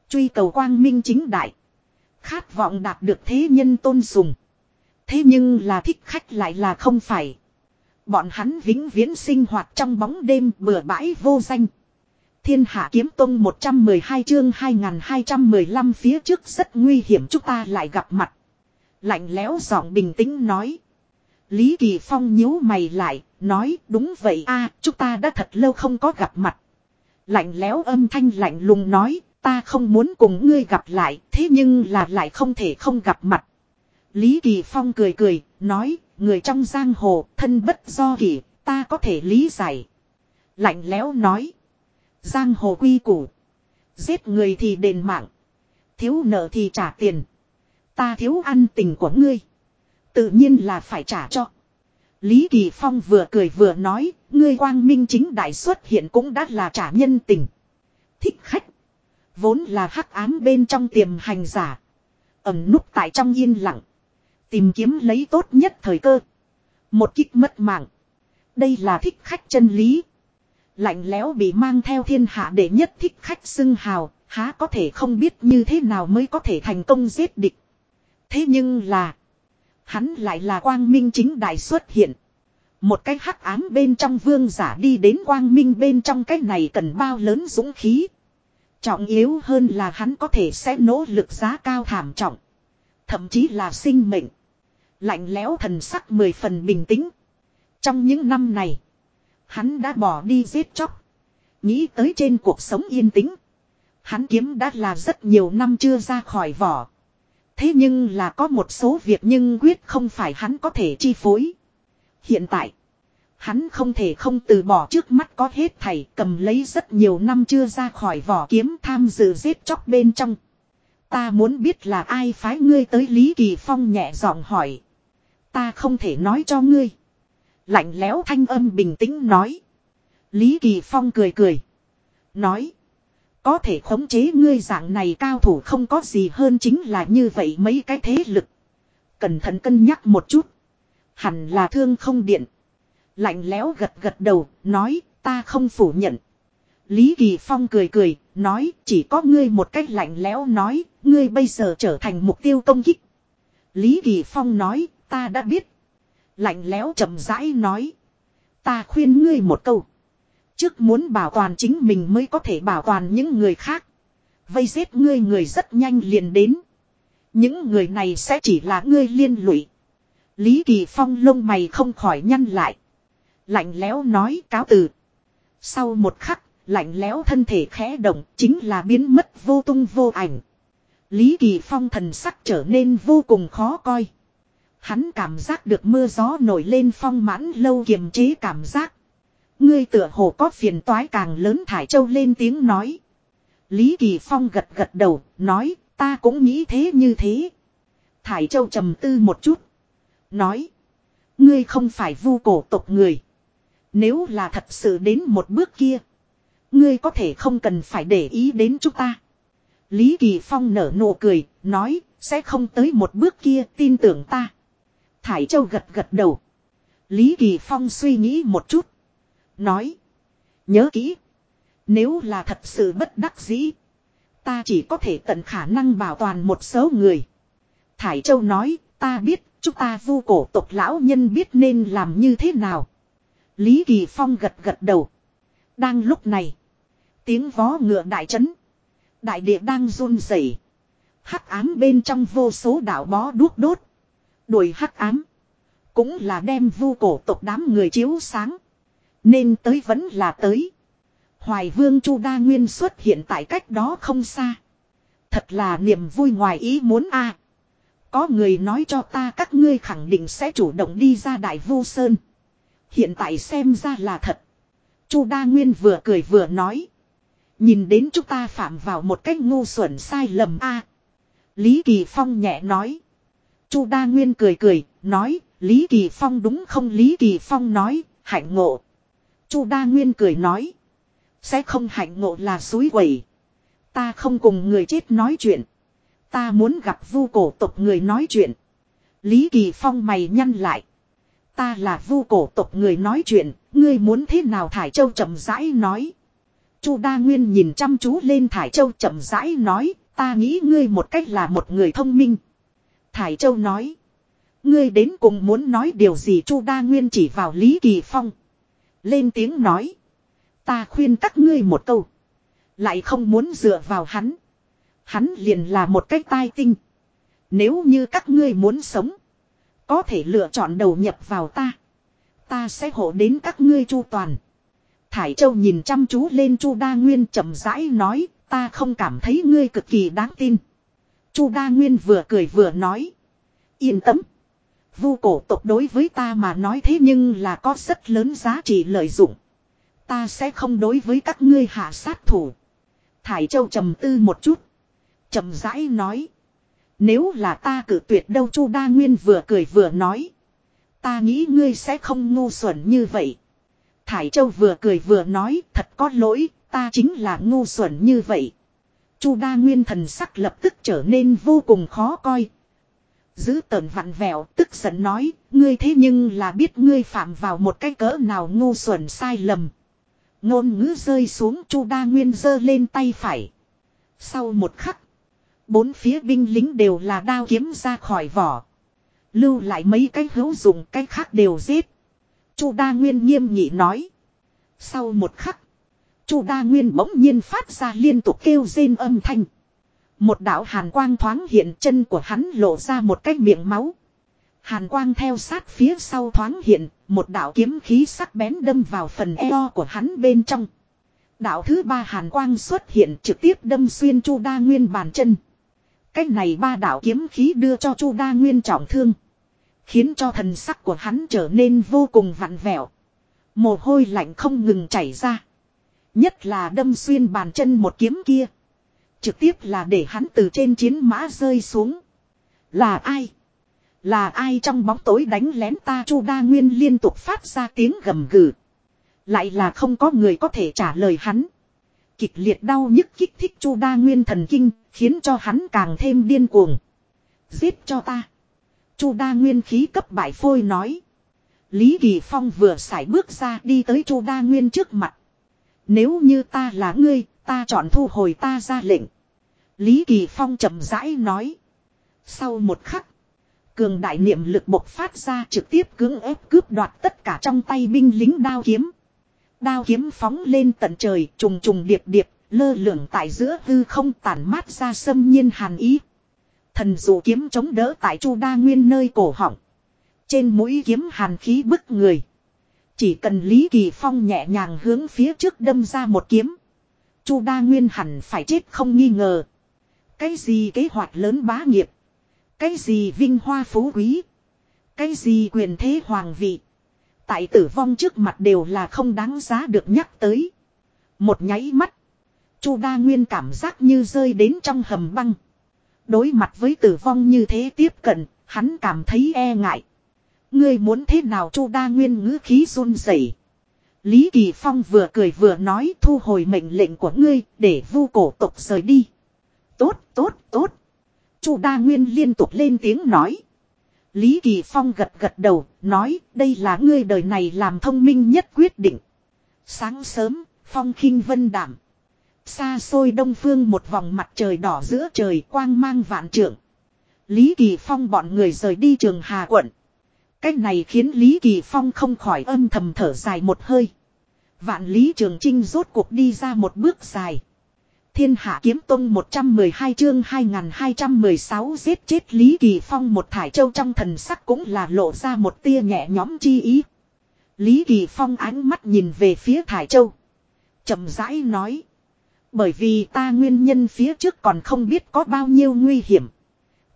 Truy cầu quang minh chính đại. Khát vọng đạt được thế nhân tôn sùng. Thế nhưng là thích khách lại là không phải. Bọn hắn vĩnh viễn sinh hoạt trong bóng đêm bừa bãi vô danh. Thiên hạ kiếm tông 112 chương 2215 phía trước rất nguy hiểm chúng ta lại gặp mặt. Lạnh lẽo giọng bình tĩnh nói. Lý Kỳ Phong nhíu mày lại, nói đúng vậy a chúng ta đã thật lâu không có gặp mặt. Lạnh lẽo âm thanh lạnh lùng nói, ta không muốn cùng ngươi gặp lại, thế nhưng là lại không thể không gặp mặt. Lý Kỳ Phong cười cười, nói, người trong giang hồ, thân bất do kỳ, ta có thể lý giải. Lạnh lẽo nói, giang hồ quy củ, giết người thì đền mạng, thiếu nợ thì trả tiền. Ta thiếu ăn tình của ngươi, tự nhiên là phải trả cho. Lý Kỳ Phong vừa cười vừa nói, ngươi quang minh chính đại xuất hiện cũng đã là trả nhân tình. Thích khách. Vốn là hắc ám bên trong tiềm hành giả. Ẩm núp tại trong yên lặng. Tìm kiếm lấy tốt nhất thời cơ. Một kích mất mạng. Đây là thích khách chân lý. Lạnh lẽo bị mang theo thiên hạ để nhất thích khách xưng hào. Há có thể không biết như thế nào mới có thể thành công giết địch. Thế nhưng là. Hắn lại là quang minh chính đại xuất hiện. Một cái hắc ám bên trong vương giả đi đến quang minh bên trong cái này cần bao lớn dũng khí. Trọng yếu hơn là hắn có thể sẽ nỗ lực giá cao thảm trọng. Thậm chí là sinh mệnh. Lạnh lẽo thần sắc mười phần bình tĩnh. Trong những năm này. Hắn đã bỏ đi giết chóc. Nghĩ tới trên cuộc sống yên tĩnh. Hắn kiếm đã là rất nhiều năm chưa ra khỏi vỏ. Thế nhưng là có một số việc nhưng quyết không phải hắn có thể chi phối. Hiện tại, hắn không thể không từ bỏ trước mắt có hết thầy cầm lấy rất nhiều năm chưa ra khỏi vỏ kiếm tham dự giết chóc bên trong. Ta muốn biết là ai phái ngươi tới Lý Kỳ Phong nhẹ giọng hỏi. Ta không thể nói cho ngươi. Lạnh lẽo thanh âm bình tĩnh nói. Lý Kỳ Phong cười cười. Nói. Có thể khống chế ngươi dạng này cao thủ không có gì hơn chính là như vậy mấy cái thế lực. Cẩn thận cân nhắc một chút. Hẳn là thương không điện. Lạnh lẽo gật gật đầu, nói, ta không phủ nhận. Lý Kỳ Phong cười cười, nói, chỉ có ngươi một cách lạnh lẽo nói, ngươi bây giờ trở thành mục tiêu công kích. Lý Kỳ Phong nói, ta đã biết. Lạnh lẽo chậm rãi nói. Ta khuyên ngươi một câu. Trước muốn bảo toàn chính mình mới có thể bảo toàn những người khác. Vây giết ngươi người rất nhanh liền đến. Những người này sẽ chỉ là ngươi liên lụy. Lý Kỳ Phong lông mày không khỏi nhăn lại. Lạnh lẽo nói cáo từ. Sau một khắc, lạnh lẽo thân thể khẽ động chính là biến mất vô tung vô ảnh. Lý Kỳ Phong thần sắc trở nên vô cùng khó coi. Hắn cảm giác được mưa gió nổi lên phong mãn lâu kiềm chế cảm giác. Ngươi tựa hồ có phiền toái càng lớn Thải Châu lên tiếng nói. Lý Kỳ Phong gật gật đầu, nói, ta cũng nghĩ thế như thế. Thải Châu trầm tư một chút. Nói, ngươi không phải vu cổ tộc người. Nếu là thật sự đến một bước kia. Ngươi có thể không cần phải để ý đến chúng ta. Lý Kỳ Phong nở nụ cười, nói, sẽ không tới một bước kia tin tưởng ta. Thải Châu gật gật đầu. Lý Kỳ Phong suy nghĩ một chút. Nói. Nhớ kỹ. Nếu là thật sự bất đắc dĩ. Ta chỉ có thể tận khả năng bảo toàn một số người. Thải Châu nói. Ta biết. Chúng ta vu cổ tộc lão nhân biết nên làm như thế nào. Lý Kỳ Phong gật gật đầu. Đang lúc này. Tiếng vó ngựa đại trấn. Đại địa đang run rẩy. Hắc ám bên trong vô số đạo bó đuốc đốt. Đuổi hắc ám. Cũng là đem vu cổ tộc đám người chiếu sáng. Nên tới vẫn là tới. Hoài vương Chu Đa Nguyên xuất hiện tại cách đó không xa. Thật là niềm vui ngoài ý muốn a. Có người nói cho ta các ngươi khẳng định sẽ chủ động đi ra đại vu sơn. Hiện tại xem ra là thật. Chu Đa Nguyên vừa cười vừa nói. Nhìn đến chúng ta phạm vào một cách ngu xuẩn sai lầm a. Lý Kỳ Phong nhẹ nói. Chu Đa Nguyên cười cười, nói, Lý Kỳ Phong đúng không Lý Kỳ Phong nói, hạnh ngộ. Chu Đa Nguyên cười nói. Sẽ không hạnh ngộ là suối quẩy. Ta không cùng người chết nói chuyện. Ta muốn gặp vu cổ tộc người nói chuyện. Lý Kỳ Phong mày nhăn lại. Ta là vu cổ tộc người nói chuyện, ngươi muốn thế nào Thải Châu chậm rãi nói. Chu Đa Nguyên nhìn chăm chú lên Thải Châu chậm rãi nói, ta nghĩ ngươi một cách là một người thông minh. Thải Châu nói, ngươi đến cùng muốn nói điều gì Chu Đa Nguyên chỉ vào Lý Kỳ Phong. Lên tiếng nói, ta khuyên các ngươi một câu. Lại không muốn dựa vào hắn. Hắn liền là một cách tai tinh. Nếu như các ngươi muốn sống. Có thể lựa chọn đầu nhập vào ta. Ta sẽ hộ đến các ngươi chu toàn. Thải Châu nhìn chăm chú lên Chu Đa Nguyên chậm rãi nói, ta không cảm thấy ngươi cực kỳ đáng tin. Chu Đa Nguyên vừa cười vừa nói, yên tâm. Vu cổ tộc đối với ta mà nói thế nhưng là có rất lớn giá trị lợi dụng. Ta sẽ không đối với các ngươi hạ sát thủ. Thải Châu trầm tư một chút. chậm rãi nói. Nếu là ta cử tuyệt đâu Chu Đa Nguyên vừa cười vừa nói. Ta nghĩ ngươi sẽ không ngu xuẩn như vậy. Thải Châu vừa cười vừa nói thật có lỗi, ta chính là ngu xuẩn như vậy. Chu Đa Nguyên thần sắc lập tức trở nên vô cùng khó coi. Giữ tợn vặn vẹo tức giận nói, ngươi thế nhưng là biết ngươi phạm vào một cái cỡ nào ngu xuẩn sai lầm. Ngôn ngữ rơi xuống Chu Đa Nguyên giơ lên tay phải. Sau một khắc, bốn phía binh lính đều là đao kiếm ra khỏi vỏ. Lưu lại mấy cái hữu dụng cái khác đều giết. Chu Đa Nguyên nghiêm nghị nói. Sau một khắc, Chu Đa Nguyên bỗng nhiên phát ra liên tục kêu rên âm thanh. Một đạo hàn quang thoáng hiện chân của hắn lộ ra một cái miệng máu. Hàn quang theo sát phía sau thoáng hiện, một đạo kiếm khí sắc bén đâm vào phần eo của hắn bên trong. Đạo thứ ba hàn quang xuất hiện trực tiếp đâm xuyên Chu Đa Nguyên bàn chân. Cách này ba đạo kiếm khí đưa cho Chu Đa Nguyên trọng thương. Khiến cho thần sắc của hắn trở nên vô cùng vặn vẹo. Mồ hôi lạnh không ngừng chảy ra. Nhất là đâm xuyên bàn chân một kiếm kia. Trực tiếp là để hắn từ trên chiến mã rơi xuống. Là ai? Là ai trong bóng tối đánh lén ta Chu Đa Nguyên liên tục phát ra tiếng gầm gừ. Lại là không có người có thể trả lời hắn. Kịch liệt đau nhức kích thích Chu Đa Nguyên thần kinh, khiến cho hắn càng thêm điên cuồng. Giết cho ta. Chu Đa Nguyên khí cấp bại phôi nói. Lý Kỳ Phong vừa sải bước ra đi tới Chu Đa Nguyên trước mặt. Nếu như ta là ngươi, ta chọn thu hồi ta ra lệnh. Lý Kỳ Phong chậm rãi nói. Sau một khắc, cường đại niệm lực bộc phát ra trực tiếp cưỡng ép cướp đoạt tất cả trong tay binh lính đao kiếm. Đao kiếm phóng lên tận trời, trùng trùng điệp điệp, lơ lửng tại giữa hư không tản mát ra xâm nhiên hàn ý. Thần dụ kiếm chống đỡ tại Chu Đa Nguyên nơi cổ họng. Trên mũi kiếm hàn khí bức người. Chỉ cần Lý Kỳ Phong nhẹ nhàng hướng phía trước đâm ra một kiếm. Chu Đa Nguyên hẳn phải chết không nghi ngờ. Cái gì kế hoạch lớn bá nghiệp. Cái gì vinh hoa phú quý. Cái gì quyền thế hoàng vị. Tại tử vong trước mặt đều là không đáng giá được nhắc tới. Một nháy mắt. Chu Đa Nguyên cảm giác như rơi đến trong hầm băng. Đối mặt với tử vong như thế tiếp cận, hắn cảm thấy e ngại. Ngươi muốn thế nào Chu Đa Nguyên ngữ khí run rẩy. Lý Kỳ Phong vừa cười vừa nói thu hồi mệnh lệnh của ngươi để vu cổ tộc rời đi. Tốt, tốt, tốt. Chu Đa Nguyên liên tục lên tiếng nói. Lý Kỳ Phong gật gật đầu, nói đây là ngươi đời này làm thông minh nhất quyết định. Sáng sớm, Phong khinh vân đảm. Xa xôi đông phương một vòng mặt trời đỏ giữa trời quang mang vạn trượng. Lý Kỳ Phong bọn người rời đi trường Hà quận. Cách này khiến Lý Kỳ Phong không khỏi âm thầm thở dài một hơi. Vạn Lý Trường Trinh rốt cuộc đi ra một bước dài. Thiên Hạ Kiếm Tông 112 chương 2216 giết chết Lý Kỳ Phong một thải châu trong thần sắc cũng là lộ ra một tia nhẹ nhõm chi ý. Lý Kỳ Phong ánh mắt nhìn về phía thải châu. chậm rãi nói. Bởi vì ta nguyên nhân phía trước còn không biết có bao nhiêu nguy hiểm.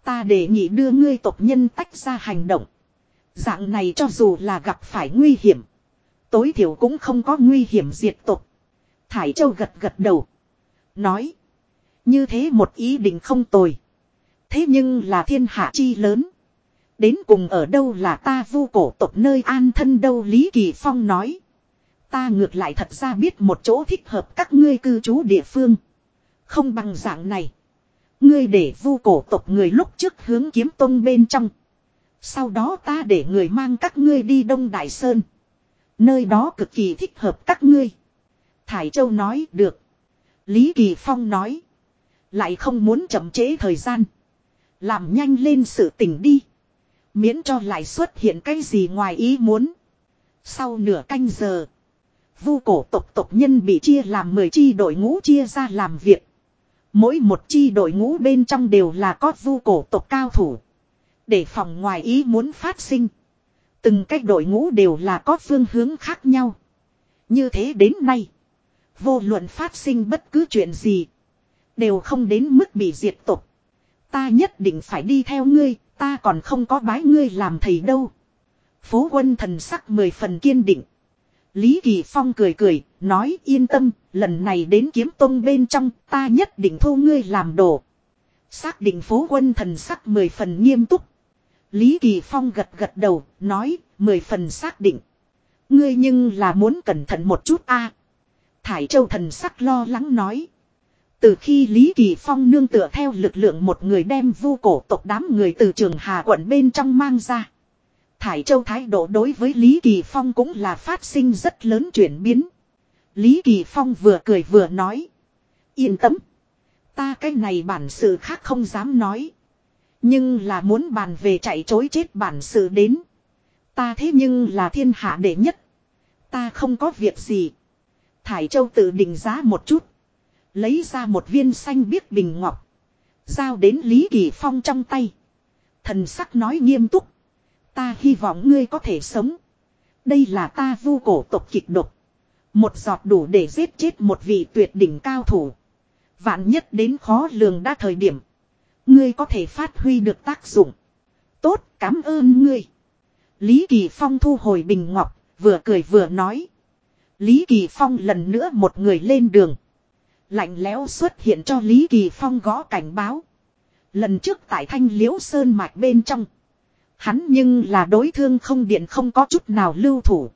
Ta đề nghị đưa ngươi tộc nhân tách ra hành động. Dạng này cho dù là gặp phải nguy hiểm. Tối thiểu cũng không có nguy hiểm diệt tộc. Thải Châu gật gật đầu. Nói. Như thế một ý định không tồi. Thế nhưng là thiên hạ chi lớn. Đến cùng ở đâu là ta vu cổ tộc nơi an thân đâu Lý Kỳ Phong nói. Ta ngược lại thật ra biết một chỗ thích hợp các ngươi cư trú địa phương. Không bằng dạng này. Ngươi để vu cổ tộc người lúc trước hướng kiếm tông bên trong. Sau đó ta để người mang các ngươi đi Đông Đại Sơn. Nơi đó cực kỳ thích hợp các ngươi. Thải Châu nói, được. Lý Kỳ Phong nói. Lại không muốn chậm trễ thời gian. Làm nhanh lên sự tình đi. Miễn cho lại xuất hiện cái gì ngoài ý muốn. Sau nửa canh giờ. Vu cổ tộc tộc nhân bị chia làm 10 chi đội ngũ chia ra làm việc. Mỗi một chi đội ngũ bên trong đều là có vu cổ tộc cao thủ. Để phòng ngoài ý muốn phát sinh. Từng cách đội ngũ đều là có phương hướng khác nhau. Như thế đến nay. Vô luận phát sinh bất cứ chuyện gì. Đều không đến mức bị diệt tộc. Ta nhất định phải đi theo ngươi. Ta còn không có bái ngươi làm thầy đâu. Phố quân thần sắc mười phần kiên định. Lý Kỳ Phong cười cười, nói yên tâm, lần này đến kiếm tông bên trong, ta nhất định thu ngươi làm đồ. Xác định phố quân thần sắc mười phần nghiêm túc. Lý Kỳ Phong gật gật đầu, nói, mười phần xác định. Ngươi nhưng là muốn cẩn thận một chút a. Thải Châu thần sắc lo lắng nói. Từ khi Lý Kỳ Phong nương tựa theo lực lượng một người đem vu cổ tộc đám người từ trường Hà quận bên trong mang ra. Thải Châu thái độ đối với Lý Kỳ Phong cũng là phát sinh rất lớn chuyển biến. Lý Kỳ Phong vừa cười vừa nói. Yên tâm. Ta cái này bản sự khác không dám nói. Nhưng là muốn bàn về chạy chối chết bản sự đến. Ta thế nhưng là thiên hạ đệ nhất. Ta không có việc gì. Thải Châu tự định giá một chút. Lấy ra một viên xanh biếc bình ngọc. Giao đến Lý Kỳ Phong trong tay. Thần sắc nói nghiêm túc. Ta hy vọng ngươi có thể sống. Đây là ta vu cổ tộc kịch độc. Một giọt đủ để giết chết một vị tuyệt đỉnh cao thủ. Vạn nhất đến khó lường đã thời điểm. Ngươi có thể phát huy được tác dụng. Tốt, cảm ơn ngươi. Lý Kỳ Phong thu hồi bình ngọc, vừa cười vừa nói. Lý Kỳ Phong lần nữa một người lên đường. Lạnh lẽo xuất hiện cho Lý Kỳ Phong gõ cảnh báo. Lần trước tại thanh liễu sơn mạch bên trong. Hắn nhưng là đối thương không điện không có chút nào lưu thủ.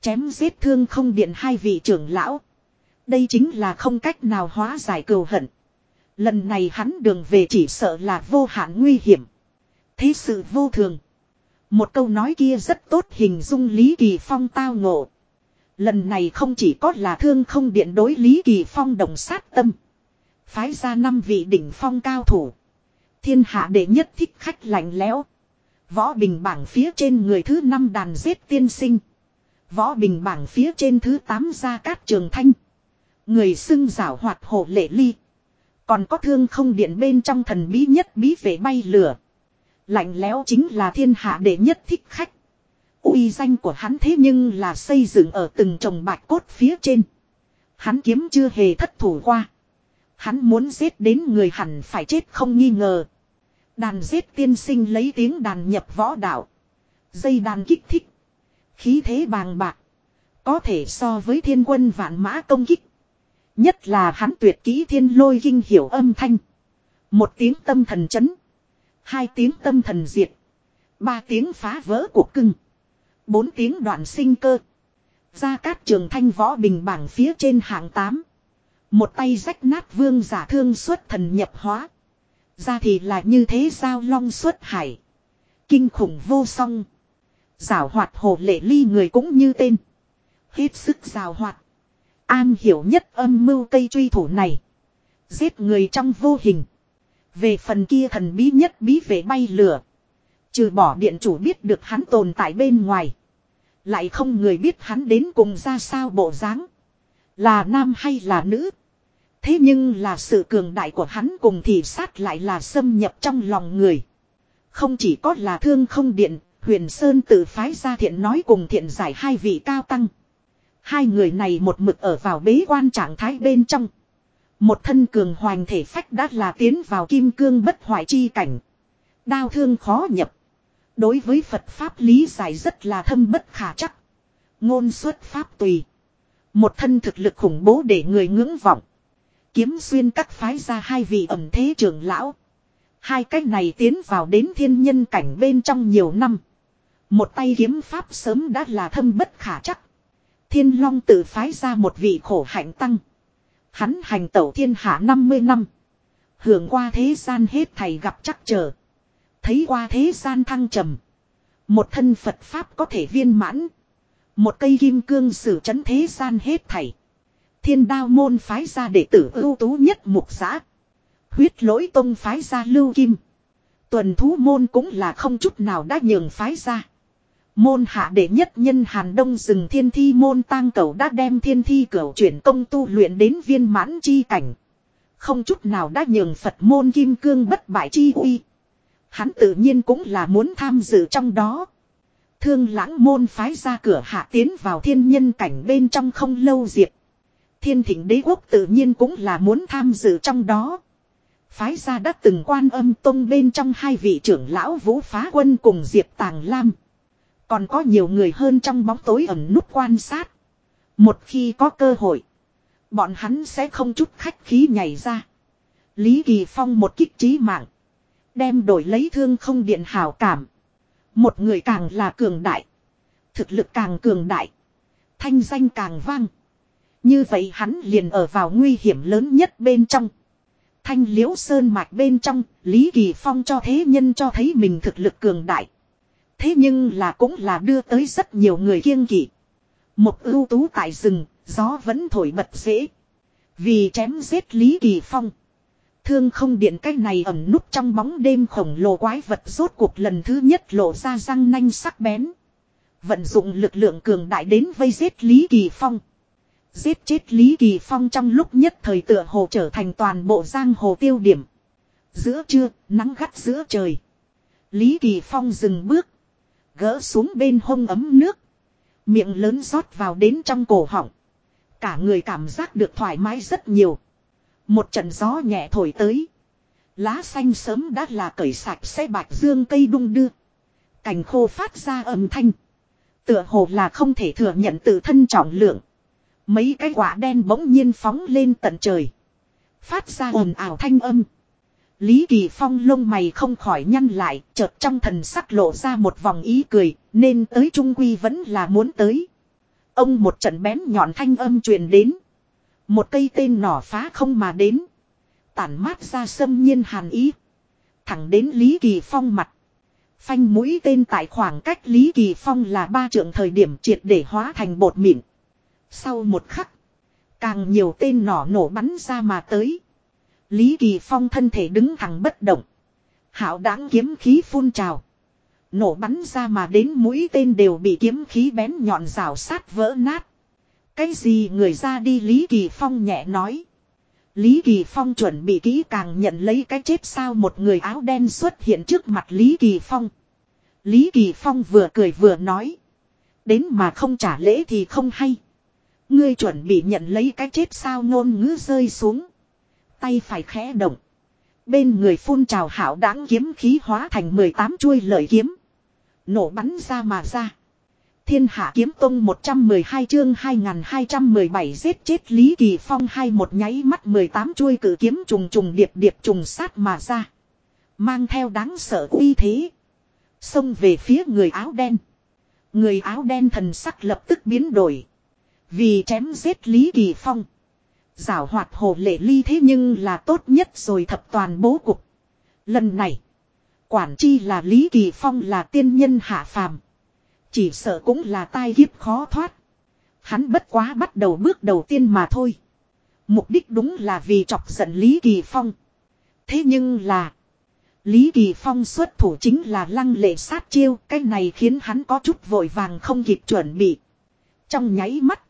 Chém giết thương không điện hai vị trưởng lão. Đây chính là không cách nào hóa giải cừu hận. Lần này hắn đường về chỉ sợ là vô hạn nguy hiểm. Thế sự vô thường. Một câu nói kia rất tốt hình dung Lý Kỳ Phong tao ngộ. Lần này không chỉ có là thương không điện đối Lý Kỳ Phong đồng sát tâm. Phái ra năm vị đỉnh phong cao thủ. Thiên hạ đệ nhất thích khách lạnh lẽo. Võ bình bảng phía trên người thứ năm đàn giết tiên sinh. Võ bình bảng phía trên thứ tám gia cát trường thanh. Người xưng giảo hoạt hộ lệ ly. Còn có thương không điện bên trong thần bí nhất bí về bay lửa. Lạnh lẽo chính là thiên hạ đệ nhất thích khách. uy danh của hắn thế nhưng là xây dựng ở từng trồng bạch cốt phía trên. Hắn kiếm chưa hề thất thủ qua. Hắn muốn giết đến người hẳn phải chết không nghi ngờ. Đàn giết tiên sinh lấy tiếng đàn nhập võ đạo. Dây đàn kích thích. Khí thế bàng bạc. Có thể so với thiên quân vạn mã công kích. Nhất là hắn tuyệt kỹ thiên lôi kinh hiểu âm thanh. Một tiếng tâm thần chấn. Hai tiếng tâm thần diệt. Ba tiếng phá vỡ cuộc cưng. Bốn tiếng đoạn sinh cơ. ra cát trường thanh võ bình bảng phía trên hạng tám Một tay rách nát vương giả thương xuất thần nhập hóa. Ra thì là như thế sao long xuất hải. Kinh khủng vô song. Giảo hoạt hồ lệ ly người cũng như tên. Hết sức giảo hoạt. An hiểu nhất âm mưu cây truy thủ này. Giết người trong vô hình. Về phần kia thần bí nhất bí về bay lửa. Trừ bỏ điện chủ biết được hắn tồn tại bên ngoài. Lại không người biết hắn đến cùng ra sao bộ dáng. Là nam hay là nữ. Thế nhưng là sự cường đại của hắn cùng thì sát lại là xâm nhập trong lòng người. Không chỉ có là thương không điện, huyền Sơn tự phái ra thiện nói cùng thiện giải hai vị cao tăng. Hai người này một mực ở vào bế quan trạng thái bên trong. Một thân cường hoành thể phách đã là tiến vào kim cương bất hoại chi cảnh. Đao thương khó nhập. Đối với Phật Pháp lý giải rất là thâm bất khả chắc. Ngôn xuất Pháp tùy. Một thân thực lực khủng bố để người ngưỡng vọng. Kiếm xuyên các phái ra hai vị ẩm thế trưởng lão. Hai cách này tiến vào đến thiên nhân cảnh bên trong nhiều năm. Một tay kiếm pháp sớm đã là thâm bất khả chắc. Thiên Long tự phái ra một vị khổ hạnh tăng. Hắn hành tẩu thiên hạ 50 năm. Hưởng qua thế gian hết thầy gặp chắc trở. Thấy qua thế gian thăng trầm. Một thân Phật Pháp có thể viên mãn. Một cây kim cương xử chấn thế gian hết thảy. Thiên đao môn phái ra đệ tử ưu tú nhất mục giã. Huyết lỗi tông phái ra lưu kim. Tuần thú môn cũng là không chút nào đã nhường phái ra. Môn hạ đệ nhất nhân Hàn Đông rừng thiên thi môn tang cầu đã đem thiên thi cửu chuyển công tu luyện đến viên mãn chi cảnh. Không chút nào đã nhường Phật môn kim cương bất bại chi uy. Hắn tự nhiên cũng là muốn tham dự trong đó. Thương lãng môn phái ra cửa hạ tiến vào thiên nhân cảnh bên trong không lâu diệp. Thiên thỉnh đế quốc tự nhiên cũng là muốn tham dự trong đó. Phái ra đã từng quan âm tông bên trong hai vị trưởng lão vũ phá quân cùng diệp tàng lam. Còn có nhiều người hơn trong bóng tối ẩn nút quan sát. Một khi có cơ hội. Bọn hắn sẽ không chút khách khí nhảy ra. Lý Kỳ Phong một kích trí mạng. Đem đổi lấy thương không điện hào cảm. Một người càng là cường đại. Thực lực càng cường đại. Thanh danh càng vang. Như vậy hắn liền ở vào nguy hiểm lớn nhất bên trong. Thanh liễu sơn mạch bên trong, Lý Kỳ Phong cho thế nhân cho thấy mình thực lực cường đại. Thế nhưng là cũng là đưa tới rất nhiều người kiêng kỵ. Một ưu tú tại rừng, gió vẫn thổi bật dễ. Vì chém giết Lý Kỳ Phong. Thương không điện cái này ẩn nút trong bóng đêm khổng lồ quái vật rốt cuộc lần thứ nhất lộ ra răng nanh sắc bén. Vận dụng lực lượng cường đại đến vây giết Lý Kỳ Phong. Giết chết Lý Kỳ Phong trong lúc nhất thời tựa hồ trở thành toàn bộ giang hồ tiêu điểm. Giữa trưa, nắng gắt giữa trời. Lý Kỳ Phong dừng bước. Gỡ xuống bên hông ấm nước. Miệng lớn rót vào đến trong cổ họng. Cả người cảm giác được thoải mái rất nhiều. Một trận gió nhẹ thổi tới. Lá xanh sớm đã là cởi sạch xe bạch dương cây đung đưa. Cành khô phát ra âm thanh. Tựa hồ là không thể thừa nhận tự thân trọng lượng. Mấy cái quả đen bỗng nhiên phóng lên tận trời. Phát ra ồn ào thanh âm. Lý Kỳ Phong lông mày không khỏi nhăn lại, chợt trong thần sắc lộ ra một vòng ý cười, nên tới Trung Quy vẫn là muốn tới. Ông một trận bén nhọn thanh âm truyền đến. Một cây tên nỏ phá không mà đến. Tản mát ra sâm nhiên hàn ý. Thẳng đến Lý Kỳ Phong mặt. Phanh mũi tên tại khoảng cách Lý Kỳ Phong là ba trượng thời điểm triệt để hóa thành bột mịn. Sau một khắc. Càng nhiều tên nỏ nổ bắn ra mà tới. Lý Kỳ Phong thân thể đứng thẳng bất động. Hảo đáng kiếm khí phun trào. Nổ bắn ra mà đến mũi tên đều bị kiếm khí bén nhọn rào sát vỡ nát. Cái gì người ra đi Lý Kỳ Phong nhẹ nói. Lý Kỳ Phong chuẩn bị kỹ càng nhận lấy cái chết sao một người áo đen xuất hiện trước mặt Lý Kỳ Phong. Lý Kỳ Phong vừa cười vừa nói. Đến mà không trả lễ thì không hay. Ngươi chuẩn bị nhận lấy cái chết sao ngôn ngữ rơi xuống. Tay phải khẽ động. Bên người phun trào hảo đáng kiếm khí hóa thành 18 chuôi lợi kiếm. Nổ bắn ra mà ra. Thiên hạ kiếm tông 112 chương 2217 giết chết Lý Kỳ Phong hai một nháy mắt 18 chuôi cử kiếm trùng trùng điệp điệp trùng sát mà ra. Mang theo đáng sợ uy thế. Xông về phía người áo đen. Người áo đen thần sắc lập tức biến đổi. Vì chém giết Lý Kỳ Phong. Giảo hoạt hồ lệ ly thế nhưng là tốt nhất rồi thập toàn bố cục. Lần này. Quản chi là Lý Kỳ Phong là tiên nhân hạ phàm. Chỉ sợ cũng là tai kiếp khó thoát. Hắn bất quá bắt đầu bước đầu tiên mà thôi. Mục đích đúng là vì chọc giận Lý Kỳ Phong. Thế nhưng là. Lý Kỳ Phong xuất thủ chính là lăng lệ sát chiêu. Cái này khiến hắn có chút vội vàng không kịp chuẩn bị. Trong nháy mắt.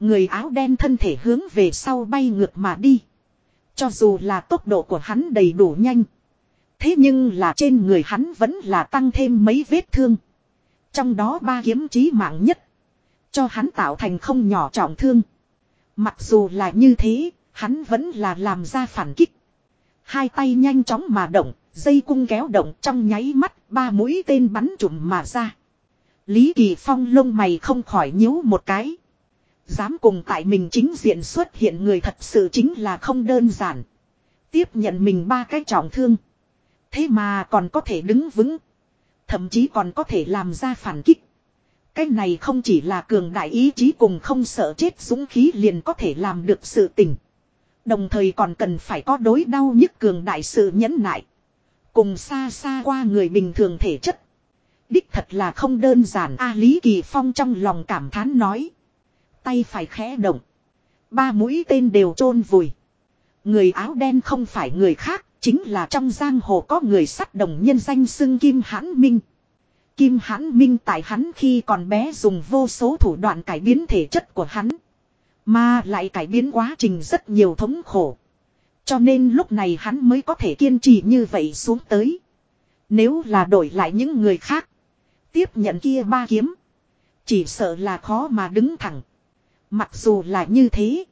Người áo đen thân thể hướng về sau bay ngược mà đi. Cho dù là tốc độ của hắn đầy đủ nhanh. Thế nhưng là trên người hắn vẫn là tăng thêm mấy vết thương. Trong đó ba kiếm chí mạng nhất. Cho hắn tạo thành không nhỏ trọng thương. Mặc dù là như thế, hắn vẫn là làm ra phản kích. Hai tay nhanh chóng mà động, dây cung kéo động trong nháy mắt, ba mũi tên bắn trùm mà ra. Lý Kỳ Phong lông mày không khỏi nhíu một cái. Dám cùng tại mình chính diện xuất hiện người thật sự chính là không đơn giản. Tiếp nhận mình ba cái trọng thương. Thế mà còn có thể đứng vững. Thậm chí còn có thể làm ra phản kích. Cái này không chỉ là cường đại ý chí cùng không sợ chết dũng khí liền có thể làm được sự tình. Đồng thời còn cần phải có đối đau nhất cường đại sự nhẫn nại. Cùng xa xa qua người bình thường thể chất. Đích thật là không đơn giản A Lý Kỳ Phong trong lòng cảm thán nói. Tay phải khẽ động. Ba mũi tên đều chôn vùi. Người áo đen không phải người khác, chính là trong giang hồ có người sắt đồng nhân danh xưng Kim Hãn Minh. Kim Hãn Minh tại hắn khi còn bé dùng vô số thủ đoạn cải biến thể chất của hắn. Mà lại cải biến quá trình rất nhiều thống khổ. Cho nên lúc này hắn mới có thể kiên trì như vậy xuống tới. Nếu là đổi lại những người khác. Tiếp nhận kia ba kiếm. Chỉ sợ là khó mà đứng thẳng. Mặc dù là như thế.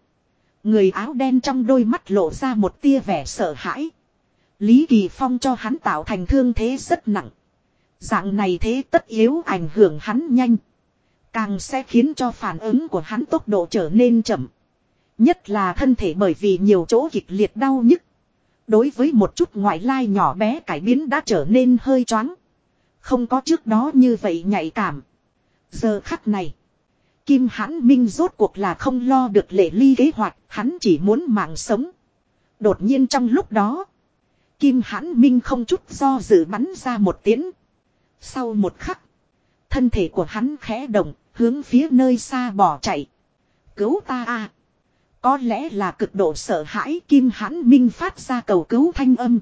Người áo đen trong đôi mắt lộ ra một tia vẻ sợ hãi. Lý Kỳ Phong cho hắn tạo thành thương thế rất nặng. Dạng này thế tất yếu ảnh hưởng hắn nhanh. Càng sẽ khiến cho phản ứng của hắn tốc độ trở nên chậm. Nhất là thân thể bởi vì nhiều chỗ kịch liệt đau nhức. Đối với một chút ngoại lai nhỏ bé cải biến đã trở nên hơi choáng. Không có trước đó như vậy nhạy cảm. Giờ khắc này. Kim hãn minh rốt cuộc là không lo được lệ ly kế hoạch. Hắn chỉ muốn mạng sống. Đột nhiên trong lúc đó. Kim hãn minh không chút do dự bắn ra một tiếng. Sau một khắc. Thân thể của hắn khẽ động. Hướng phía nơi xa bỏ chạy. Cứu ta a Có lẽ là cực độ sợ hãi Kim hãn minh phát ra cầu cứu thanh âm.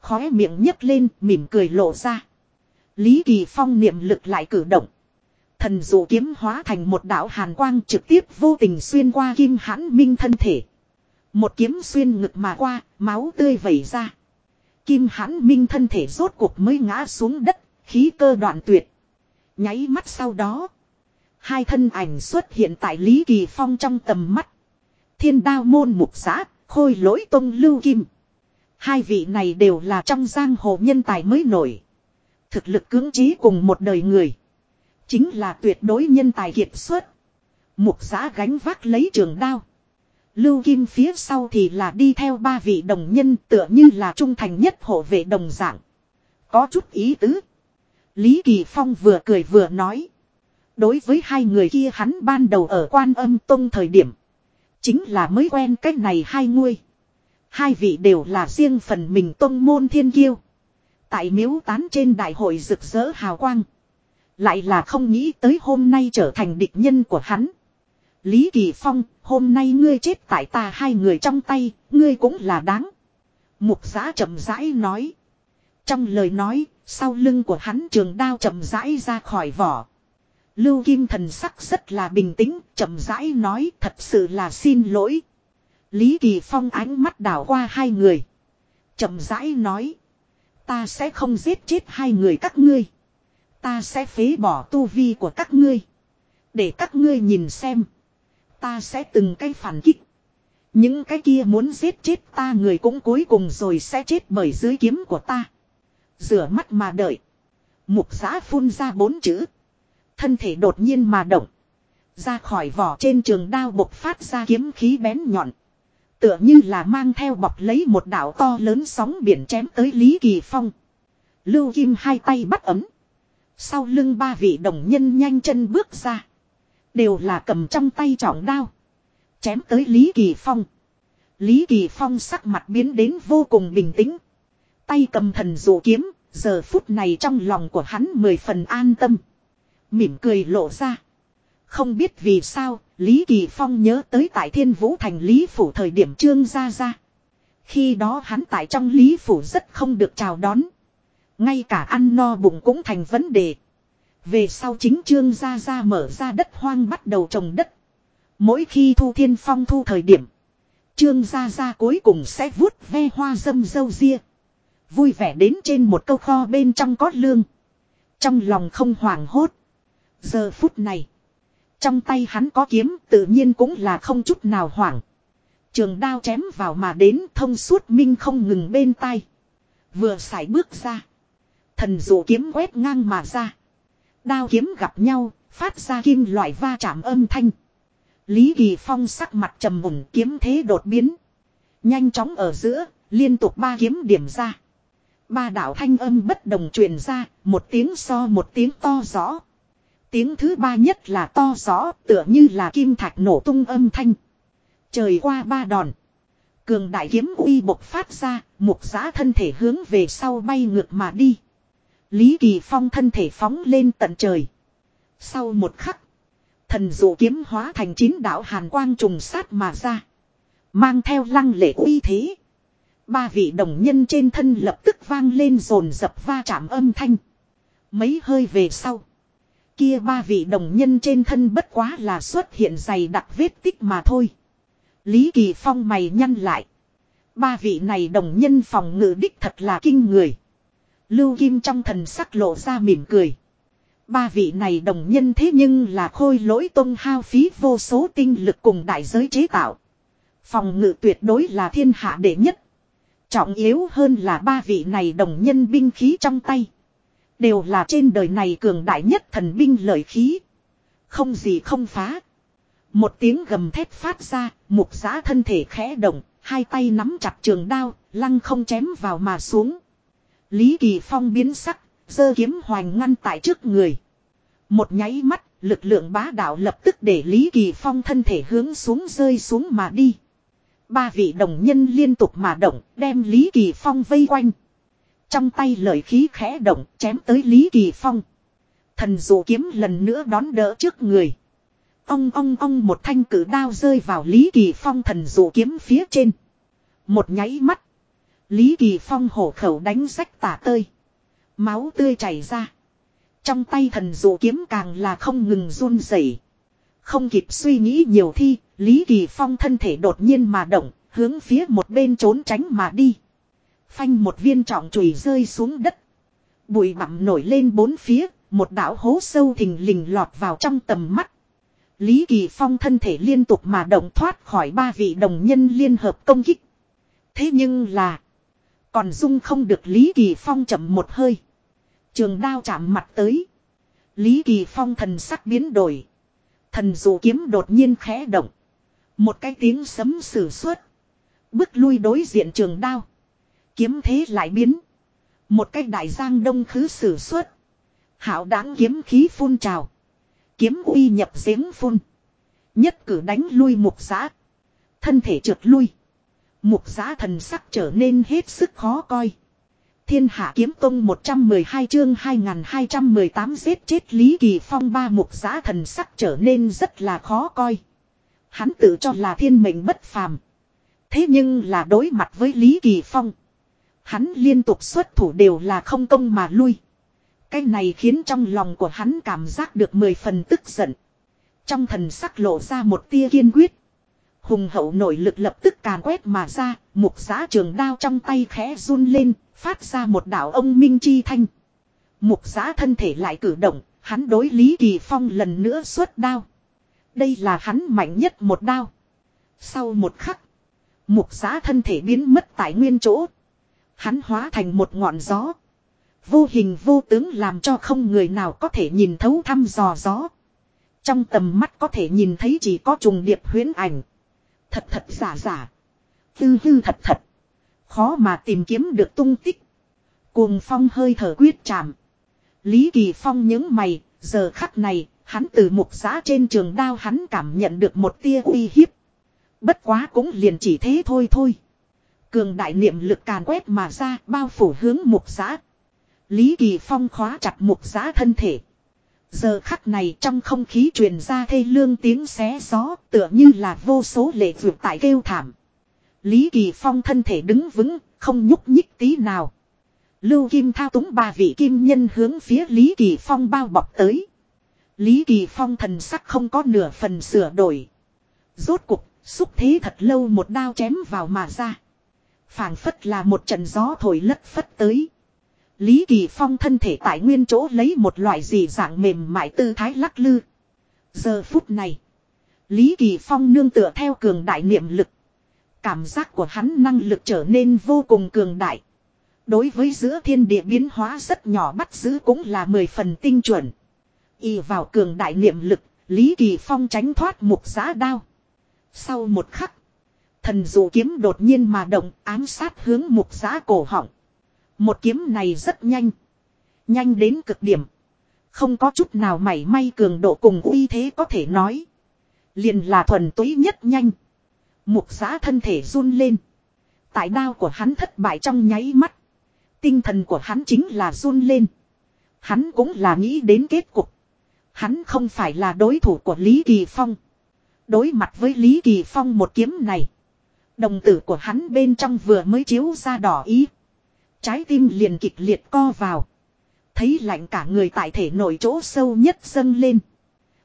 Khóe miệng nhấc lên, mỉm cười lộ ra. Lý Kỳ Phong niệm lực lại cử động. Thần dụ kiếm hóa thành một đạo hàn quang trực tiếp vô tình xuyên qua kim hãn minh thân thể. Một kiếm xuyên ngực mà qua, máu tươi vẩy ra. Kim hãn minh thân thể rốt cuộc mới ngã xuống đất, khí cơ đoạn tuyệt. Nháy mắt sau đó. Hai thân ảnh xuất hiện tại Lý Kỳ Phong trong tầm mắt. Thiên đao môn mục giã, khôi lỗi tông lưu kim. Hai vị này đều là trong giang hồ nhân tài mới nổi. Thực lực cưỡng trí cùng một đời người. Chính là tuyệt đối nhân tài kiệt xuất. Mục giã gánh vác lấy trường đao. Lưu Kim phía sau thì là đi theo ba vị đồng nhân tựa như là trung thành nhất hộ vệ đồng dạng. Có chút ý tứ. Lý Kỳ Phong vừa cười vừa nói. Đối với hai người kia hắn ban đầu ở quan âm tông thời điểm. Chính là mới quen cách này hai nguôi. Hai vị đều là riêng phần mình tông môn thiên kiêu. Tại miếu tán trên đại hội rực rỡ hào quang. Lại là không nghĩ tới hôm nay trở thành địch nhân của hắn. Lý Kỳ Phong, hôm nay ngươi chết tại ta hai người trong tay, ngươi cũng là đáng. Mục giã chậm rãi nói. Trong lời nói, sau lưng của hắn trường đao chậm rãi ra khỏi vỏ. Lưu Kim thần sắc rất là bình tĩnh, chậm rãi nói thật sự là xin lỗi. Lý Kỳ Phong ánh mắt đảo qua hai người. chậm rãi nói. Ta sẽ không giết chết hai người các ngươi. Ta sẽ phế bỏ tu vi của các ngươi. Để các ngươi nhìn xem. Ta sẽ từng cái phản kích. Những cái kia muốn giết chết ta người cũng cuối cùng rồi sẽ chết bởi dưới kiếm của ta. Rửa mắt mà đợi. Mục giã phun ra bốn chữ. Thân thể đột nhiên mà động. Ra khỏi vỏ trên trường đao bộc phát ra kiếm khí bén nhọn. Tựa như là mang theo bọc lấy một đảo to lớn sóng biển chém tới Lý Kỳ Phong. Lưu Kim hai tay bắt ấm. Sau lưng ba vị đồng nhân nhanh chân bước ra. Đều là cầm trong tay trọng đao. Chém tới Lý Kỳ Phong. Lý Kỳ Phong sắc mặt biến đến vô cùng bình tĩnh. Tay cầm thần dụ kiếm, giờ phút này trong lòng của hắn mười phần an tâm. Mỉm cười lộ ra. Không biết vì sao, Lý Kỳ Phong nhớ tới tại Thiên Vũ Thành Lý Phủ thời điểm trương ra ra. Khi đó hắn tại trong Lý Phủ rất không được chào đón. Ngay cả ăn no bụng cũng thành vấn đề. Về sau chính trương gia gia mở ra đất hoang bắt đầu trồng đất. Mỗi khi thu thiên phong thu thời điểm. Trương gia gia cuối cùng sẽ vuốt ve hoa dâm dâu ria. Vui vẻ đến trên một câu kho bên trong có lương. Trong lòng không hoảng hốt. Giờ phút này. Trong tay hắn có kiếm tự nhiên cũng là không chút nào hoảng. Trường đao chém vào mà đến thông suốt minh không ngừng bên tay. Vừa sải bước ra. Thần dụ kiếm quét ngang mà ra. Đao kiếm gặp nhau, phát ra kim loại va chạm âm thanh. Lý Kỳ Phong sắc mặt trầm mùng kiếm thế đột biến. Nhanh chóng ở giữa, liên tục ba kiếm điểm ra. Ba đạo thanh âm bất đồng truyền ra, một tiếng so một tiếng to rõ. Tiếng thứ ba nhất là to rõ tựa như là kim thạch nổ tung âm thanh. Trời qua ba đòn. Cường đại kiếm uy bộc phát ra, mục giã thân thể hướng về sau bay ngược mà đi. Lý Kỳ Phong thân thể phóng lên tận trời. Sau một khắc, thần dụ kiếm hóa thành chín đạo hàn quang trùng sát mà ra. Mang theo lăng lệ uy thế. Ba vị đồng nhân trên thân lập tức vang lên rồn dập va chạm âm thanh. Mấy hơi về sau. Kia ba vị đồng nhân trên thân bất quá là xuất hiện dày đặc vết tích mà thôi. Lý Kỳ Phong mày nhăn lại. Ba vị này đồng nhân phòng ngự đích thật là kinh người. Lưu Kim trong thần sắc lộ ra mỉm cười. Ba vị này đồng nhân thế nhưng là khôi lỗi tông hao phí vô số tinh lực cùng đại giới chế tạo. Phòng ngự tuyệt đối là thiên hạ đệ nhất. Trọng yếu hơn là ba vị này đồng nhân binh khí trong tay. Đều là trên đời này cường đại nhất thần binh lợi khí. Không gì không phá. Một tiếng gầm thét phát ra, mục giã thân thể khẽ động, hai tay nắm chặt trường đao, lăng không chém vào mà xuống. Lý Kỳ Phong biến sắc, giơ kiếm hoành ngăn tại trước người. Một nháy mắt, lực lượng bá đạo lập tức để Lý Kỳ Phong thân thể hướng xuống rơi xuống mà đi. Ba vị đồng nhân liên tục mà động, đem Lý Kỳ Phong vây quanh. Trong tay lợi khí khẽ động, chém tới Lý Kỳ Phong. Thần dụ kiếm lần nữa đón đỡ trước người. Ông ông ông một thanh cử đao rơi vào Lý Kỳ Phong thần dụ kiếm phía trên. Một nháy mắt. Lý Kỳ Phong hổ khẩu đánh rách tả tơi. Máu tươi chảy ra. Trong tay thần dụ kiếm càng là không ngừng run rẩy. Không kịp suy nghĩ nhiều thi, Lý Kỳ Phong thân thể đột nhiên mà động, hướng phía một bên trốn tránh mà đi. Phanh một viên trọng chùy rơi xuống đất. Bụi bặm nổi lên bốn phía, một đảo hố sâu thình lình lọt vào trong tầm mắt. Lý Kỳ Phong thân thể liên tục mà động thoát khỏi ba vị đồng nhân liên hợp công kích. Thế nhưng là. Còn dung không được Lý Kỳ Phong chậm một hơi. Trường đao chạm mặt tới. Lý Kỳ Phong thần sắc biến đổi. Thần dụ kiếm đột nhiên khẽ động. Một cái tiếng sấm sử xuất. Bước lui đối diện trường đao. Kiếm thế lại biến. Một cái đại giang đông khứ sử xuất. Hảo đáng kiếm khí phun trào. Kiếm uy nhập giếng phun. Nhất cử đánh lui mục giã. Thân thể trượt lui. Mục giã thần sắc trở nên hết sức khó coi. Thiên hạ kiếm tông 112 chương 2218 giết chết Lý Kỳ Phong ba mục giã thần sắc trở nên rất là khó coi. Hắn tự cho là thiên mệnh bất phàm. Thế nhưng là đối mặt với Lý Kỳ Phong. Hắn liên tục xuất thủ đều là không công mà lui. Cái này khiến trong lòng của hắn cảm giác được mười phần tức giận. Trong thần sắc lộ ra một tia kiên quyết. Hùng hậu nội lực lập tức càn quét mà ra, mục giá trường đao trong tay khẽ run lên, phát ra một đạo ông minh chi thanh. Mục giá thân thể lại cử động, hắn đối Lý Kỳ Phong lần nữa xuất đao. Đây là hắn mạnh nhất một đao. Sau một khắc, mục giá thân thể biến mất tại nguyên chỗ. Hắn hóa thành một ngọn gió. Vô hình vô tướng làm cho không người nào có thể nhìn thấu thăm dò gió. Trong tầm mắt có thể nhìn thấy chỉ có trùng điệp huyến ảnh. Thật thật giả giả. tư hư thật thật. Khó mà tìm kiếm được tung tích. Cuồng phong hơi thở quyết chạm. Lý Kỳ Phong những mày, giờ khắc này, hắn từ mục giã trên trường đao hắn cảm nhận được một tia uy hiếp. Bất quá cũng liền chỉ thế thôi thôi. Cường đại niệm lực càn quét mà ra bao phủ hướng mục giã Lý Kỳ Phong khóa chặt mục giã thân thể. Giờ khắc này trong không khí truyền ra thê lương tiếng xé gió tựa như là vô số lệ vượt tại kêu thảm. Lý Kỳ Phong thân thể đứng vững, không nhúc nhích tí nào. Lưu Kim thao túng ba vị kim nhân hướng phía Lý Kỳ Phong bao bọc tới. Lý Kỳ Phong thần sắc không có nửa phần sửa đổi. Rốt cục, xúc thế thật lâu một đao chém vào mà ra. phảng phất là một trận gió thổi lất phất tới. Lý Kỳ Phong thân thể tại nguyên chỗ lấy một loại gì dạng mềm mại tư thái lắc lư. Giờ phút này, Lý Kỳ Phong nương tựa theo cường đại niệm lực. Cảm giác của hắn năng lực trở nên vô cùng cường đại. Đối với giữa thiên địa biến hóa rất nhỏ bắt giữ cũng là mười phần tinh chuẩn. Y vào cường đại niệm lực, Lý Kỳ Phong tránh thoát mục giá đao. Sau một khắc, thần dụ kiếm đột nhiên mà động ám sát hướng mục giá cổ họng. Một kiếm này rất nhanh. Nhanh đến cực điểm. Không có chút nào mảy may cường độ cùng uy thế có thể nói. Liền là thuần túy nhất nhanh. Mục giã thân thể run lên. Tại đao của hắn thất bại trong nháy mắt. Tinh thần của hắn chính là run lên. Hắn cũng là nghĩ đến kết cục. Hắn không phải là đối thủ của Lý Kỳ Phong. Đối mặt với Lý Kỳ Phong một kiếm này. Đồng tử của hắn bên trong vừa mới chiếu ra đỏ ý. Trái tim liền kịch liệt co vào. Thấy lạnh cả người tại thể nội chỗ sâu nhất dâng lên.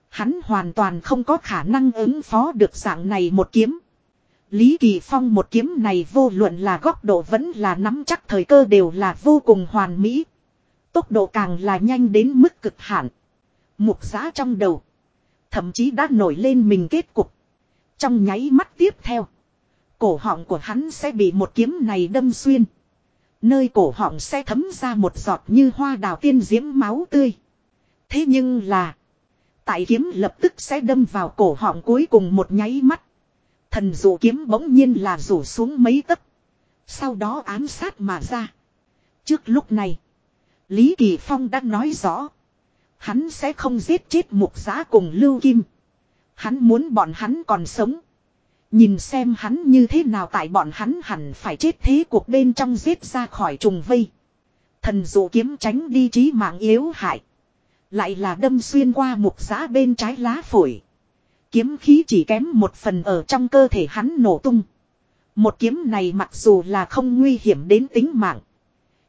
Hắn hoàn toàn không có khả năng ứng phó được dạng này một kiếm. Lý Kỳ Phong một kiếm này vô luận là góc độ vẫn là nắm chắc thời cơ đều là vô cùng hoàn mỹ. Tốc độ càng là nhanh đến mức cực hạn. Mục giá trong đầu. Thậm chí đã nổi lên mình kết cục. Trong nháy mắt tiếp theo. Cổ họng của hắn sẽ bị một kiếm này đâm xuyên. Nơi cổ họng sẽ thấm ra một giọt như hoa đào tiên diễm máu tươi. Thế nhưng là. Tại kiếm lập tức sẽ đâm vào cổ họng cuối cùng một nháy mắt. Thần dụ kiếm bỗng nhiên là rủ xuống mấy tấc. Sau đó ám sát mà ra. Trước lúc này. Lý Kỳ Phong đã nói rõ. Hắn sẽ không giết chết mục giá cùng Lưu Kim. Hắn muốn bọn hắn còn sống. Nhìn xem hắn như thế nào tại bọn hắn hẳn phải chết thế cuộc bên trong giết ra khỏi trùng vây. Thần dụ kiếm tránh đi trí mạng yếu hại. Lại là đâm xuyên qua mục giã bên trái lá phổi. Kiếm khí chỉ kém một phần ở trong cơ thể hắn nổ tung. Một kiếm này mặc dù là không nguy hiểm đến tính mạng.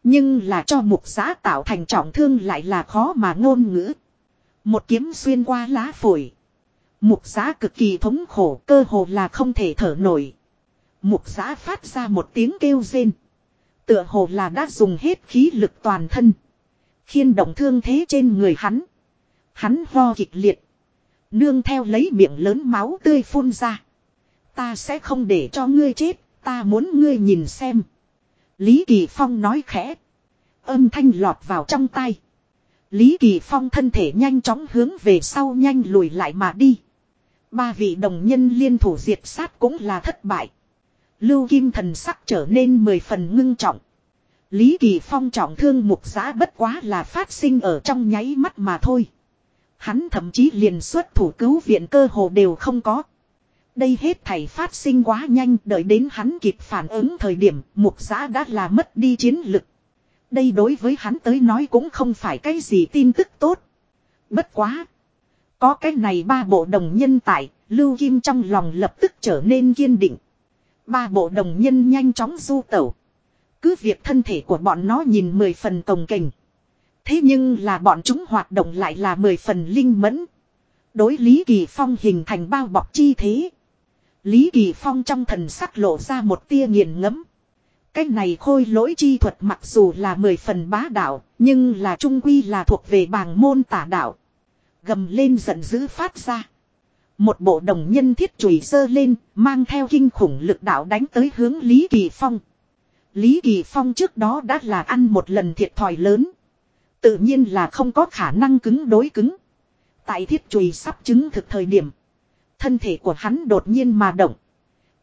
Nhưng là cho mục giã tạo thành trọng thương lại là khó mà ngôn ngữ. Một kiếm xuyên qua lá phổi. Mục giã cực kỳ thống khổ cơ hồ là không thể thở nổi. Mục giã phát ra một tiếng kêu rên. Tựa hồ là đã dùng hết khí lực toàn thân. Khiên động thương thế trên người hắn. Hắn ho kịch liệt. Nương theo lấy miệng lớn máu tươi phun ra. Ta sẽ không để cho ngươi chết, ta muốn ngươi nhìn xem. Lý Kỳ Phong nói khẽ. Âm thanh lọt vào trong tay. Lý Kỳ Phong thân thể nhanh chóng hướng về sau nhanh lùi lại mà đi. Ba vị đồng nhân liên thủ diệt sát cũng là thất bại. Lưu Kim thần sắc trở nên mười phần ngưng trọng. Lý Kỳ Phong trọng thương mục giá bất quá là phát sinh ở trong nháy mắt mà thôi. Hắn thậm chí liền xuất thủ cứu viện cơ hồ đều không có. Đây hết thảy phát sinh quá nhanh, đợi đến hắn kịp phản ứng thời điểm, mục giã đã là mất đi chiến lực. Đây đối với hắn tới nói cũng không phải cái gì tin tức tốt. Bất quá. Có cái này ba bộ đồng nhân tại, Lưu Kim trong lòng lập tức trở nên kiên định. Ba bộ đồng nhân nhanh chóng du tẩu. Cứ việc thân thể của bọn nó nhìn mười phần cồng kềnh. Thế nhưng là bọn chúng hoạt động lại là mười phần linh mẫn. Đối Lý Kỳ Phong hình thành bao bọc chi thế. Lý Kỳ Phong trong thần sắc lộ ra một tia nghiền ngẫm. Cái này khôi lỗi chi thuật mặc dù là mười phần bá đạo, nhưng là trung quy là thuộc về bàng môn tả đạo. Gầm lên giận dữ phát ra. Một bộ đồng nhân thiết chùy sơ lên, mang theo kinh khủng lực đạo đánh tới hướng Lý Kỳ Phong. Lý Kỳ Phong trước đó đã là ăn một lần thiệt thòi lớn. Tự nhiên là không có khả năng cứng đối cứng. Tại thiết chùy sắp chứng thực thời điểm. Thân thể của hắn đột nhiên mà động.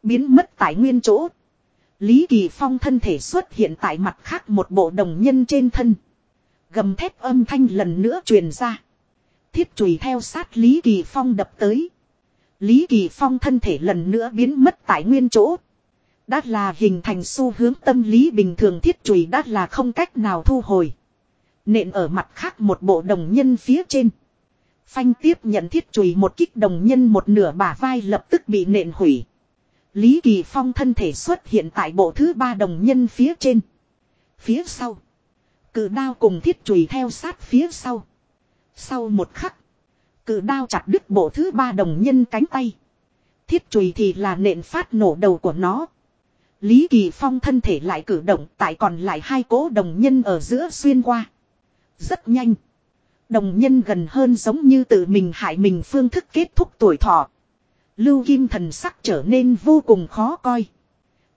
Biến mất tại nguyên chỗ. Lý Kỳ Phong thân thể xuất hiện tại mặt khác một bộ đồng nhân trên thân. Gầm thép âm thanh lần nữa truyền ra. Thiết chùy theo sát Lý Kỳ Phong đập tới. Lý Kỳ Phong thân thể lần nữa biến mất tại nguyên chỗ. Đã là hình thành xu hướng tâm lý bình thường thiết chùy đã là không cách nào thu hồi. Nện ở mặt khác một bộ đồng nhân phía trên. Phanh tiếp nhận thiết chùy một kích đồng nhân một nửa bả vai lập tức bị nện hủy. Lý Kỳ Phong thân thể xuất hiện tại bộ thứ ba đồng nhân phía trên. Phía sau. Cự đao cùng thiết chùy theo sát phía sau. Sau một khắc. Cự đao chặt đứt bộ thứ ba đồng nhân cánh tay. Thiết chùy thì là nện phát nổ đầu của nó. Lý Kỳ Phong thân thể lại cử động tại còn lại hai cố đồng nhân ở giữa xuyên qua. Rất nhanh. Đồng nhân gần hơn giống như tự mình hại mình phương thức kết thúc tuổi thọ. Lưu Kim thần sắc trở nên vô cùng khó coi.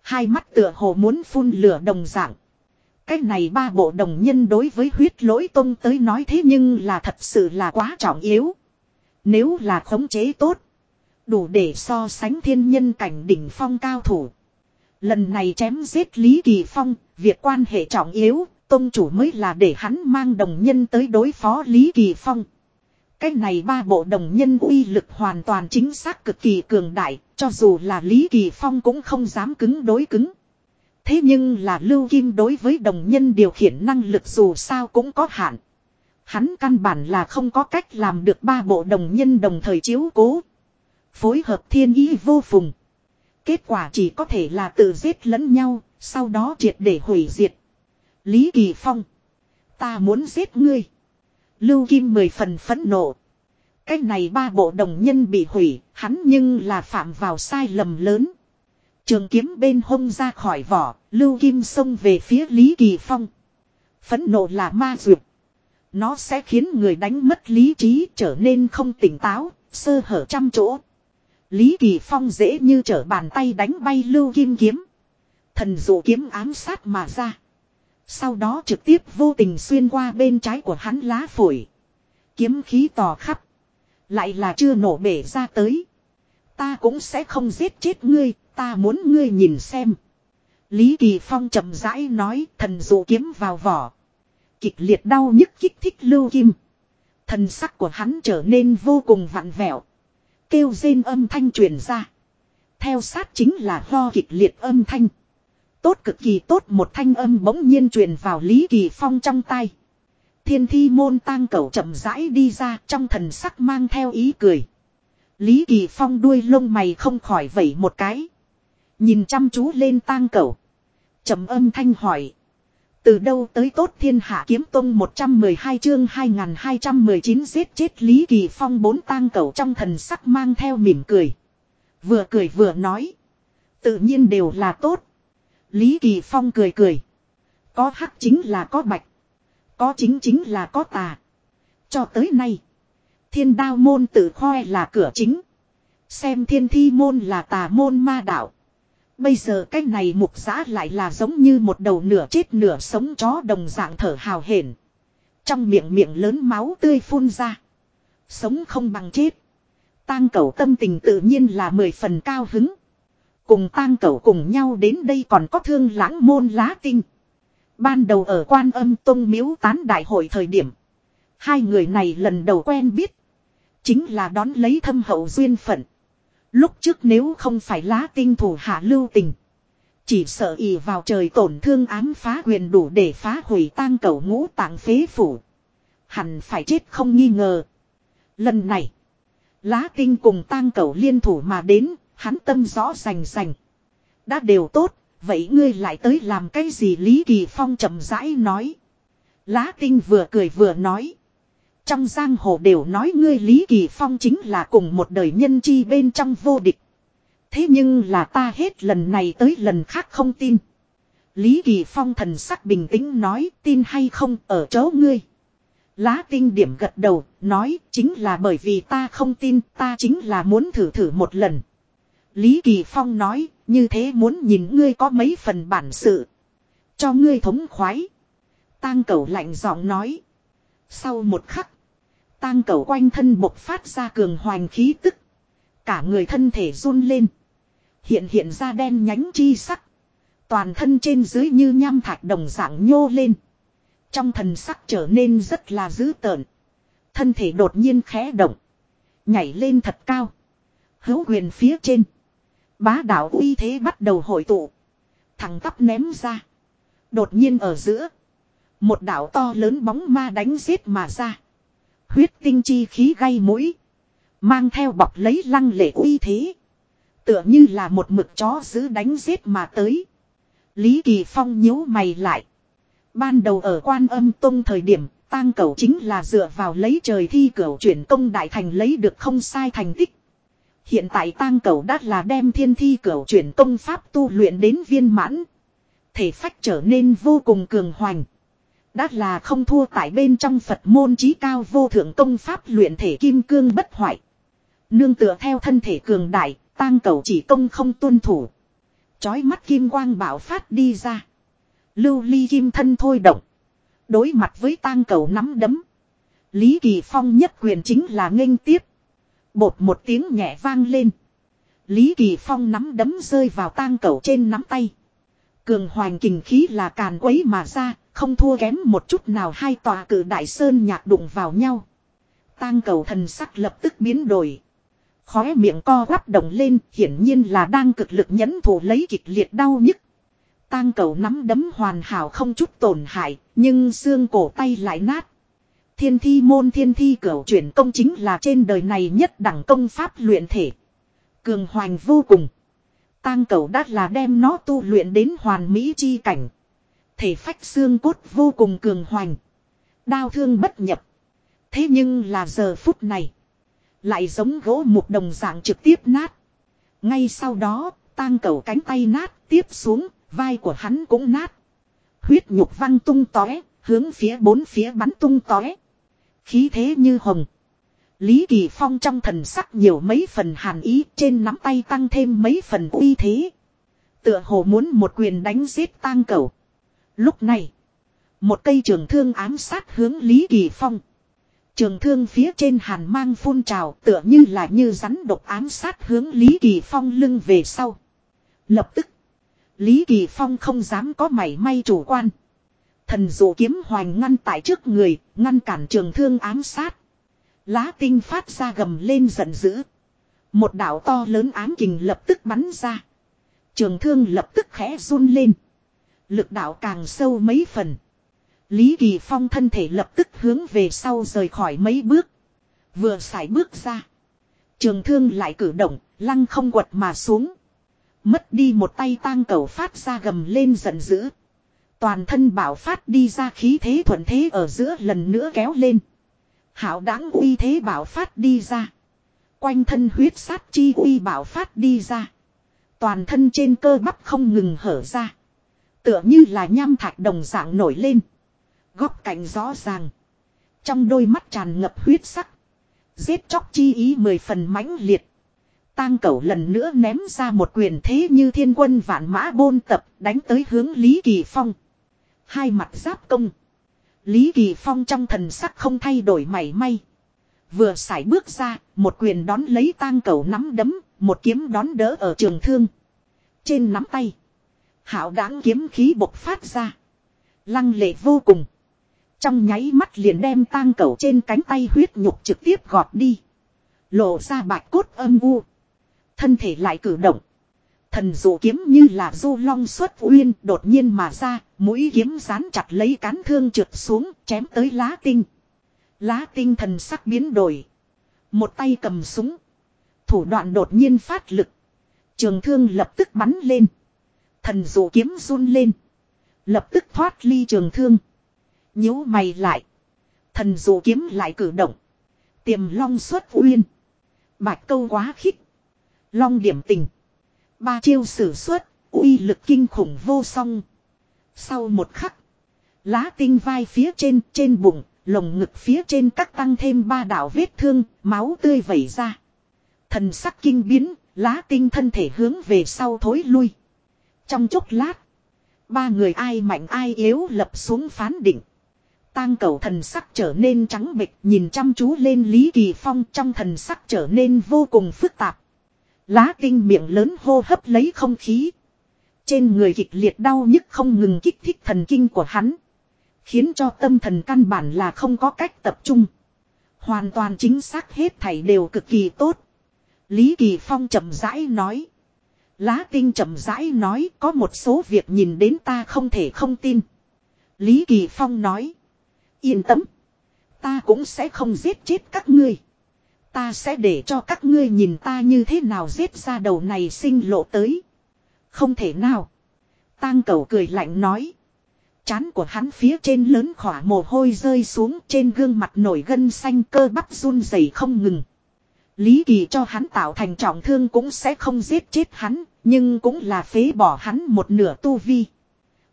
Hai mắt tựa hồ muốn phun lửa đồng dạng. Cái này ba bộ đồng nhân đối với huyết lỗi tông tới nói thế nhưng là thật sự là quá trọng yếu. Nếu là khống chế tốt. Đủ để so sánh thiên nhân cảnh đỉnh phong cao thủ. Lần này chém giết Lý Kỳ Phong, việc quan hệ trọng yếu, Tông chủ mới là để hắn mang đồng nhân tới đối phó Lý Kỳ Phong. Cái này ba bộ đồng nhân uy lực hoàn toàn chính xác cực kỳ cường đại, cho dù là Lý Kỳ Phong cũng không dám cứng đối cứng. Thế nhưng là Lưu Kim đối với đồng nhân điều khiển năng lực dù sao cũng có hạn. Hắn căn bản là không có cách làm được ba bộ đồng nhân đồng thời chiếu cố. Phối hợp thiên ý vô phùng. Kết quả chỉ có thể là tự giết lẫn nhau, sau đó triệt để hủy diệt. Lý Kỳ Phong. Ta muốn giết ngươi. Lưu Kim mười phần phẫn nộ. cách này ba bộ đồng nhân bị hủy, hắn nhưng là phạm vào sai lầm lớn. Trường kiếm bên hông ra khỏi vỏ, Lưu Kim xông về phía Lý Kỳ Phong. Phẫn nộ là ma dược. Nó sẽ khiến người đánh mất lý trí trở nên không tỉnh táo, sơ hở trăm chỗ. Lý Kỳ Phong dễ như trở bàn tay đánh bay Lưu Kim kiếm. Thần dụ kiếm ám sát mà ra. Sau đó trực tiếp vô tình xuyên qua bên trái của hắn lá phổi. Kiếm khí tò khắp. Lại là chưa nổ bể ra tới. Ta cũng sẽ không giết chết ngươi, ta muốn ngươi nhìn xem. Lý Kỳ Phong chậm rãi nói, thần dụ kiếm vào vỏ. Kịch liệt đau nhức kích thích lưu kim. Thần sắc của hắn trở nên vô cùng vặn vẹo. Kêu rên âm thanh truyền ra. Theo sát chính là ho kịch liệt âm thanh. Tốt cực kỳ tốt một thanh âm bỗng nhiên truyền vào Lý Kỳ Phong trong tay. Thiên thi môn tang cẩu chậm rãi đi ra trong thần sắc mang theo ý cười. Lý Kỳ Phong đuôi lông mày không khỏi vẩy một cái. Nhìn chăm chú lên tang cầu trầm âm thanh hỏi. Từ đâu tới tốt thiên hạ kiếm tông 112 chương 2219 giết chết Lý Kỳ Phong bốn tang cầu trong thần sắc mang theo mỉm cười. Vừa cười vừa nói. Tự nhiên đều là tốt. Lý Kỳ Phong cười cười. Có hắc chính là có bạch. Có chính chính là có tà. Cho tới nay. Thiên đao môn tự khoe là cửa chính. Xem thiên thi môn là tà môn ma đạo. Bây giờ cái này mục giã lại là giống như một đầu nửa chết nửa sống chó đồng dạng thở hào hển. Trong miệng miệng lớn máu tươi phun ra. Sống không bằng chết. Tang cầu tâm tình tự nhiên là mười phần cao hứng. Cùng tang cầu cùng nhau đến đây còn có thương lãng môn lá tinh. Ban đầu ở quan âm tông miếu tán đại hội thời điểm. Hai người này lần đầu quen biết. Chính là đón lấy thâm hậu duyên phận. Lúc trước nếu không phải lá tinh thủ hạ lưu tình. Chỉ sợ ỉ vào trời tổn thương ám phá quyền đủ để phá hủy tang cầu ngũ tạng phế phủ. Hẳn phải chết không nghi ngờ. Lần này. Lá tinh cùng tang cầu liên thủ mà đến. Hắn tâm rõ rành rành. Đã đều tốt. Vậy ngươi lại tới làm cái gì Lý Kỳ Phong chậm rãi nói. Lá tinh vừa cười vừa nói. Trong giang hồ đều nói ngươi Lý Kỳ Phong chính là cùng một đời nhân chi bên trong vô địch. Thế nhưng là ta hết lần này tới lần khác không tin. Lý Kỳ Phong thần sắc bình tĩnh nói tin hay không ở chỗ ngươi. Lá tinh điểm gật đầu, nói chính là bởi vì ta không tin ta chính là muốn thử thử một lần. Lý Kỳ Phong nói, như thế muốn nhìn ngươi có mấy phần bản sự. Cho ngươi thống khoái. Tang cầu lạnh giọng nói. Sau một khắc. Tang cầu quanh thân bộc phát ra cường hoành khí tức. Cả người thân thể run lên. Hiện hiện ra đen nhánh chi sắc. Toàn thân trên dưới như nham thạch đồng dạng nhô lên. Trong thần sắc trở nên rất là dữ tợn. Thân thể đột nhiên khẽ động. Nhảy lên thật cao. Hữu quyền phía trên. Bá đạo uy thế bắt đầu hội tụ. Thằng tắp ném ra. Đột nhiên ở giữa. Một đạo to lớn bóng ma đánh giết mà ra. Huyết tinh chi khí gây mũi. Mang theo bọc lấy lăng lệ uy thế. Tựa như là một mực chó giữ đánh giết mà tới. Lý Kỳ Phong nhíu mày lại. Ban đầu ở quan âm tông thời điểm, tang cầu chính là dựa vào lấy trời thi cửu chuyển công đại thành lấy được không sai thành tích. Hiện tại tang cầu đã là đem thiên thi cửu chuyển công pháp tu luyện đến viên mãn. Thể phách trở nên vô cùng cường hoành. Đã là không thua tại bên trong Phật môn trí cao vô thượng công pháp luyện thể kim cương bất hoại. Nương tựa theo thân thể cường đại, tang cầu chỉ công không tuân thủ. Chói mắt kim quang bảo phát đi ra. Lưu ly kim thân thôi động. Đối mặt với tang cầu nắm đấm. Lý Kỳ Phong nhất quyền chính là nghênh tiếp. Bột một tiếng nhẹ vang lên. Lý Kỳ Phong nắm đấm rơi vào tang cầu trên nắm tay. Cường hoành kình khí là càn quấy mà ra, không thua kém một chút nào hai tòa cử đại sơn nhạc đụng vào nhau. Tang cầu thần sắc lập tức biến đổi. Khóe miệng co quắp động lên hiển nhiên là đang cực lực nhẫn thủ lấy kịch liệt đau nhức. Tang cầu nắm đấm hoàn hảo không chút tổn hại, nhưng xương cổ tay lại nát. Thiên thi môn thiên thi cửu chuyển công chính là trên đời này nhất đẳng công pháp luyện thể. Cường hoành vô cùng. Tang cầu đắt là đem nó tu luyện đến hoàn mỹ chi cảnh. Thể phách xương cốt vô cùng cường hoành. đau thương bất nhập. Thế nhưng là giờ phút này. Lại giống gỗ mục đồng dạng trực tiếp nát. Ngay sau đó, tang cầu cánh tay nát, tiếp xuống, vai của hắn cũng nát. Huyết nhục văng tung tóe, hướng phía bốn phía bắn tung tóe. Khí thế như hồng. Lý Kỳ Phong trong thần sắc nhiều mấy phần hàn ý trên nắm tay tăng thêm mấy phần uy thế. Tựa hồ muốn một quyền đánh giết tang cầu. Lúc này, một cây trường thương ám sát hướng Lý Kỳ Phong. Trường thương phía trên hàn mang phun trào tựa như là như rắn độc ám sát hướng Lý Kỳ Phong lưng về sau. Lập tức, Lý Kỳ Phong không dám có mảy may chủ quan. Thần dụ kiếm hoành ngăn tại trước người, ngăn cản trường thương ám sát. Lá tinh phát ra gầm lên giận dữ. Một đạo to lớn ám kình lập tức bắn ra. Trường thương lập tức khẽ run lên. Lực đạo càng sâu mấy phần. Lý Kỳ Phong thân thể lập tức hướng về sau rời khỏi mấy bước. Vừa xài bước ra. Trường thương lại cử động, lăng không quật mà xuống. Mất đi một tay tang cầu phát ra gầm lên giận dữ. Toàn thân bảo phát đi ra khí thế thuận thế ở giữa lần nữa kéo lên. Hảo đáng uy thế bảo phát đi ra. Quanh thân huyết sát chi uy bảo phát đi ra. Toàn thân trên cơ bắp không ngừng hở ra. Tựa như là nham thạch đồng dạng nổi lên. Góc cạnh rõ ràng. Trong đôi mắt tràn ngập huyết sắc. Giết chóc chi ý mười phần mãnh liệt. Tang cẩu lần nữa ném ra một quyền thế như thiên quân vạn mã bôn tập đánh tới hướng Lý Kỳ Phong. Hai mặt giáp công. Lý Kỳ Phong trong thần sắc không thay đổi mảy may. Vừa xài bước ra, một quyền đón lấy tang cầu nắm đấm, một kiếm đón đỡ ở trường thương. Trên nắm tay, hảo đáng kiếm khí bộc phát ra. Lăng lệ vô cùng. Trong nháy mắt liền đem tang cầu trên cánh tay huyết nhục trực tiếp gọt đi. Lộ ra bạch cốt âm u. Thân thể lại cử động. Thần dụ kiếm như là du long xuất uyên đột nhiên mà ra, mũi kiếm dán chặt lấy cán thương trượt xuống, chém tới lá tinh. Lá tinh thần sắc biến đổi. Một tay cầm súng. Thủ đoạn đột nhiên phát lực. Trường thương lập tức bắn lên. Thần dụ kiếm run lên. Lập tức thoát ly trường thương. nhíu mày lại. Thần dụ kiếm lại cử động. Tiềm long xuất uyên. Bạch câu quá khích. Long điểm tình. Ba chiêu sử xuất, uy lực kinh khủng vô song. Sau một khắc, lá tinh vai phía trên, trên bụng, lồng ngực phía trên các tăng thêm ba đạo vết thương, máu tươi vẩy ra. Thần sắc kinh biến, lá tinh thân thể hướng về sau thối lui. Trong chốc lát, ba người ai mạnh ai yếu lập xuống phán định. Tang cầu thần sắc trở nên trắng bệch nhìn chăm chú lên Lý Kỳ Phong trong thần sắc trở nên vô cùng phức tạp. Lá tinh miệng lớn hô hấp lấy không khí. Trên người kịch liệt đau nhức không ngừng kích thích thần kinh của hắn. Khiến cho tâm thần căn bản là không có cách tập trung. Hoàn toàn chính xác hết thảy đều cực kỳ tốt. Lý Kỳ Phong chậm rãi nói. Lá tinh chậm rãi nói có một số việc nhìn đến ta không thể không tin. Lý Kỳ Phong nói. Yên tâm. Ta cũng sẽ không giết chết các ngươi. Ta sẽ để cho các ngươi nhìn ta như thế nào giết ra đầu này sinh lộ tới. Không thể nào. Tang cầu cười lạnh nói. Chán của hắn phía trên lớn khỏa mồ hôi rơi xuống trên gương mặt nổi gân xanh cơ bắp run rẩy không ngừng. Lý kỳ cho hắn tạo thành trọng thương cũng sẽ không giết chết hắn, nhưng cũng là phế bỏ hắn một nửa tu vi.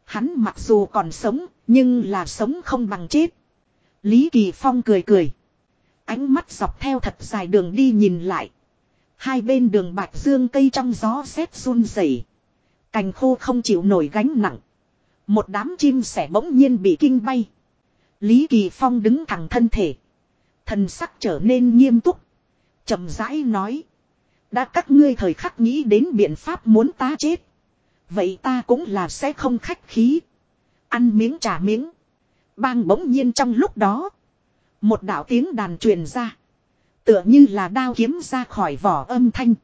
Hắn mặc dù còn sống, nhưng là sống không bằng chết. Lý kỳ phong cười cười. Ánh mắt dọc theo thật dài đường đi nhìn lại. Hai bên đường bạch dương cây trong gió rét run rẩy, Cành khô không chịu nổi gánh nặng. Một đám chim sẻ bỗng nhiên bị kinh bay. Lý Kỳ Phong đứng thẳng thân thể. Thần sắc trở nên nghiêm túc. chậm rãi nói. Đã các ngươi thời khắc nghĩ đến biện pháp muốn ta chết. Vậy ta cũng là sẽ không khách khí. Ăn miếng trả miếng. Bang bỗng nhiên trong lúc đó. Một đạo tiếng đàn truyền ra. Tựa như là đao kiếm ra khỏi vỏ âm thanh.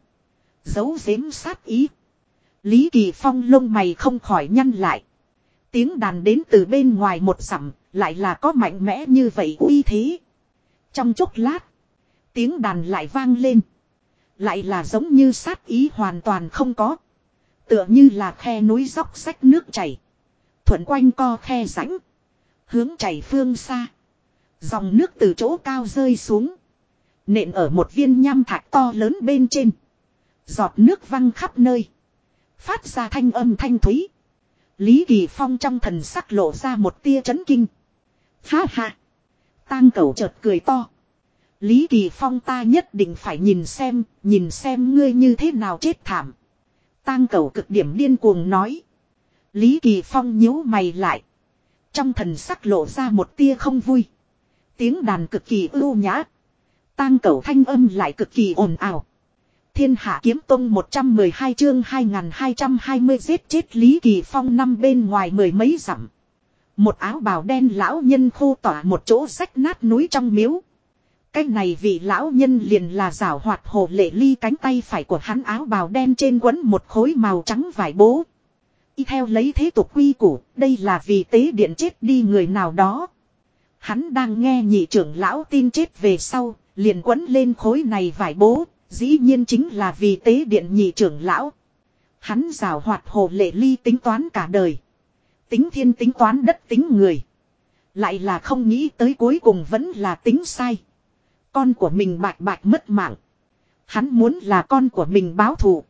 Giấu giếm sát ý. Lý Kỳ Phong lông mày không khỏi nhăn lại. Tiếng đàn đến từ bên ngoài một sẩm, lại là có mạnh mẽ như vậy uy thế. Trong chốc lát, tiếng đàn lại vang lên. Lại là giống như sát ý hoàn toàn không có. Tựa như là khe núi dốc sách nước chảy. Thuận quanh co khe rãnh. Hướng chảy phương xa. Dòng nước từ chỗ cao rơi xuống. Nện ở một viên nham thạch to lớn bên trên. Giọt nước văng khắp nơi. Phát ra thanh âm thanh thúy. Lý Kỳ Phong trong thần sắc lộ ra một tia chấn kinh. Ha ha. Tang cầu chợt cười to. Lý Kỳ Phong ta nhất định phải nhìn xem, nhìn xem ngươi như thế nào chết thảm. Tang cầu cực điểm điên cuồng nói. Lý Kỳ Phong nhíu mày lại. Trong thần sắc lộ ra một tia không vui. Tiếng đàn cực kỳ ưu nhã. Tang cầu thanh âm lại cực kỳ ồn ào. Thiên hạ kiếm tông 112 chương 2220 giết chết Lý Kỳ Phong năm bên ngoài mười mấy dặm. Một áo bào đen lão nhân khô tỏa một chỗ rách nát núi trong miếu. Cái này vị lão nhân liền là rảo hoạt hồ lệ ly cánh tay phải của hắn áo bào đen trên quấn một khối màu trắng vải bố. Y theo lấy thế tục quy củ, đây là vì tế điện chết đi người nào đó. Hắn đang nghe nhị trưởng lão tin chết về sau, liền quấn lên khối này vải bố, dĩ nhiên chính là vì tế điện nhị trưởng lão. Hắn rào hoạt hồ lệ ly tính toán cả đời. Tính thiên tính toán đất tính người. Lại là không nghĩ tới cuối cùng vẫn là tính sai. Con của mình bạch bạch mất mạng. Hắn muốn là con của mình báo thù.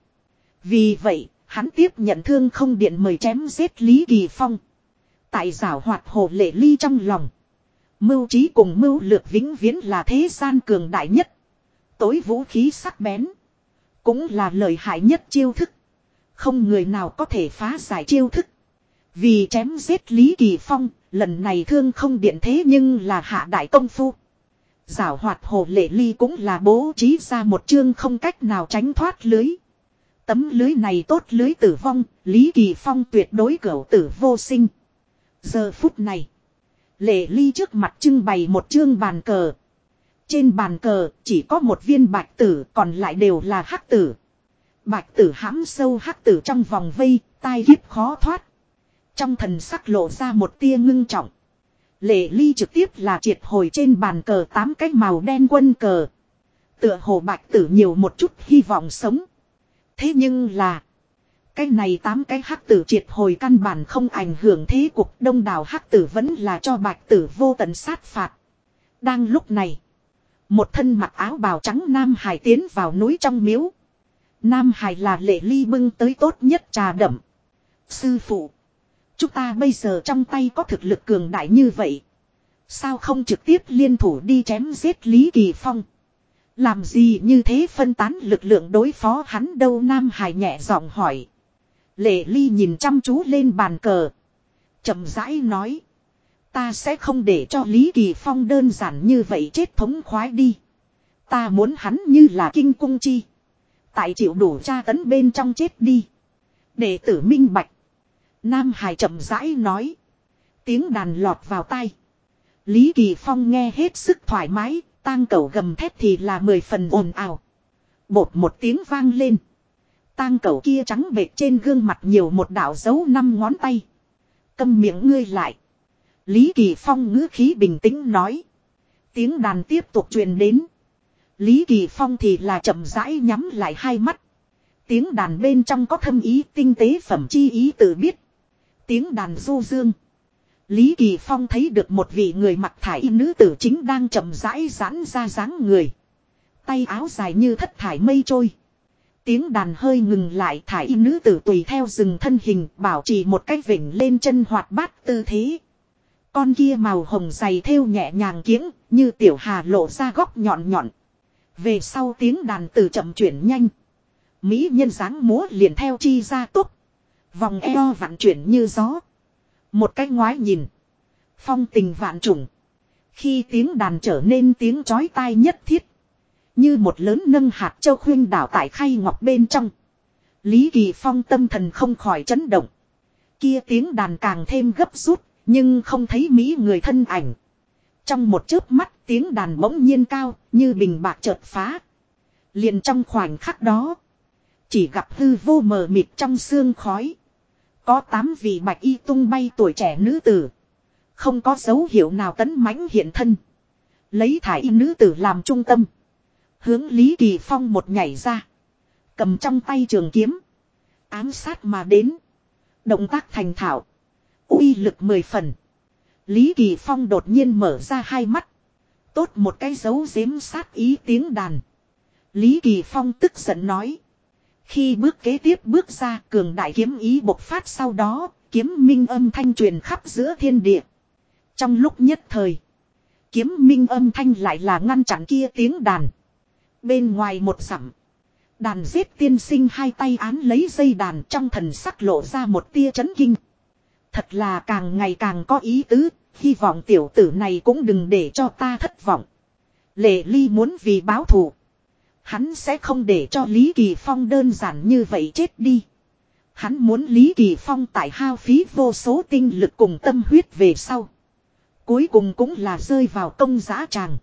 Vì vậy, hắn tiếp nhận thương không điện mời chém giết Lý Kỳ Phong. Tại giảo hoạt hồ lệ ly trong lòng. Mưu trí cùng mưu lược vĩnh viễn là thế gian cường đại nhất. Tối vũ khí sắc bén. Cũng là lợi hại nhất chiêu thức. Không người nào có thể phá giải chiêu thức. Vì chém giết Lý Kỳ Phong, lần này thương không điện thế nhưng là hạ đại công phu. Giảo hoạt hồ lệ ly cũng là bố trí ra một chương không cách nào tránh thoát lưới. Tấm lưới này tốt lưới tử vong, Lý Kỳ Phong tuyệt đối cẩu tử vô sinh. Giờ phút này, lệ ly trước mặt trưng bày một chương bàn cờ. Trên bàn cờ chỉ có một viên bạch tử còn lại đều là hắc tử. Bạch tử hãm sâu hắc tử trong vòng vây, tai kiếp khó thoát. Trong thần sắc lộ ra một tia ngưng trọng. Lệ ly trực tiếp là triệt hồi trên bàn cờ tám cái màu đen quân cờ. Tựa hồ bạch tử nhiều một chút hy vọng sống. Thế nhưng là. Cái này tám cái hắc tử triệt hồi căn bản không ảnh hưởng thế cục đông đảo hắc tử vẫn là cho bạch tử vô tận sát phạt. Đang lúc này. Một thân mặc áo bào trắng Nam Hải tiến vào núi trong miếu. Nam Hải là lệ ly bưng tới tốt nhất trà đậm. Sư phụ. Chúng ta bây giờ trong tay có thực lực cường đại như vậy. Sao không trực tiếp liên thủ đi chém giết Lý Kỳ Phong. Làm gì như thế phân tán lực lượng đối phó hắn đâu Nam Hải nhẹ giọng hỏi. Lệ Ly nhìn chăm chú lên bàn cờ. chậm rãi nói. Ta sẽ không để cho Lý Kỳ Phong đơn giản như vậy chết thống khoái đi. Ta muốn hắn như là kinh cung chi. Tại chịu đủ tra tấn bên trong chết đi. để tử minh bạch. Nam Hải chậm rãi nói. Tiếng đàn lọt vào tai. Lý Kỳ Phong nghe hết sức thoải mái, tang cầu gầm thét thì là mười phần ồn ào. Bột một tiếng vang lên. Tang cầu kia trắng bệt trên gương mặt nhiều một đạo dấu năm ngón tay. Câm miệng ngươi lại. Lý Kỳ Phong ngữ khí bình tĩnh nói. Tiếng đàn tiếp tục truyền đến. Lý Kỳ Phong thì là chậm rãi nhắm lại hai mắt. Tiếng đàn bên trong có thâm ý tinh tế phẩm chi ý tự biết. Tiếng đàn du dương. Lý Kỳ Phong thấy được một vị người mặc thải nữ tử chính đang chậm rãi giãn ra dáng người. Tay áo dài như thất thải mây trôi. Tiếng đàn hơi ngừng lại, thải nữ tử tùy theo rừng thân hình, bảo trì một cách vỉnh lên chân hoạt bát tư thế. Con kia màu hồng dày thêu nhẹ nhàng kiếng, như tiểu hà lộ ra góc nhọn nhọn. Về sau tiếng đàn từ chậm chuyển nhanh. Mỹ nhân dáng múa liền theo chi ra túc. Vòng eo vặn chuyển như gió. Một cái ngoái nhìn. Phong tình vạn trùng. Khi tiếng đàn trở nên tiếng chói tai nhất thiết. Như một lớn nâng hạt châu khuyên đảo tại khay ngọc bên trong. Lý Kỳ Phong tâm thần không khỏi chấn động. Kia tiếng đàn càng thêm gấp rút, Nhưng không thấy Mỹ người thân ảnh. Trong một chớp mắt tiếng đàn bỗng nhiên cao như bình bạc chợt phá. Liền trong khoảnh khắc đó. Chỉ gặp hư vô mờ mịt trong xương khói. Có tám vị bạch y tung bay tuổi trẻ nữ tử. Không có dấu hiệu nào tấn mãnh hiện thân. Lấy thải y nữ tử làm trung tâm. Hướng Lý Kỳ Phong một nhảy ra. Cầm trong tay trường kiếm. Ám sát mà đến. Động tác thành thạo. uy lực mười phần. Lý Kỳ Phong đột nhiên mở ra hai mắt. Tốt một cái dấu giếm sát ý tiếng đàn. Lý Kỳ Phong tức giận nói. Khi bước kế tiếp bước ra cường đại kiếm ý bộc phát sau đó, kiếm minh âm thanh truyền khắp giữa thiên địa. Trong lúc nhất thời, kiếm minh âm thanh lại là ngăn chặn kia tiếng đàn. Bên ngoài một sẵm, đàn giết tiên sinh hai tay án lấy dây đàn trong thần sắc lộ ra một tia chấn kinh. Thật là càng ngày càng có ý tứ, hy vọng tiểu tử này cũng đừng để cho ta thất vọng. Lệ ly muốn vì báo thù. Hắn sẽ không để cho Lý Kỳ Phong đơn giản như vậy chết đi. Hắn muốn Lý Kỳ Phong tại hao phí vô số tinh lực cùng tâm huyết về sau. Cuối cùng cũng là rơi vào công giá tràng.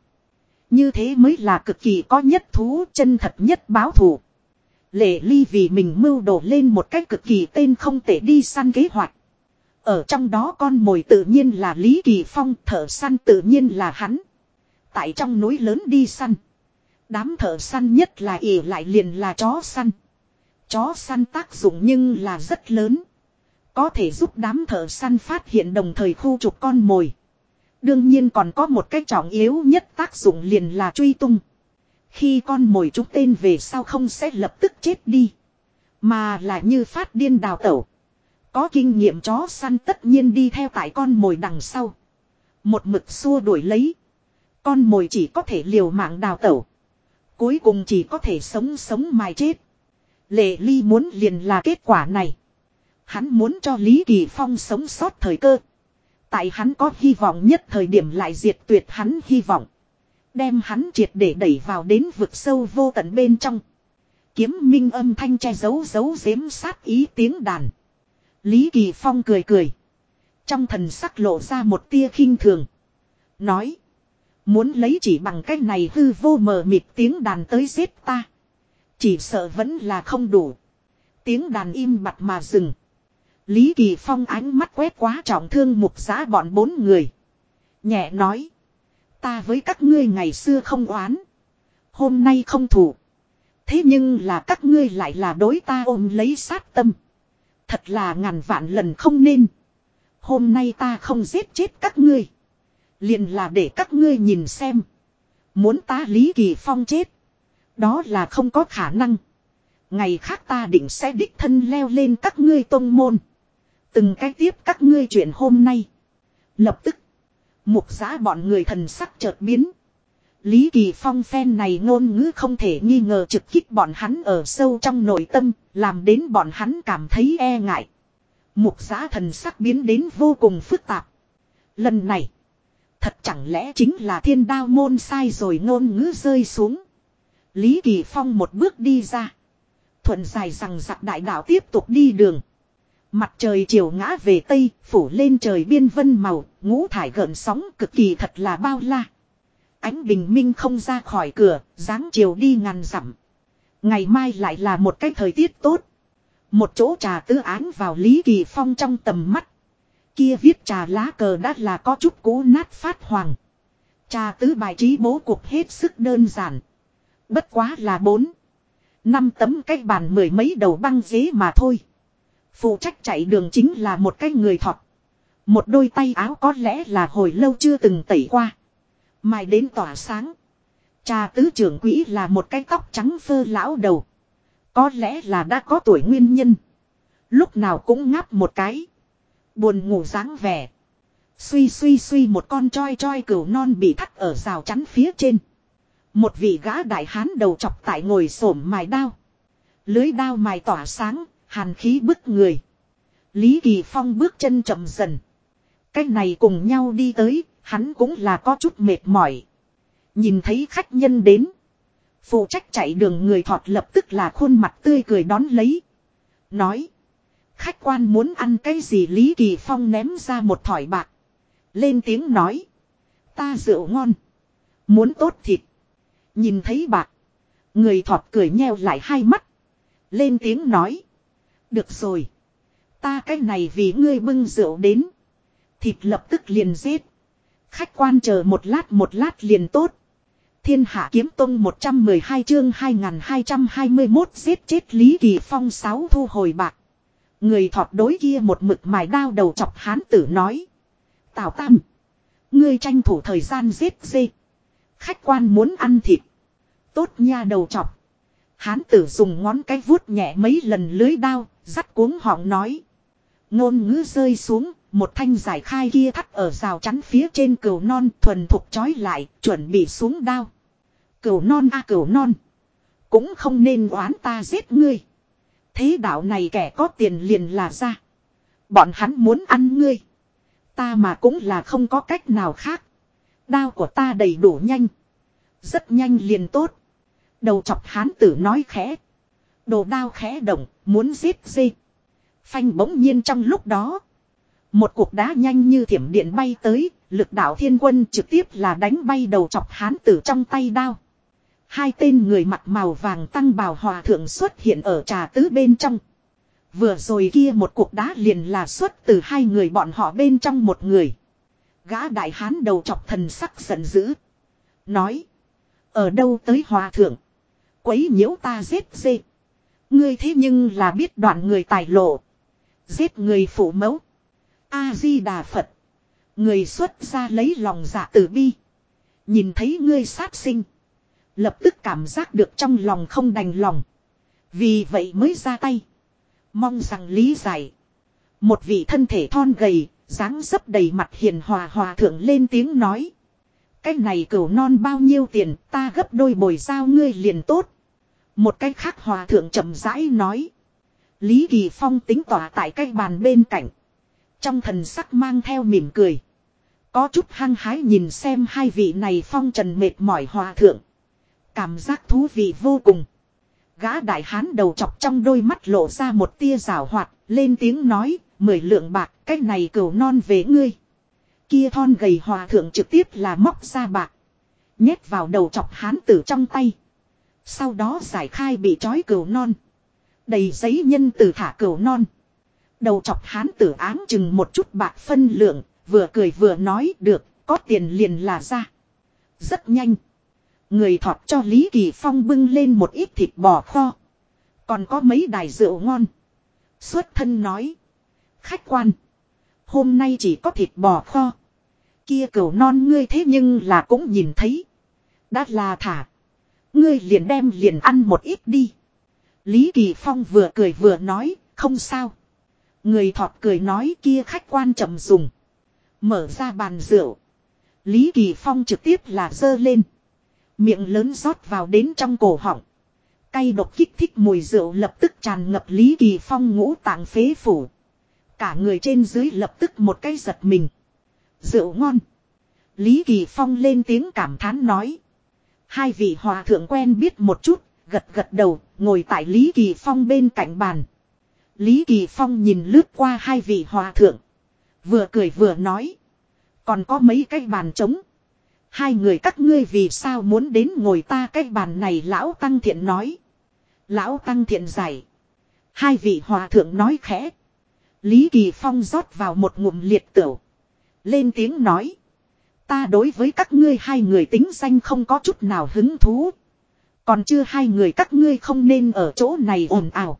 Như thế mới là cực kỳ có nhất thú chân thật nhất báo thù. Lệ ly vì mình mưu đổ lên một cách cực kỳ tên không thể đi săn kế hoạch. Ở trong đó con mồi tự nhiên là Lý Kỳ Phong, thợ săn tự nhiên là hắn. Tại trong núi lớn đi săn. Đám thợ săn nhất là ỉ lại liền là chó săn. Chó săn tác dụng nhưng là rất lớn. Có thể giúp đám thợ săn phát hiện đồng thời khu trục con mồi. Đương nhiên còn có một cách trọng yếu nhất tác dụng liền là truy tung. Khi con mồi trúng tên về sau không sẽ lập tức chết đi. Mà là như phát điên đào tẩu. Có kinh nghiệm chó săn tất nhiên đi theo tại con mồi đằng sau. Một mực xua đuổi lấy. Con mồi chỉ có thể liều mạng đào tẩu. Cuối cùng chỉ có thể sống sống mài chết. Lệ Ly muốn liền là kết quả này. Hắn muốn cho Lý Kỳ Phong sống sót thời cơ. Tại hắn có hy vọng nhất thời điểm lại diệt tuyệt hắn hy vọng. Đem hắn triệt để đẩy vào đến vực sâu vô tận bên trong. Kiếm minh âm thanh che giấu giấu giếm sát ý tiếng đàn. Lý Kỳ Phong cười cười. Trong thần sắc lộ ra một tia khinh thường. Nói. Muốn lấy chỉ bằng cách này hư vô mờ mịt tiếng đàn tới giết ta. Chỉ sợ vẫn là không đủ. Tiếng đàn im bặt mà dừng. Lý Kỳ Phong ánh mắt quét quá trọng thương mục giá bọn bốn người. Nhẹ nói. Ta với các ngươi ngày xưa không oán. Hôm nay không thủ. Thế nhưng là các ngươi lại là đối ta ôm lấy sát tâm. Thật là ngàn vạn lần không nên. Hôm nay ta không giết chết các ngươi. Liền là để các ngươi nhìn xem. Muốn ta Lý Kỳ Phong chết. Đó là không có khả năng. Ngày khác ta định sẽ đích thân leo lên các ngươi tông môn. Từng cái tiếp các ngươi chuyện hôm nay. Lập tức. Mục giã bọn người thần sắc chợt biến. Lý Kỳ Phong phen này ngôn ngữ không thể nghi ngờ trực kích bọn hắn ở sâu trong nội tâm, làm đến bọn hắn cảm thấy e ngại. Mục giã thần sắc biến đến vô cùng phức tạp. Lần này, Thật chẳng lẽ chính là thiên đao môn sai rồi ngôn ngữ rơi xuống. Lý Kỳ Phong một bước đi ra. Thuận dài rằng giặc đại đạo tiếp tục đi đường. Mặt trời chiều ngã về tây, phủ lên trời biên vân màu, ngũ thải gợn sóng cực kỳ thật là bao la. Ánh bình minh không ra khỏi cửa, dáng chiều đi ngàn dặm. Ngày mai lại là một cái thời tiết tốt. Một chỗ trà tư án vào Lý Kỳ Phong trong tầm mắt kia viết trà lá cờ đã là có chút cũ nát phát hoàng. Trà tứ bài trí bố cục hết sức đơn giản. Bất quá là bốn. Năm tấm cách bàn mười mấy đầu băng ghế mà thôi. Phụ trách chạy đường chính là một cái người thọt. Một đôi tay áo có lẽ là hồi lâu chưa từng tẩy qua. Mai đến tỏa sáng. Trà tứ trưởng quỹ là một cái tóc trắng phơ lão đầu. Có lẽ là đã có tuổi nguyên nhân. Lúc nào cũng ngáp một cái. Buồn ngủ dáng vẻ. Suy suy suy một con choi choi cửu non bị thắt ở rào chắn phía trên. Một vị gã đại hán đầu chọc tại ngồi xổm mài đao. Lưới đao mài tỏa sáng, hàn khí bức người. Lý Kỳ Phong bước chân chậm dần. Cách này cùng nhau đi tới, hắn cũng là có chút mệt mỏi. Nhìn thấy khách nhân đến. Phụ trách chạy đường người thọt lập tức là khuôn mặt tươi cười đón lấy. Nói. Khách quan muốn ăn cái gì Lý Kỳ Phong ném ra một thỏi bạc. Lên tiếng nói. Ta rượu ngon. Muốn tốt thịt. Nhìn thấy bạc. Người thọt cười nheo lại hai mắt. Lên tiếng nói. Được rồi. Ta cái này vì ngươi bưng rượu đến. Thịt lập tức liền giết. Khách quan chờ một lát một lát liền tốt. Thiên hạ kiếm tông 112 chương 2221 giết chết Lý Kỳ Phong 6 thu hồi bạc. Người thọt đối kia một mực mài đao đầu chọc hán tử nói. Tào Tam. Ngươi tranh thủ thời gian giết dê. Khách quan muốn ăn thịt. Tốt nha đầu chọc. Hán tử dùng ngón cái vuốt nhẹ mấy lần lưới đao, dắt cuống họng nói. Ngôn ngữ rơi xuống, một thanh giải khai kia thắt ở rào chắn phía trên cừu non thuần thục chói lại, chuẩn bị xuống đao. Cừu non a à, cừu non. Cũng không nên oán ta giết ngươi. Thế đạo này kẻ có tiền liền là ra. Bọn hắn muốn ăn ngươi. Ta mà cũng là không có cách nào khác. Đao của ta đầy đủ nhanh. Rất nhanh liền tốt. Đầu chọc hán tử nói khẽ. Đồ đao khẽ động, muốn giết dê. Phanh bỗng nhiên trong lúc đó. Một cục đá nhanh như thiểm điện bay tới, lực đạo thiên quân trực tiếp là đánh bay đầu chọc hán tử trong tay đao. Hai tên người mặt màu vàng tăng bào hòa thượng xuất hiện ở trà tứ bên trong. Vừa rồi kia một cuộc đá liền là xuất từ hai người bọn họ bên trong một người. Gã đại hán đầu chọc thần sắc giận dữ. Nói. Ở đâu tới hòa thượng. Quấy nhiễu ta giết dê. Ngươi thế nhưng là biết đoạn người tài lộ. Giết người phụ mẫu. A-di-đà Phật. Người xuất ra lấy lòng dạ tử bi. Nhìn thấy ngươi sát sinh. Lập tức cảm giác được trong lòng không đành lòng. Vì vậy mới ra tay. Mong rằng lý giải. Một vị thân thể thon gầy, dáng dấp đầy mặt hiền hòa hòa thượng lên tiếng nói. Cái này cửu non bao nhiêu tiền ta gấp đôi bồi giao ngươi liền tốt. Một cái khác hòa thượng chậm rãi nói. Lý Kỳ Phong tính tỏa tại cái bàn bên cạnh. Trong thần sắc mang theo mỉm cười. Có chút hăng hái nhìn xem hai vị này phong trần mệt mỏi hòa thượng. Cảm giác thú vị vô cùng. Gã đại hán đầu chọc trong đôi mắt lộ ra một tia rào hoạt, lên tiếng nói, mười lượng bạc, cái này cừu non về ngươi. Kia thon gầy hòa thượng trực tiếp là móc ra bạc. Nhét vào đầu chọc hán tử trong tay. Sau đó giải khai bị trói cừu non. Đầy giấy nhân tử thả cừu non. Đầu chọc hán tử áng chừng một chút bạc phân lượng, vừa cười vừa nói được, có tiền liền là ra. Rất nhanh. Người thọt cho Lý Kỳ Phong bưng lên một ít thịt bò kho. Còn có mấy đài rượu ngon. Xuất thân nói. Khách quan. Hôm nay chỉ có thịt bò kho. Kia cầu non ngươi thế nhưng là cũng nhìn thấy. Đã là thả. Ngươi liền đem liền ăn một ít đi. Lý Kỳ Phong vừa cười vừa nói, không sao. Người thọt cười nói kia khách quan chậm dùng. Mở ra bàn rượu. Lý Kỳ Phong trực tiếp là dơ lên. Miệng lớn rót vào đến trong cổ họng. Cay độc kích thích mùi rượu lập tức tràn ngập Lý Kỳ Phong ngũ tạng phế phủ. Cả người trên dưới lập tức một cái giật mình. Rượu ngon. Lý Kỳ Phong lên tiếng cảm thán nói. Hai vị hòa thượng quen biết một chút, gật gật đầu, ngồi tại Lý Kỳ Phong bên cạnh bàn. Lý Kỳ Phong nhìn lướt qua hai vị hòa thượng. Vừa cười vừa nói. Còn có mấy cái bàn trống. Hai người các ngươi vì sao muốn đến ngồi ta cái bàn này lão tăng thiện nói. Lão tăng thiện giải. Hai vị hòa thượng nói khẽ. Lý Kỳ Phong rót vào một ngụm liệt tửu. Lên tiếng nói. Ta đối với các ngươi hai người tính danh không có chút nào hứng thú. Còn chưa hai người các ngươi không nên ở chỗ này ồn ào.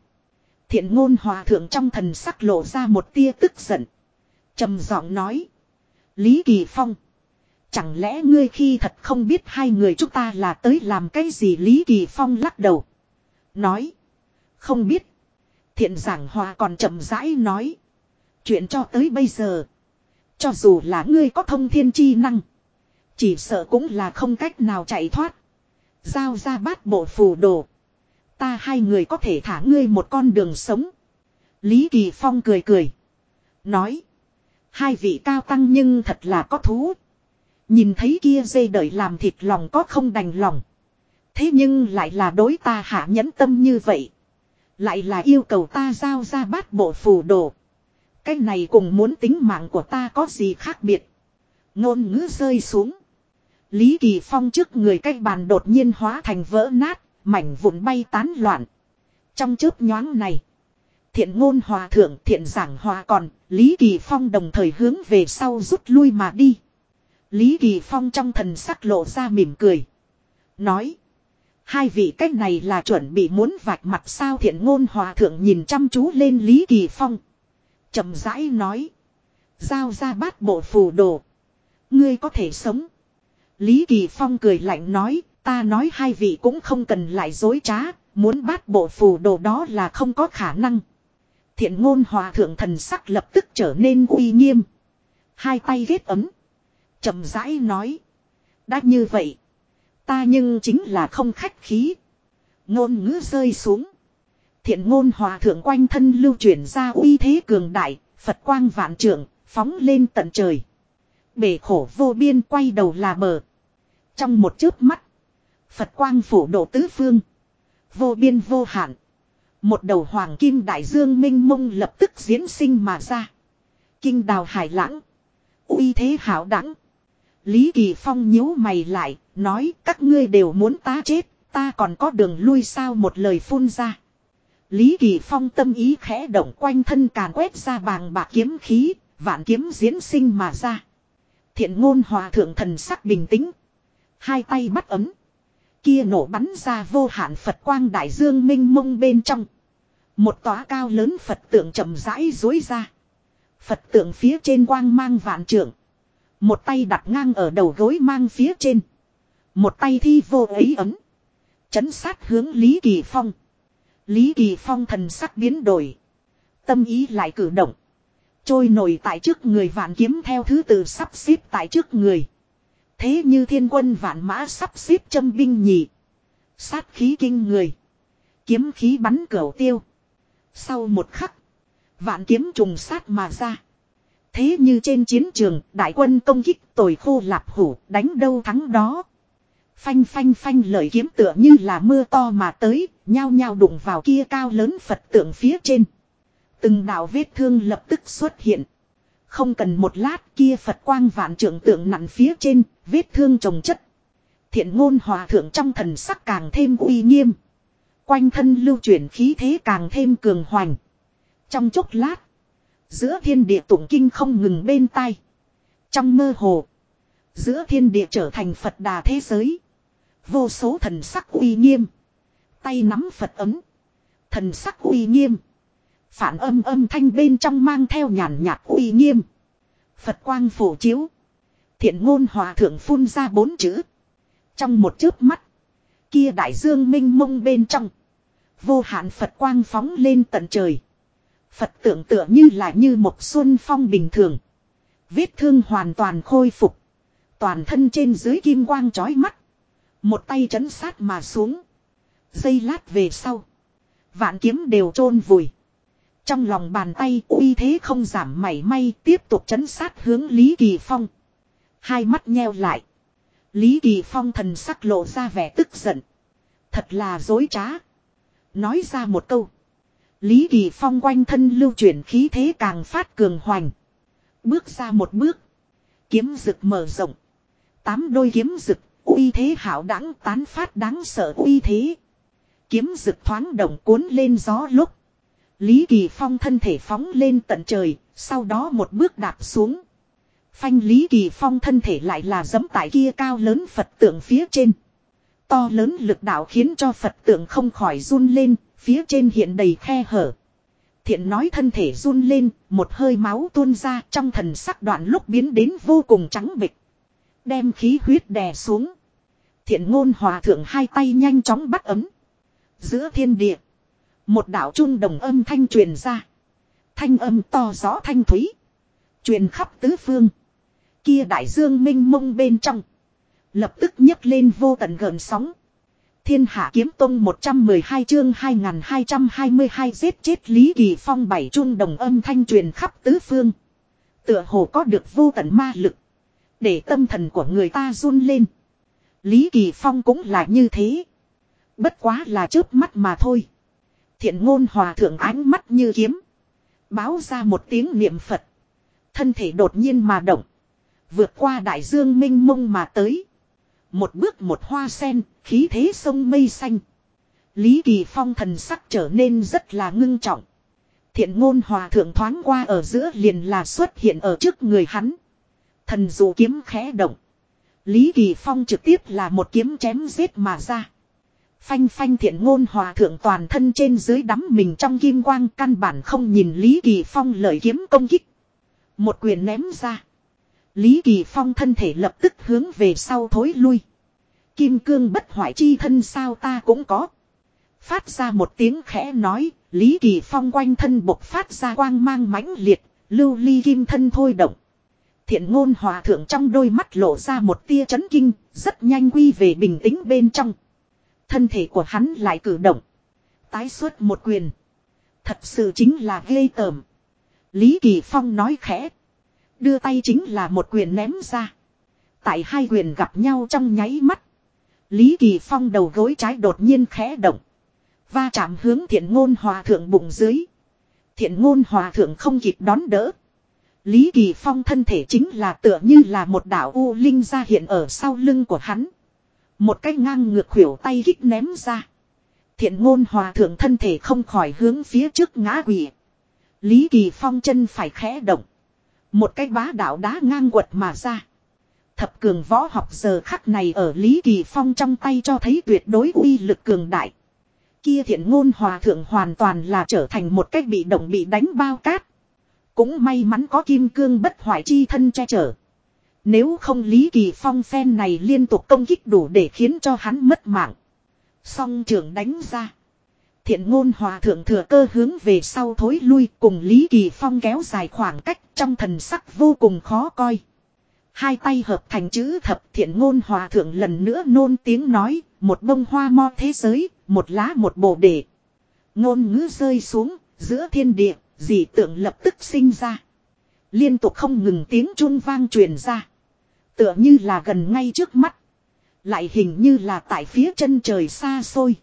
Thiện ngôn hòa thượng trong thần sắc lộ ra một tia tức giận. trầm giọng nói. Lý Kỳ Phong. Chẳng lẽ ngươi khi thật không biết hai người chúng ta là tới làm cái gì Lý Kỳ Phong lắc đầu. Nói. Không biết. Thiện giảng hòa còn chậm rãi nói. Chuyện cho tới bây giờ. Cho dù là ngươi có thông thiên chi năng. Chỉ sợ cũng là không cách nào chạy thoát. Giao ra bát bộ phù đồ. Ta hai người có thể thả ngươi một con đường sống. Lý Kỳ Phong cười cười. Nói. Hai vị cao tăng nhưng thật là có thú. Nhìn thấy kia dây đợi làm thịt lòng có không đành lòng. Thế nhưng lại là đối ta hạ nhẫn tâm như vậy. Lại là yêu cầu ta giao ra bát bộ phù đồ. Cái này cùng muốn tính mạng của ta có gì khác biệt. Ngôn ngữ rơi xuống. Lý Kỳ Phong trước người cái bàn đột nhiên hóa thành vỡ nát, mảnh vụn bay tán loạn. Trong chớp nhoáng này, thiện ngôn hòa thượng thiện giảng hòa còn, Lý Kỳ Phong đồng thời hướng về sau rút lui mà đi. Lý Kỳ Phong trong thần sắc lộ ra mỉm cười. Nói. Hai vị cách này là chuẩn bị muốn vạch mặt sao thiện ngôn hòa thượng nhìn chăm chú lên Lý Kỳ Phong. chậm rãi nói. Giao ra bát bộ phù đồ. Ngươi có thể sống. Lý Kỳ Phong cười lạnh nói. Ta nói hai vị cũng không cần lại dối trá. Muốn bát bộ phù đồ đó là không có khả năng. Thiện ngôn hòa thượng thần sắc lập tức trở nên uy nghiêm. Hai tay ghét ấm chậm rãi nói. Đã như vậy. Ta nhưng chính là không khách khí. Ngôn ngữ rơi xuống. Thiện ngôn hòa thượng quanh thân lưu chuyển ra uy thế cường đại. Phật quang vạn trưởng, phóng lên tận trời. Bể khổ vô biên quay đầu là bờ. Trong một chớp mắt. Phật quang phủ độ tứ phương. Vô biên vô hạn. Một đầu hoàng kim đại dương minh mông lập tức diễn sinh mà ra. Kinh đào hải lãng. uy thế hảo đẳng. Lý Kỳ Phong nhíu mày lại, nói các ngươi đều muốn ta chết, ta còn có đường lui sao một lời phun ra. Lý Kỳ Phong tâm ý khẽ động quanh thân càn quét ra bàng bạc kiếm khí, vạn kiếm diễn sinh mà ra. Thiện ngôn hòa thượng thần sắc bình tĩnh. Hai tay bắt ấm. Kia nổ bắn ra vô hạn Phật quang đại dương minh mông bên trong. Một tòa cao lớn Phật tượng chậm rãi dối ra. Phật tượng phía trên quang mang vạn trượng. Một tay đặt ngang ở đầu gối mang phía trên. Một tay thi vô ấy ấm. Chấn sát hướng Lý Kỳ Phong. Lý Kỳ Phong thần sắc biến đổi. Tâm ý lại cử động. Trôi nổi tại trước người vạn kiếm theo thứ tự sắp xếp tại trước người. Thế như thiên quân vạn mã sắp xếp châm binh nhị. Sát khí kinh người. Kiếm khí bắn cửa tiêu. Sau một khắc. Vạn kiếm trùng sát mà ra. Thế như trên chiến trường, đại quân công kích tồi khô lạp hủ, đánh đâu thắng đó. Phanh phanh phanh lời kiếm tựa như là mưa to mà tới, nhao nhao đụng vào kia cao lớn Phật tượng phía trên. Từng đạo vết thương lập tức xuất hiện. Không cần một lát kia Phật quang vạn trưởng tượng nặng phía trên, vết thương trồng chất. Thiện ngôn hòa thượng trong thần sắc càng thêm uy nghiêm. Quanh thân lưu chuyển khí thế càng thêm cường hoành. Trong chốc lát, Giữa thiên địa tụng kinh không ngừng bên tai. Trong mơ hồ. Giữa thiên địa trở thành Phật đà thế giới. Vô số thần sắc uy nghiêm. Tay nắm Phật ấm. Thần sắc uy nghiêm. Phản âm âm thanh bên trong mang theo nhàn nhạt uy nghiêm. Phật quang phổ chiếu. Thiện ngôn hòa thượng phun ra bốn chữ. Trong một chớp mắt. Kia đại dương minh mông bên trong. Vô hạn Phật quang phóng lên tận trời. Phật tượng tựa như là như một xuân phong bình thường. Vết thương hoàn toàn khôi phục. Toàn thân trên dưới kim quang chói mắt. Một tay chấn sát mà xuống. Giây lát về sau. Vạn kiếm đều chôn vùi. Trong lòng bàn tay uy thế không giảm mảy may tiếp tục chấn sát hướng Lý Kỳ Phong. Hai mắt nheo lại. Lý Kỳ Phong thần sắc lộ ra vẻ tức giận. Thật là dối trá. Nói ra một câu. Lý Kỳ Phong quanh thân lưu chuyển khí thế càng phát cường hoành. Bước ra một bước. Kiếm rực mở rộng. Tám đôi kiếm rực, uy thế hảo đẳng tán phát đáng sợ uy thế. Kiếm rực thoáng động cuốn lên gió lúc. Lý Kỳ Phong thân thể phóng lên tận trời, sau đó một bước đạp xuống. Phanh Lý Kỳ Phong thân thể lại là giấm tại kia cao lớn Phật tượng phía trên. To lớn lực đạo khiến cho Phật tượng không khỏi run lên, Phía trên hiện đầy khe hở. Thiện nói thân thể run lên, một hơi máu tuôn ra trong thần sắc đoạn lúc biến đến vô cùng trắng bịch. Đem khí huyết đè xuống. Thiện ngôn hòa thượng hai tay nhanh chóng bắt ấm. Giữa thiên địa. Một đạo trung đồng âm thanh truyền ra. Thanh âm to rõ thanh thúy. Truyền khắp tứ phương. Kia đại dương minh mông bên trong. Lập tức nhấc lên vô tận gần sóng. Thiên hạ kiếm tông 112 chương 2222 giết chết Lý Kỳ Phong bảy trung đồng âm thanh truyền khắp tứ phương. Tựa hồ có được vô tận ma lực. Để tâm thần của người ta run lên. Lý Kỳ Phong cũng là như thế. Bất quá là chớp mắt mà thôi. Thiện ngôn hòa thượng ánh mắt như kiếm. Báo ra một tiếng niệm Phật. Thân thể đột nhiên mà động. Vượt qua đại dương minh mông mà tới. Một bước một hoa sen, khí thế sông mây xanh. Lý Kỳ Phong thần sắc trở nên rất là ngưng trọng. Thiện ngôn hòa thượng thoáng qua ở giữa liền là xuất hiện ở trước người hắn. Thần dụ kiếm khẽ động. Lý Kỳ Phong trực tiếp là một kiếm chém giết mà ra. Phanh phanh thiện ngôn hòa thượng toàn thân trên dưới đắm mình trong kim quang căn bản không nhìn Lý Kỳ Phong lợi kiếm công kích. Một quyền ném ra. Lý Kỳ Phong thân thể lập tức hướng về sau thối lui. Kim cương bất hoại chi thân sao ta cũng có. Phát ra một tiếng khẽ nói, Lý Kỳ Phong quanh thân bộc phát ra quang mang mãnh liệt, lưu ly kim thân thôi động. Thiện ngôn hòa thượng trong đôi mắt lộ ra một tia chấn kinh, rất nhanh quy về bình tĩnh bên trong. Thân thể của hắn lại cử động. Tái xuất một quyền. Thật sự chính là ghê tởm. Lý Kỳ Phong nói khẽ. Đưa tay chính là một quyền ném ra. Tại hai quyền gặp nhau trong nháy mắt. Lý Kỳ Phong đầu gối trái đột nhiên khẽ động. Va chạm hướng thiện ngôn hòa thượng bụng dưới. Thiện ngôn hòa thượng không kịp đón đỡ. Lý Kỳ Phong thân thể chính là tựa như là một đạo U Linh ra hiện ở sau lưng của hắn. Một cái ngang ngược khuỷu tay kích ném ra. Thiện ngôn hòa thượng thân thể không khỏi hướng phía trước ngã quỷ. Lý Kỳ Phong chân phải khẽ động. Một cái bá đạo đá ngang quật mà ra. Thập cường võ học giờ khắc này ở Lý Kỳ Phong trong tay cho thấy tuyệt đối uy lực cường đại. Kia thiện ngôn hòa thượng hoàn toàn là trở thành một cách bị động bị đánh bao cát. Cũng may mắn có kim cương bất hoại chi thân che chở. Nếu không Lý Kỳ Phong phen này liên tục công kích đủ để khiến cho hắn mất mạng. Song trưởng đánh ra. Thiện ngôn hòa thượng thừa cơ hướng về sau thối lui cùng Lý Kỳ Phong kéo dài khoảng cách trong thần sắc vô cùng khó coi. Hai tay hợp thành chữ thập thiện ngôn hòa thượng lần nữa nôn tiếng nói, một bông hoa mo thế giới, một lá một bồ đề. Ngôn ngữ rơi xuống, giữa thiên địa, dị tượng lập tức sinh ra. Liên tục không ngừng tiếng chuông vang truyền ra. Tựa như là gần ngay trước mắt. Lại hình như là tại phía chân trời xa xôi.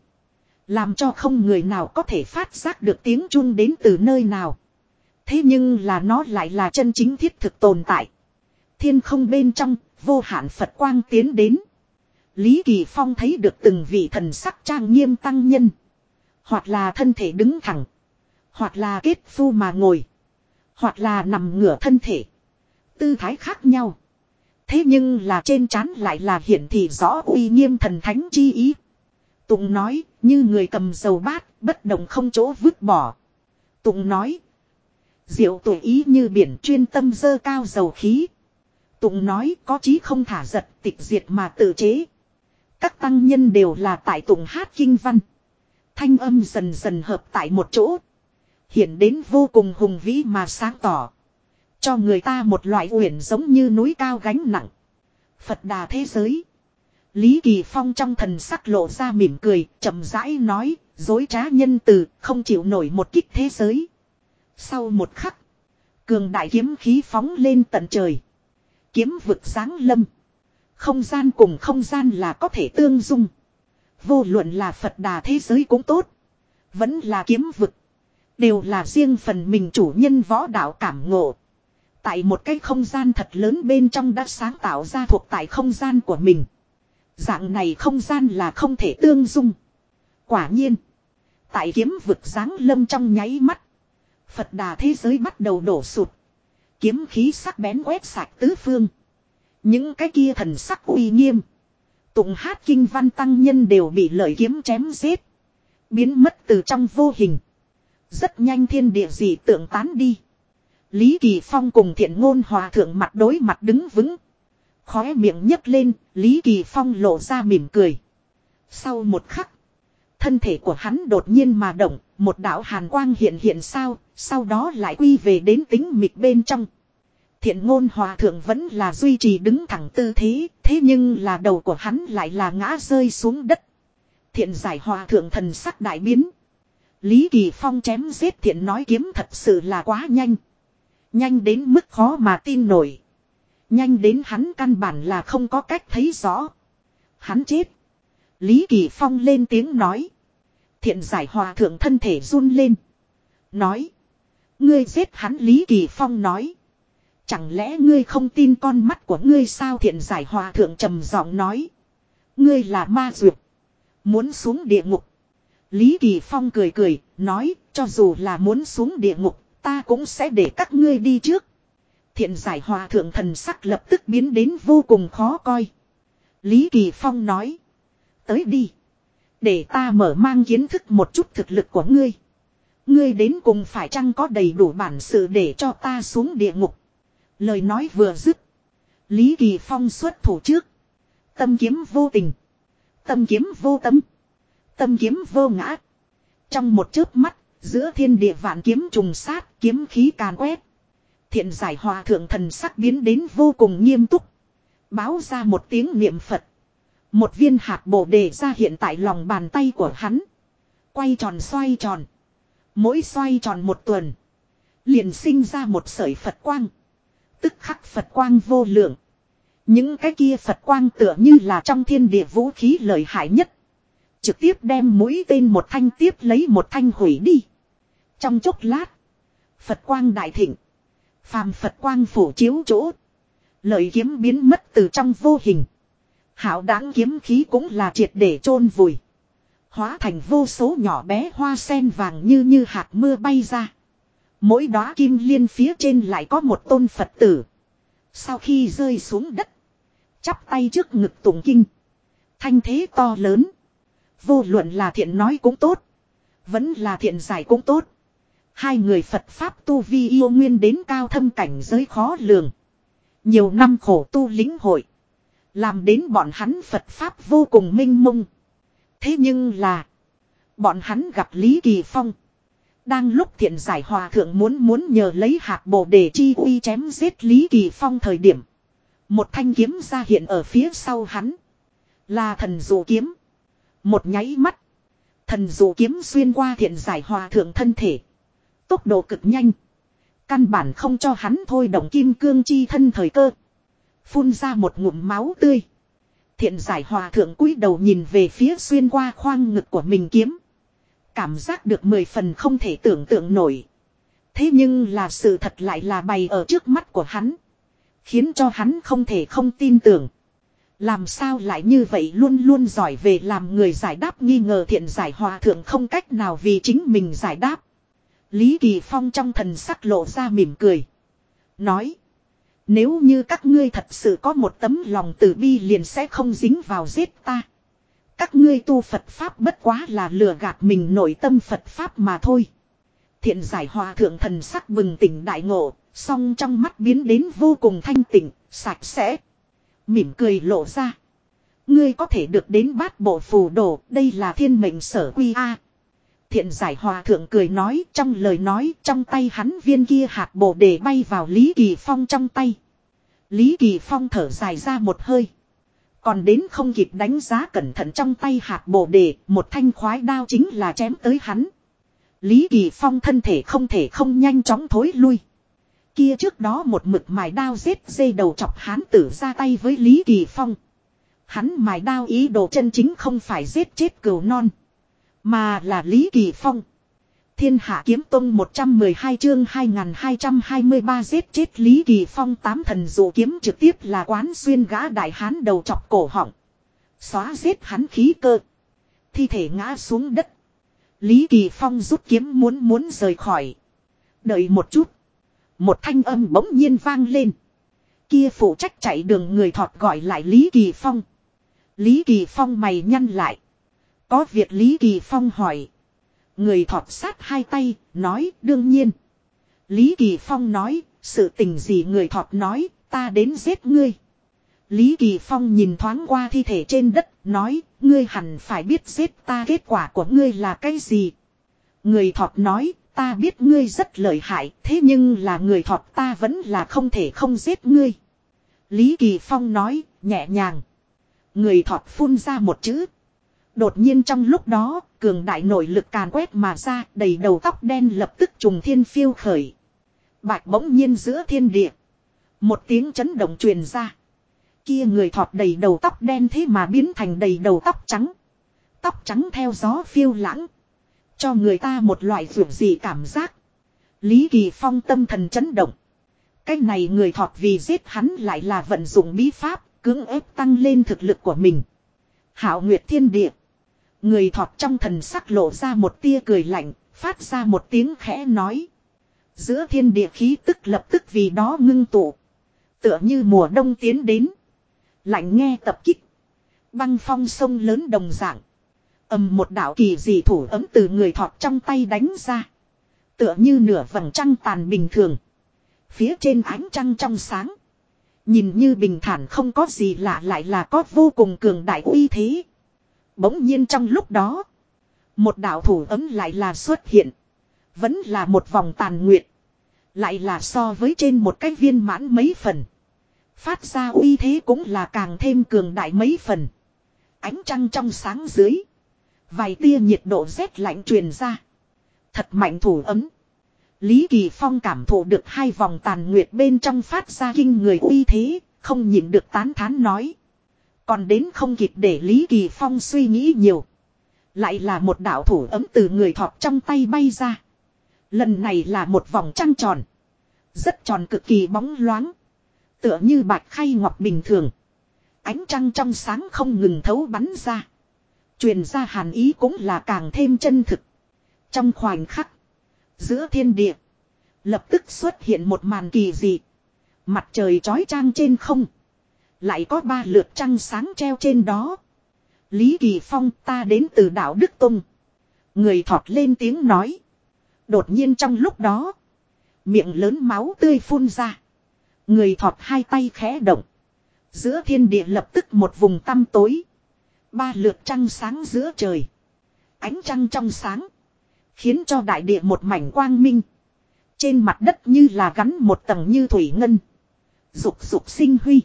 Làm cho không người nào có thể phát giác được tiếng chuông đến từ nơi nào. Thế nhưng là nó lại là chân chính thiết thực tồn tại. Thiên không bên trong, vô hạn Phật quang tiến đến. Lý Kỳ Phong thấy được từng vị thần sắc trang nghiêm tăng nhân. Hoặc là thân thể đứng thẳng. Hoặc là kết phu mà ngồi. Hoặc là nằm ngửa thân thể. Tư thái khác nhau. Thế nhưng là trên trán lại là hiển thị rõ uy nghiêm thần thánh chi ý. Tụng nói, như người cầm dầu bát, bất đồng không chỗ vứt bỏ. Tụng nói, diệu tuổi ý như biển chuyên tâm dơ cao dầu khí. Tụng nói có chí không thả giật tịch diệt mà tự chế. Các tăng nhân đều là tại tụng hát kinh văn. Thanh âm dần dần hợp tại một chỗ. Hiện đến vô cùng hùng vĩ mà sáng tỏ. Cho người ta một loại uyển giống như núi cao gánh nặng. Phật đà thế giới. Lý Kỳ Phong trong thần sắc lộ ra mỉm cười, chậm rãi nói, dối trá nhân từ, không chịu nổi một kích thế giới. Sau một khắc, cường đại kiếm khí phóng lên tận trời. Kiếm vực sáng lâm. Không gian cùng không gian là có thể tương dung. Vô luận là Phật đà thế giới cũng tốt. Vẫn là kiếm vực. Đều là riêng phần mình chủ nhân võ đạo cảm ngộ. Tại một cái không gian thật lớn bên trong đã sáng tạo ra thuộc tại không gian của mình. Dạng này không gian là không thể tương dung. Quả nhiên. Tại kiếm vực giáng lâm trong nháy mắt. Phật đà thế giới bắt đầu đổ sụt. Kiếm khí sắc bén quét sạch tứ phương. Những cái kia thần sắc uy nghiêm. Tụng hát kinh văn tăng nhân đều bị lợi kiếm chém giết. Biến mất từ trong vô hình. Rất nhanh thiên địa dị tượng tán đi. Lý Kỳ Phong cùng thiện ngôn hòa thượng mặt đối mặt đứng vững. Khóe miệng nhấc lên, Lý Kỳ Phong lộ ra mỉm cười. Sau một khắc, thân thể của hắn đột nhiên mà động, một đạo hàn quang hiện hiện sao, sau đó lại quy về đến tính mịch bên trong. Thiện ngôn hòa thượng vẫn là duy trì đứng thẳng tư thế, thế nhưng là đầu của hắn lại là ngã rơi xuống đất. Thiện giải hòa thượng thần sắc đại biến. Lý Kỳ Phong chém giết thiện nói kiếm thật sự là quá nhanh. Nhanh đến mức khó mà tin nổi. Nhanh đến hắn căn bản là không có cách thấy rõ. Hắn chết. Lý Kỳ Phong lên tiếng nói. Thiện giải hòa thượng thân thể run lên. Nói. Ngươi giết hắn Lý Kỳ Phong nói. Chẳng lẽ ngươi không tin con mắt của ngươi sao thiện giải hòa thượng trầm giọng nói. Ngươi là ma duyệt. Muốn xuống địa ngục. Lý Kỳ Phong cười cười, nói, cho dù là muốn xuống địa ngục, ta cũng sẽ để các ngươi đi trước. Thiện giải hòa thượng thần sắc lập tức biến đến vô cùng khó coi. Lý Kỳ Phong nói. Tới đi. Để ta mở mang kiến thức một chút thực lực của ngươi. Ngươi đến cùng phải chăng có đầy đủ bản sự để cho ta xuống địa ngục. Lời nói vừa dứt. Lý Kỳ Phong xuất thủ trước. Tâm kiếm vô tình. Tâm kiếm vô tâm. Tâm kiếm vô ngã. Trong một chớp mắt, giữa thiên địa vạn kiếm trùng sát, kiếm khí càn quét. Thiện giải hòa thượng thần sắc biến đến vô cùng nghiêm túc. Báo ra một tiếng niệm Phật. Một viên hạt bồ đề ra hiện tại lòng bàn tay của hắn. Quay tròn xoay tròn. Mỗi xoay tròn một tuần. Liền sinh ra một sợi Phật quang. Tức khắc Phật quang vô lượng. Những cái kia Phật quang tựa như là trong thiên địa vũ khí lợi hại nhất. Trực tiếp đem mũi tên một thanh tiếp lấy một thanh hủy đi. Trong chốc lát. Phật quang đại thịnh. Phàm Phật quang phủ chiếu chỗ. Lợi kiếm biến mất từ trong vô hình. Hảo đáng kiếm khí cũng là triệt để chôn vùi. Hóa thành vô số nhỏ bé hoa sen vàng như như hạt mưa bay ra. Mỗi đóa kim liên phía trên lại có một tôn Phật tử. Sau khi rơi xuống đất. Chắp tay trước ngực tụng kinh. Thanh thế to lớn. Vô luận là thiện nói cũng tốt. Vẫn là thiện giải cũng tốt. Hai người Phật Pháp tu vi yêu nguyên đến cao thâm cảnh giới khó lường. Nhiều năm khổ tu lính hội. Làm đến bọn hắn Phật Pháp vô cùng minh mông. Thế nhưng là. Bọn hắn gặp Lý Kỳ Phong. Đang lúc thiện giải hòa thượng muốn muốn nhờ lấy hạt bồ để chi uy chém giết Lý Kỳ Phong thời điểm. Một thanh kiếm ra hiện ở phía sau hắn. Là thần dụ kiếm. Một nháy mắt. Thần dụ kiếm xuyên qua thiện giải hòa thượng thân thể. Tốc độ cực nhanh. Căn bản không cho hắn thôi động kim cương chi thân thời cơ. Phun ra một ngụm máu tươi. Thiện giải hòa thượng cúi đầu nhìn về phía xuyên qua khoang ngực của mình kiếm. Cảm giác được mười phần không thể tưởng tượng nổi. Thế nhưng là sự thật lại là bày ở trước mắt của hắn. Khiến cho hắn không thể không tin tưởng. Làm sao lại như vậy luôn luôn giỏi về làm người giải đáp nghi ngờ thiện giải hòa thượng không cách nào vì chính mình giải đáp. Lý Kỳ Phong trong thần sắc lộ ra mỉm cười. Nói. Nếu như các ngươi thật sự có một tấm lòng từ bi liền sẽ không dính vào giết ta. Các ngươi tu Phật Pháp bất quá là lừa gạt mình nội tâm Phật Pháp mà thôi. Thiện giải hòa thượng thần sắc bừng tỉnh đại ngộ, song trong mắt biến đến vô cùng thanh tịnh, sạch sẽ. Mỉm cười lộ ra. Ngươi có thể được đến bát bộ phù đồ, đây là thiên mệnh sở quy A. Thiện giải hòa thượng cười nói trong lời nói trong tay hắn viên kia hạt bồ để bay vào Lý Kỳ Phong trong tay. Lý Kỳ Phong thở dài ra một hơi. Còn đến không kịp đánh giá cẩn thận trong tay hạt bồ đề, một thanh khoái đao chính là chém tới hắn. Lý Kỳ Phong thân thể không thể không nhanh chóng thối lui. Kia trước đó một mực mài đao giết dây đầu chọc hán tử ra tay với Lý Kỳ Phong. Hắn mài đao ý đồ chân chính không phải giết chết cừu non. Mà là Lý Kỳ Phong. Thiên Hạ Kiếm Tông 112 chương 2223 giết chết Lý Kỳ Phong tám thần dụ kiếm trực tiếp là quán xuyên gã đại hán đầu chọc cổ họng. Xóa giết hắn khí cơ. Thi thể ngã xuống đất. Lý Kỳ Phong rút kiếm muốn muốn rời khỏi. Đợi một chút. Một thanh âm bỗng nhiên vang lên. Kia phụ trách chạy đường người thọt gọi lại Lý Kỳ Phong. Lý Kỳ Phong mày nhăn lại. Có việc Lý Kỳ Phong hỏi. Người thọt sát hai tay, nói đương nhiên. Lý Kỳ Phong nói, sự tình gì người thọt nói, ta đến giết ngươi. Lý Kỳ Phong nhìn thoáng qua thi thể trên đất, nói, ngươi hẳn phải biết giết ta kết quả của ngươi là cái gì. Người thọt nói, ta biết ngươi rất lợi hại, thế nhưng là người thọt ta vẫn là không thể không giết ngươi. Lý Kỳ Phong nói, nhẹ nhàng. Người thọt phun ra một chữ. Đột nhiên trong lúc đó, cường đại nội lực càn quét mà ra, đầy đầu tóc đen lập tức trùng thiên phiêu khởi. Bạch bỗng nhiên giữa thiên địa. Một tiếng chấn động truyền ra. Kia người thọt đầy đầu tóc đen thế mà biến thành đầy đầu tóc trắng. Tóc trắng theo gió phiêu lãng. Cho người ta một loại vượt gì cảm giác. Lý Kỳ Phong tâm thần chấn động. Cái này người thọt vì giết hắn lại là vận dụng bí pháp, cưỡng ép tăng lên thực lực của mình. Hảo Nguyệt Thiên Địa. Người thọt trong thần sắc lộ ra một tia cười lạnh, phát ra một tiếng khẽ nói. Giữa thiên địa khí tức lập tức vì đó ngưng tụ. Tựa như mùa đông tiến đến. Lạnh nghe tập kích. Băng phong sông lớn đồng dạng. ầm một đạo kỳ dị thủ ấm từ người thọt trong tay đánh ra. Tựa như nửa vầng trăng tàn bình thường. Phía trên ánh trăng trong sáng. Nhìn như bình thản không có gì lạ lại là có vô cùng cường đại uy thế. Bỗng nhiên trong lúc đó. Một đạo thủ ấm lại là xuất hiện. Vẫn là một vòng tàn nguyệt. Lại là so với trên một cái viên mãn mấy phần. Phát ra uy thế cũng là càng thêm cường đại mấy phần. Ánh trăng trong sáng dưới. Vài tia nhiệt độ rét lạnh truyền ra. Thật mạnh thủ ấm. Lý Kỳ Phong cảm thụ được hai vòng tàn nguyệt bên trong phát ra kinh người uy thế, không nhịn được tán thán nói. Còn đến không kịp để Lý Kỳ Phong suy nghĩ nhiều. Lại là một đạo thủ ấm từ người thọt trong tay bay ra. Lần này là một vòng trăng tròn. Rất tròn cực kỳ bóng loáng. Tựa như bạch khay ngọc bình thường. Ánh trăng trong sáng không ngừng thấu bắn ra. Truyền ra hàn ý cũng là càng thêm chân thực. Trong khoảnh khắc. Giữa thiên địa. Lập tức xuất hiện một màn kỳ dị. Mặt trời trói trang trên không. Lại có ba lượt trăng sáng treo trên đó. Lý Kỳ Phong ta đến từ đảo Đức Tông. Người thọt lên tiếng nói. Đột nhiên trong lúc đó. Miệng lớn máu tươi phun ra. Người thọt hai tay khẽ động. Giữa thiên địa lập tức một vùng tăm tối. Ba lượt trăng sáng giữa trời. Ánh trăng trong sáng. Khiến cho đại địa một mảnh quang minh. Trên mặt đất như là gắn một tầng như thủy ngân. Dục dục sinh huy.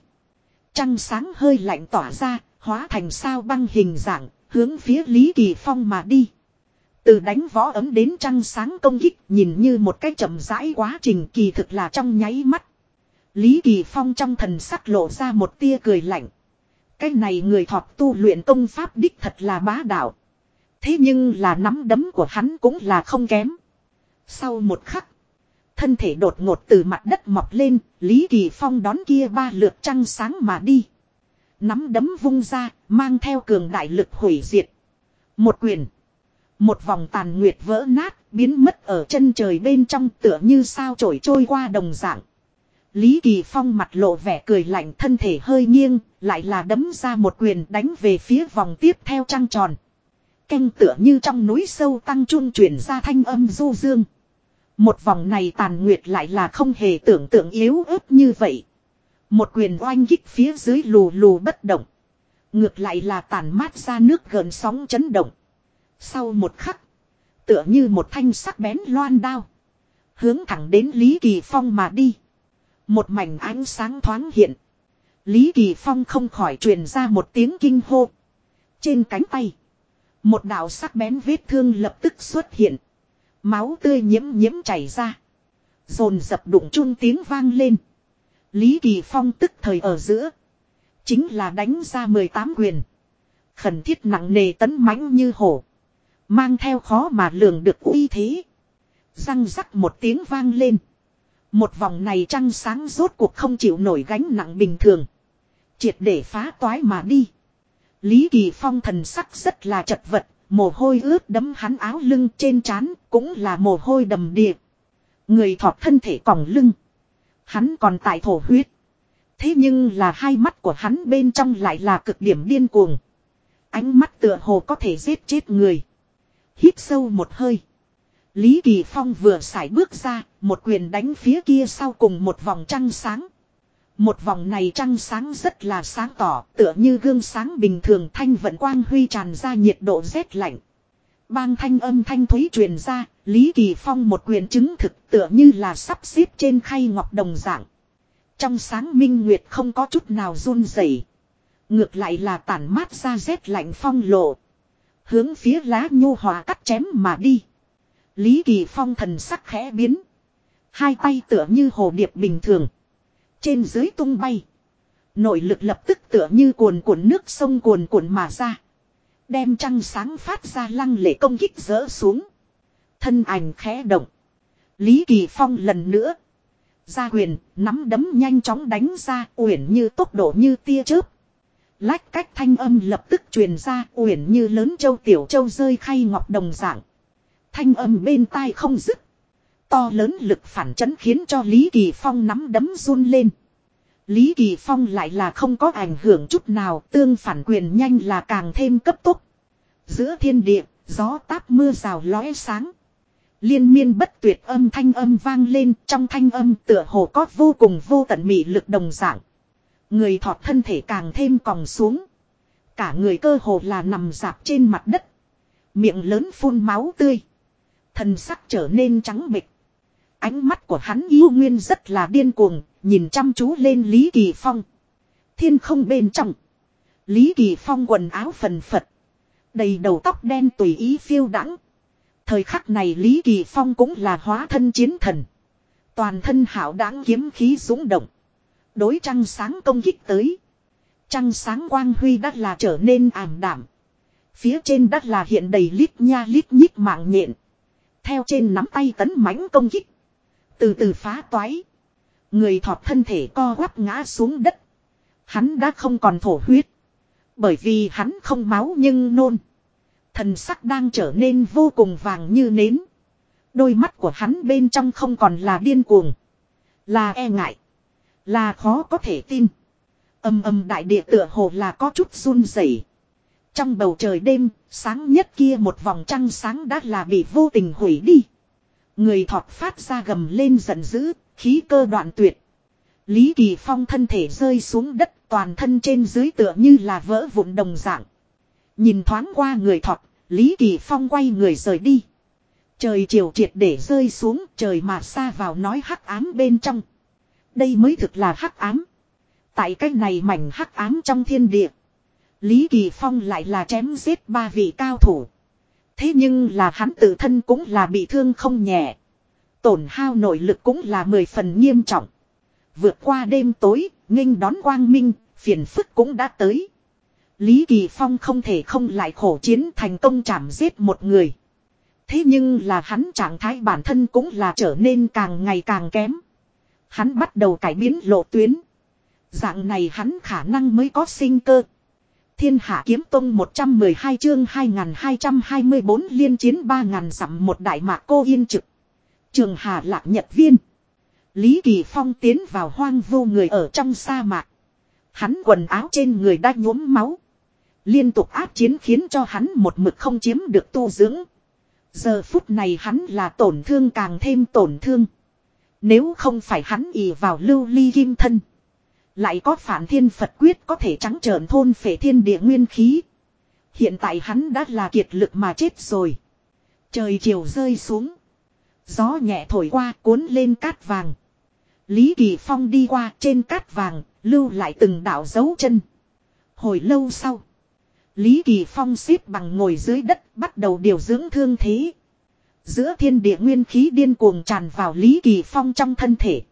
Trăng sáng hơi lạnh tỏa ra, hóa thành sao băng hình dạng, hướng phía Lý Kỳ Phong mà đi. Từ đánh võ ấm đến trăng sáng công kích nhìn như một cái chậm rãi quá trình kỳ thực là trong nháy mắt. Lý Kỳ Phong trong thần sắc lộ ra một tia cười lạnh. Cái này người thọt tu luyện công pháp đích thật là bá đạo. Thế nhưng là nắm đấm của hắn cũng là không kém. Sau một khắc. Thân thể đột ngột từ mặt đất mọc lên. Lý Kỳ Phong đón kia ba lượt trăng sáng mà đi. Nắm đấm vung ra. Mang theo cường đại lực hủy diệt. Một quyền. Một vòng tàn nguyệt vỡ nát. Biến mất ở chân trời bên trong tựa như sao trổi trôi qua đồng dạng. Lý Kỳ Phong mặt lộ vẻ cười lạnh thân thể hơi nghiêng, lại là đấm ra một quyền đánh về phía vòng tiếp theo trăng tròn. Canh tựa như trong núi sâu tăng trung chuyển ra thanh âm du dương. Một vòng này tàn nguyệt lại là không hề tưởng tượng yếu ớt như vậy. Một quyền oanh kích phía dưới lù lù bất động. Ngược lại là tàn mát ra nước gần sóng chấn động. Sau một khắc. Tựa như một thanh sắc bén loan đao. Hướng thẳng đến Lý Kỳ Phong mà đi. Một mảnh ánh sáng thoáng hiện. Lý Kỳ Phong không khỏi truyền ra một tiếng kinh hô. Trên cánh tay. Một đạo sắc bén vết thương lập tức xuất hiện. Máu tươi nhiễm nhiễm chảy ra. Dồn dập đụng chung tiếng vang lên. Lý Kỳ Phong tức thời ở giữa. Chính là đánh ra 18 quyền. Khẩn thiết nặng nề tấn mãnh như hổ. Mang theo khó mà lường được uy thế. Răng rắc một tiếng vang lên. Một vòng này trăng sáng rốt cuộc không chịu nổi gánh nặng bình thường. Triệt để phá toái mà đi. Lý Kỳ Phong thần sắc rất là chật vật, mồ hôi ướt đấm hắn áo lưng trên trán cũng là mồ hôi đầm đìa. Người thọt thân thể còng lưng. Hắn còn tại thổ huyết. Thế nhưng là hai mắt của hắn bên trong lại là cực điểm điên cuồng. Ánh mắt tựa hồ có thể giết chết người. Hít sâu một hơi. Lý Kỳ Phong vừa xài bước ra, một quyền đánh phía kia sau cùng một vòng trăng sáng. Một vòng này trăng sáng rất là sáng tỏ, tựa như gương sáng bình thường thanh vận quang huy tràn ra nhiệt độ rét lạnh. Bang thanh âm thanh thúy truyền ra, Lý Kỳ Phong một quyền chứng thực tựa như là sắp xếp trên khay ngọc đồng dạng. Trong sáng minh nguyệt không có chút nào run rẩy, Ngược lại là tản mát ra rét lạnh phong lộ. Hướng phía lá nhu hòa cắt chém mà đi. Lý Kỳ Phong thần sắc khẽ biến. Hai tay tựa như hồ điệp bình thường. Trên dưới tung bay. Nội lực lập tức tựa như cuồn cuộn nước sông cuồn cuộn mà ra. Đem trăng sáng phát ra lăng lệ công kích rỡ xuống. Thân ảnh khẽ động. Lý Kỳ Phong lần nữa. Ra quyền, nắm đấm nhanh chóng đánh ra, uyển như tốc độ như tia chớp. Lách cách thanh âm lập tức truyền ra, uyển như lớn châu tiểu châu rơi khay ngọc đồng dạng. Thanh âm bên tai không dứt. To lớn lực phản chấn khiến cho Lý Kỳ Phong nắm đấm run lên. Lý Kỳ Phong lại là không có ảnh hưởng chút nào, tương phản quyền nhanh là càng thêm cấp tốc. Giữa thiên địa, gió táp mưa rào lóe sáng. Liên miên bất tuyệt âm thanh âm vang lên trong thanh âm tựa hồ có vô cùng vô tận mị lực đồng dạng. Người thọt thân thể càng thêm còng xuống. Cả người cơ hồ là nằm dạp trên mặt đất. Miệng lớn phun máu tươi. Thần sắc trở nên trắng bệch. Ánh mắt của hắn yêu nguyên rất là điên cuồng, nhìn chăm chú lên Lý Kỳ Phong. Thiên không bên trong. Lý Kỳ Phong quần áo phần phật. Đầy đầu tóc đen tùy ý phiêu đãng Thời khắc này Lý Kỳ Phong cũng là hóa thân chiến thần. Toàn thân hảo đáng kiếm khí dũng động. Đối trăng sáng công kích tới. Trăng sáng quang huy đắt là trở nên ảm đảm. Phía trên đắt là hiện đầy lít nha lít nhít mạng nhện. Theo trên nắm tay tấn mãnh công kích. Từ từ phá toái. Người thọt thân thể co quắp ngã xuống đất. Hắn đã không còn thổ huyết. Bởi vì hắn không máu nhưng nôn. Thần sắc đang trở nên vô cùng vàng như nến. Đôi mắt của hắn bên trong không còn là điên cuồng. Là e ngại. Là khó có thể tin. Âm âm đại địa tựa hồ là có chút run rẩy. Trong bầu trời đêm, sáng nhất kia một vòng trăng sáng đã là bị vô tình hủy đi. Người thọt phát ra gầm lên giận dữ, khí cơ đoạn tuyệt. Lý Kỳ Phong thân thể rơi xuống đất toàn thân trên dưới tựa như là vỡ vụn đồng dạng. Nhìn thoáng qua người thọt, Lý Kỳ Phong quay người rời đi. Trời chiều triệt để rơi xuống trời mà xa vào nói hắc ám bên trong. Đây mới thực là hắc ám. Tại cách này mảnh hắc ám trong thiên địa. Lý Kỳ Phong lại là chém giết ba vị cao thủ. Thế nhưng là hắn tự thân cũng là bị thương không nhẹ. Tổn hao nội lực cũng là mười phần nghiêm trọng. Vượt qua đêm tối, nghênh đón quang minh, phiền phức cũng đã tới. Lý Kỳ Phong không thể không lại khổ chiến thành công chảm giết một người. Thế nhưng là hắn trạng thái bản thân cũng là trở nên càng ngày càng kém. Hắn bắt đầu cải biến lộ tuyến. Dạng này hắn khả năng mới có sinh cơ. Thiên hạ kiếm tông 112 chương 2224 liên chiến 3000 dặm một đại mạc cô yên trực. Trường Hà Lạc Nhật Viên. Lý Kỳ Phong tiến vào hoang vô người ở trong sa mạc. Hắn quần áo trên người đã nhuốm máu. Liên tục áp chiến khiến cho hắn một mực không chiếm được tu dưỡng. Giờ phút này hắn là tổn thương càng thêm tổn thương. Nếu không phải hắn ỉ vào lưu ly kim thân. Lại có phản thiên Phật quyết có thể trắng trợn thôn phệ thiên địa nguyên khí. Hiện tại hắn đã là kiệt lực mà chết rồi. Trời chiều rơi xuống. Gió nhẹ thổi qua cuốn lên cát vàng. Lý Kỳ Phong đi qua trên cát vàng, lưu lại từng đạo dấu chân. Hồi lâu sau. Lý Kỳ Phong xếp bằng ngồi dưới đất bắt đầu điều dưỡng thương thế. Giữa thiên địa nguyên khí điên cuồng tràn vào Lý Kỳ Phong trong thân thể.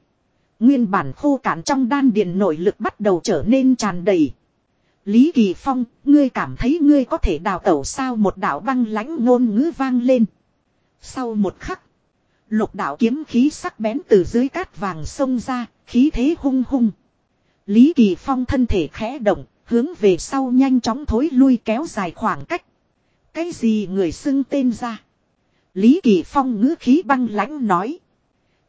Nguyên bản khô cạn trong đan điền nội lực bắt đầu trở nên tràn đầy. Lý Kỳ Phong, ngươi cảm thấy ngươi có thể đào tẩu sao một đạo băng lãnh ngôn ngữ vang lên. Sau một khắc, lục đạo kiếm khí sắc bén từ dưới cát vàng sông ra, khí thế hung hung. Lý Kỳ Phong thân thể khẽ động, hướng về sau nhanh chóng thối lui kéo dài khoảng cách. Cái gì người xưng tên ra? Lý Kỳ Phong ngữ khí băng lãnh nói.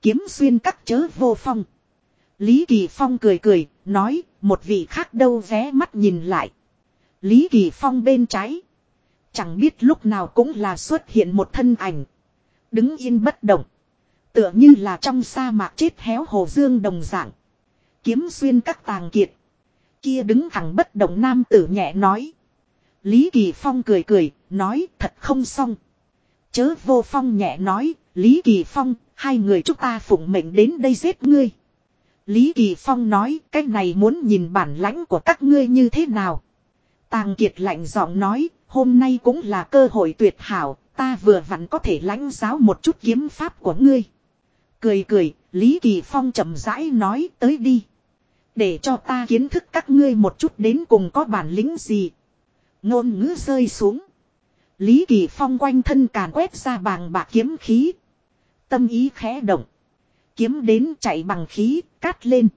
Kiếm xuyên cắt chớ vô phong. Lý Kỳ Phong cười cười, nói, một vị khác đâu vé mắt nhìn lại. Lý Kỳ Phong bên trái. Chẳng biết lúc nào cũng là xuất hiện một thân ảnh. Đứng yên bất động. Tựa như là trong sa mạc chết héo hồ dương đồng dạng. Kiếm xuyên các tàng kiệt. Kia đứng thẳng bất động nam tử nhẹ nói. Lý Kỳ Phong cười cười, nói thật không xong. Chớ vô phong nhẹ nói, Lý Kỳ Phong, hai người chúng ta phụng mệnh đến đây giết ngươi. Lý Kỳ Phong nói, cái này muốn nhìn bản lãnh của các ngươi như thế nào. Tàng Kiệt lạnh giọng nói, hôm nay cũng là cơ hội tuyệt hảo, ta vừa vặn có thể lãnh giáo một chút kiếm pháp của ngươi. Cười cười, Lý Kỳ Phong chậm rãi nói tới đi. Để cho ta kiến thức các ngươi một chút đến cùng có bản lĩnh gì. Ngôn ngữ rơi xuống. Lý Kỳ Phong quanh thân càn quét ra bàng bạc kiếm khí. Tâm ý khẽ động. Kiếm đến chạy bằng khí, cắt lên.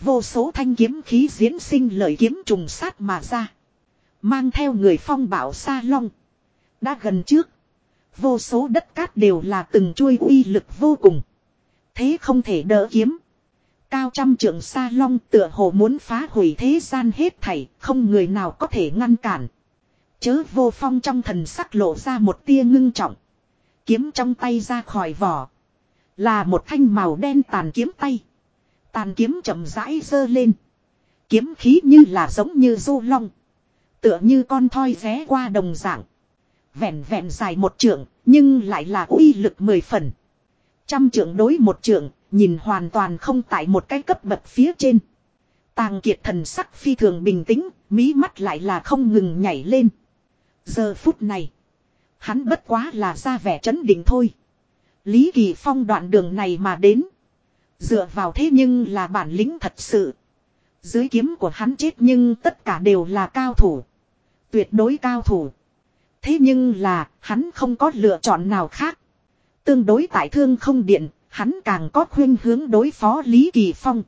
Vô số thanh kiếm khí diễn sinh lợi kiếm trùng sát mà ra. Mang theo người phong bảo sa long. Đã gần trước. Vô số đất cát đều là từng chuôi uy lực vô cùng. Thế không thể đỡ kiếm. Cao trăm trượng sa long tựa hồ muốn phá hủy thế gian hết thảy, không người nào có thể ngăn cản. Chớ vô phong trong thần sắc lộ ra một tia ngưng trọng. Kiếm trong tay ra khỏi vỏ. Là một thanh màu đen tàn kiếm tay. Tàn kiếm chậm rãi dơ lên. Kiếm khí như là giống như du long. Tựa như con thoi ré qua đồng dạng. Vẹn vẹn dài một trượng, nhưng lại là uy lực mười phần. Trăm trượng đối một trượng, nhìn hoàn toàn không tại một cái cấp bậc phía trên. Tàng kiệt thần sắc phi thường bình tĩnh, mí mắt lại là không ngừng nhảy lên. Giờ phút này, hắn bất quá là ra vẻ chấn định thôi. Lý Kỳ Phong đoạn đường này mà đến. Dựa vào thế nhưng là bản lĩnh thật sự. Dưới kiếm của hắn chết nhưng tất cả đều là cao thủ. Tuyệt đối cao thủ. Thế nhưng là, hắn không có lựa chọn nào khác. Tương đối tại thương không điện, hắn càng có khuyên hướng đối phó Lý Kỳ Phong.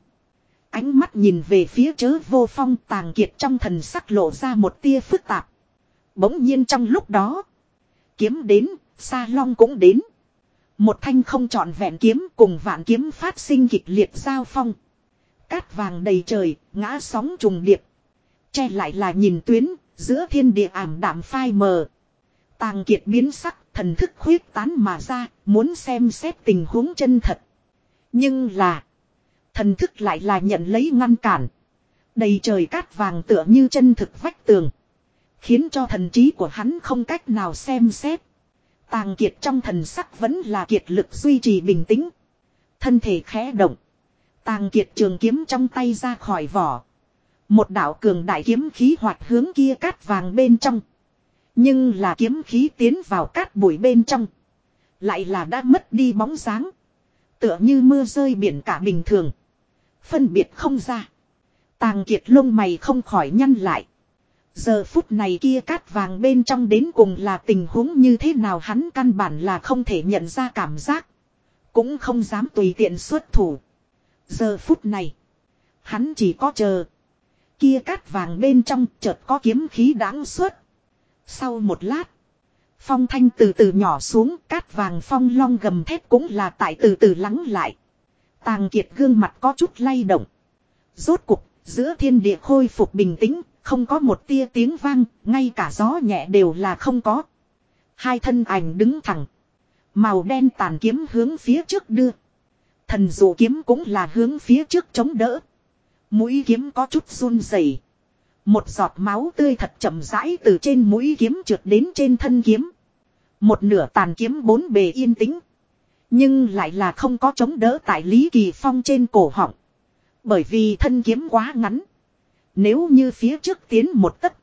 Ánh mắt nhìn về phía chớ vô phong tàng kiệt trong thần sắc lộ ra một tia phức tạp. Bỗng nhiên trong lúc đó, kiếm đến, Sa Long cũng đến. Một thanh không trọn vẹn kiếm cùng vạn kiếm phát sinh kịch liệt giao phong. Cát vàng đầy trời, ngã sóng trùng điệp. Che lại là nhìn tuyến, giữa thiên địa ảm đạm phai mờ. Tàng kiệt biến sắc, thần thức khuyết tán mà ra, muốn xem xét tình huống chân thật. Nhưng là, thần thức lại là nhận lấy ngăn cản. Đầy trời cát vàng tựa như chân thực vách tường. Khiến cho thần trí của hắn không cách nào xem xét. Tàng kiệt trong thần sắc vẫn là kiệt lực duy trì bình tĩnh. Thân thể khẽ động. Tàng kiệt trường kiếm trong tay ra khỏi vỏ. Một đạo cường đại kiếm khí hoạt hướng kia cát vàng bên trong. Nhưng là kiếm khí tiến vào cát bụi bên trong. Lại là đã mất đi bóng dáng. Tựa như mưa rơi biển cả bình thường. Phân biệt không ra. Tàng kiệt lông mày không khỏi nhăn lại. Giờ phút này kia cát vàng bên trong đến cùng là tình huống như thế nào hắn căn bản là không thể nhận ra cảm giác. Cũng không dám tùy tiện xuất thủ. Giờ phút này. Hắn chỉ có chờ. Kia cát vàng bên trong chợt có kiếm khí đáng xuất. Sau một lát. Phong thanh từ từ nhỏ xuống cát vàng phong long gầm thép cũng là tại từ từ lắng lại. Tàng kiệt gương mặt có chút lay động. Rốt cục, giữa thiên địa khôi phục bình tĩnh, không có một tia tiếng vang, ngay cả gió nhẹ đều là không có. Hai thân ảnh đứng thẳng. Màu đen tàn kiếm hướng phía trước đưa. Thần dụ kiếm cũng là hướng phía trước chống đỡ. Mũi kiếm có chút run rẩy. Một giọt máu tươi thật chậm rãi từ trên mũi kiếm trượt đến trên thân kiếm. Một nửa tàn kiếm bốn bề yên tĩnh. Nhưng lại là không có chống đỡ tại Lý Kỳ Phong trên cổ họng. Bởi vì thân kiếm quá ngắn. Nếu như phía trước tiến một tấc.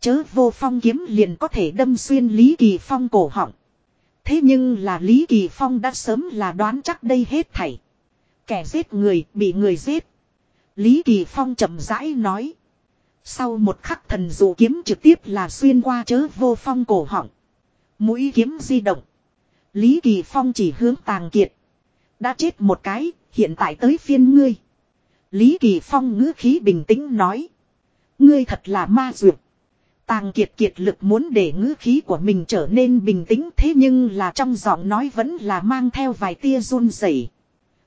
Chớ vô phong kiếm liền có thể đâm xuyên Lý Kỳ Phong cổ họng. Thế nhưng là Lý Kỳ Phong đã sớm là đoán chắc đây hết thảy. Kẻ giết người bị người giết. Lý Kỳ Phong chậm rãi nói. Sau một khắc thần dụ kiếm trực tiếp là xuyên qua chớ vô phong cổ họng. Mũi kiếm di động. Lý Kỳ Phong chỉ hướng tàng kiệt. Đã chết một cái, hiện tại tới phiên ngươi. Lý Kỳ Phong ngữ khí bình tĩnh nói. Ngươi thật là ma duyệt. Tàng kiệt kiệt lực muốn để ngữ khí của mình trở nên bình tĩnh thế nhưng là trong giọng nói vẫn là mang theo vài tia run rẩy.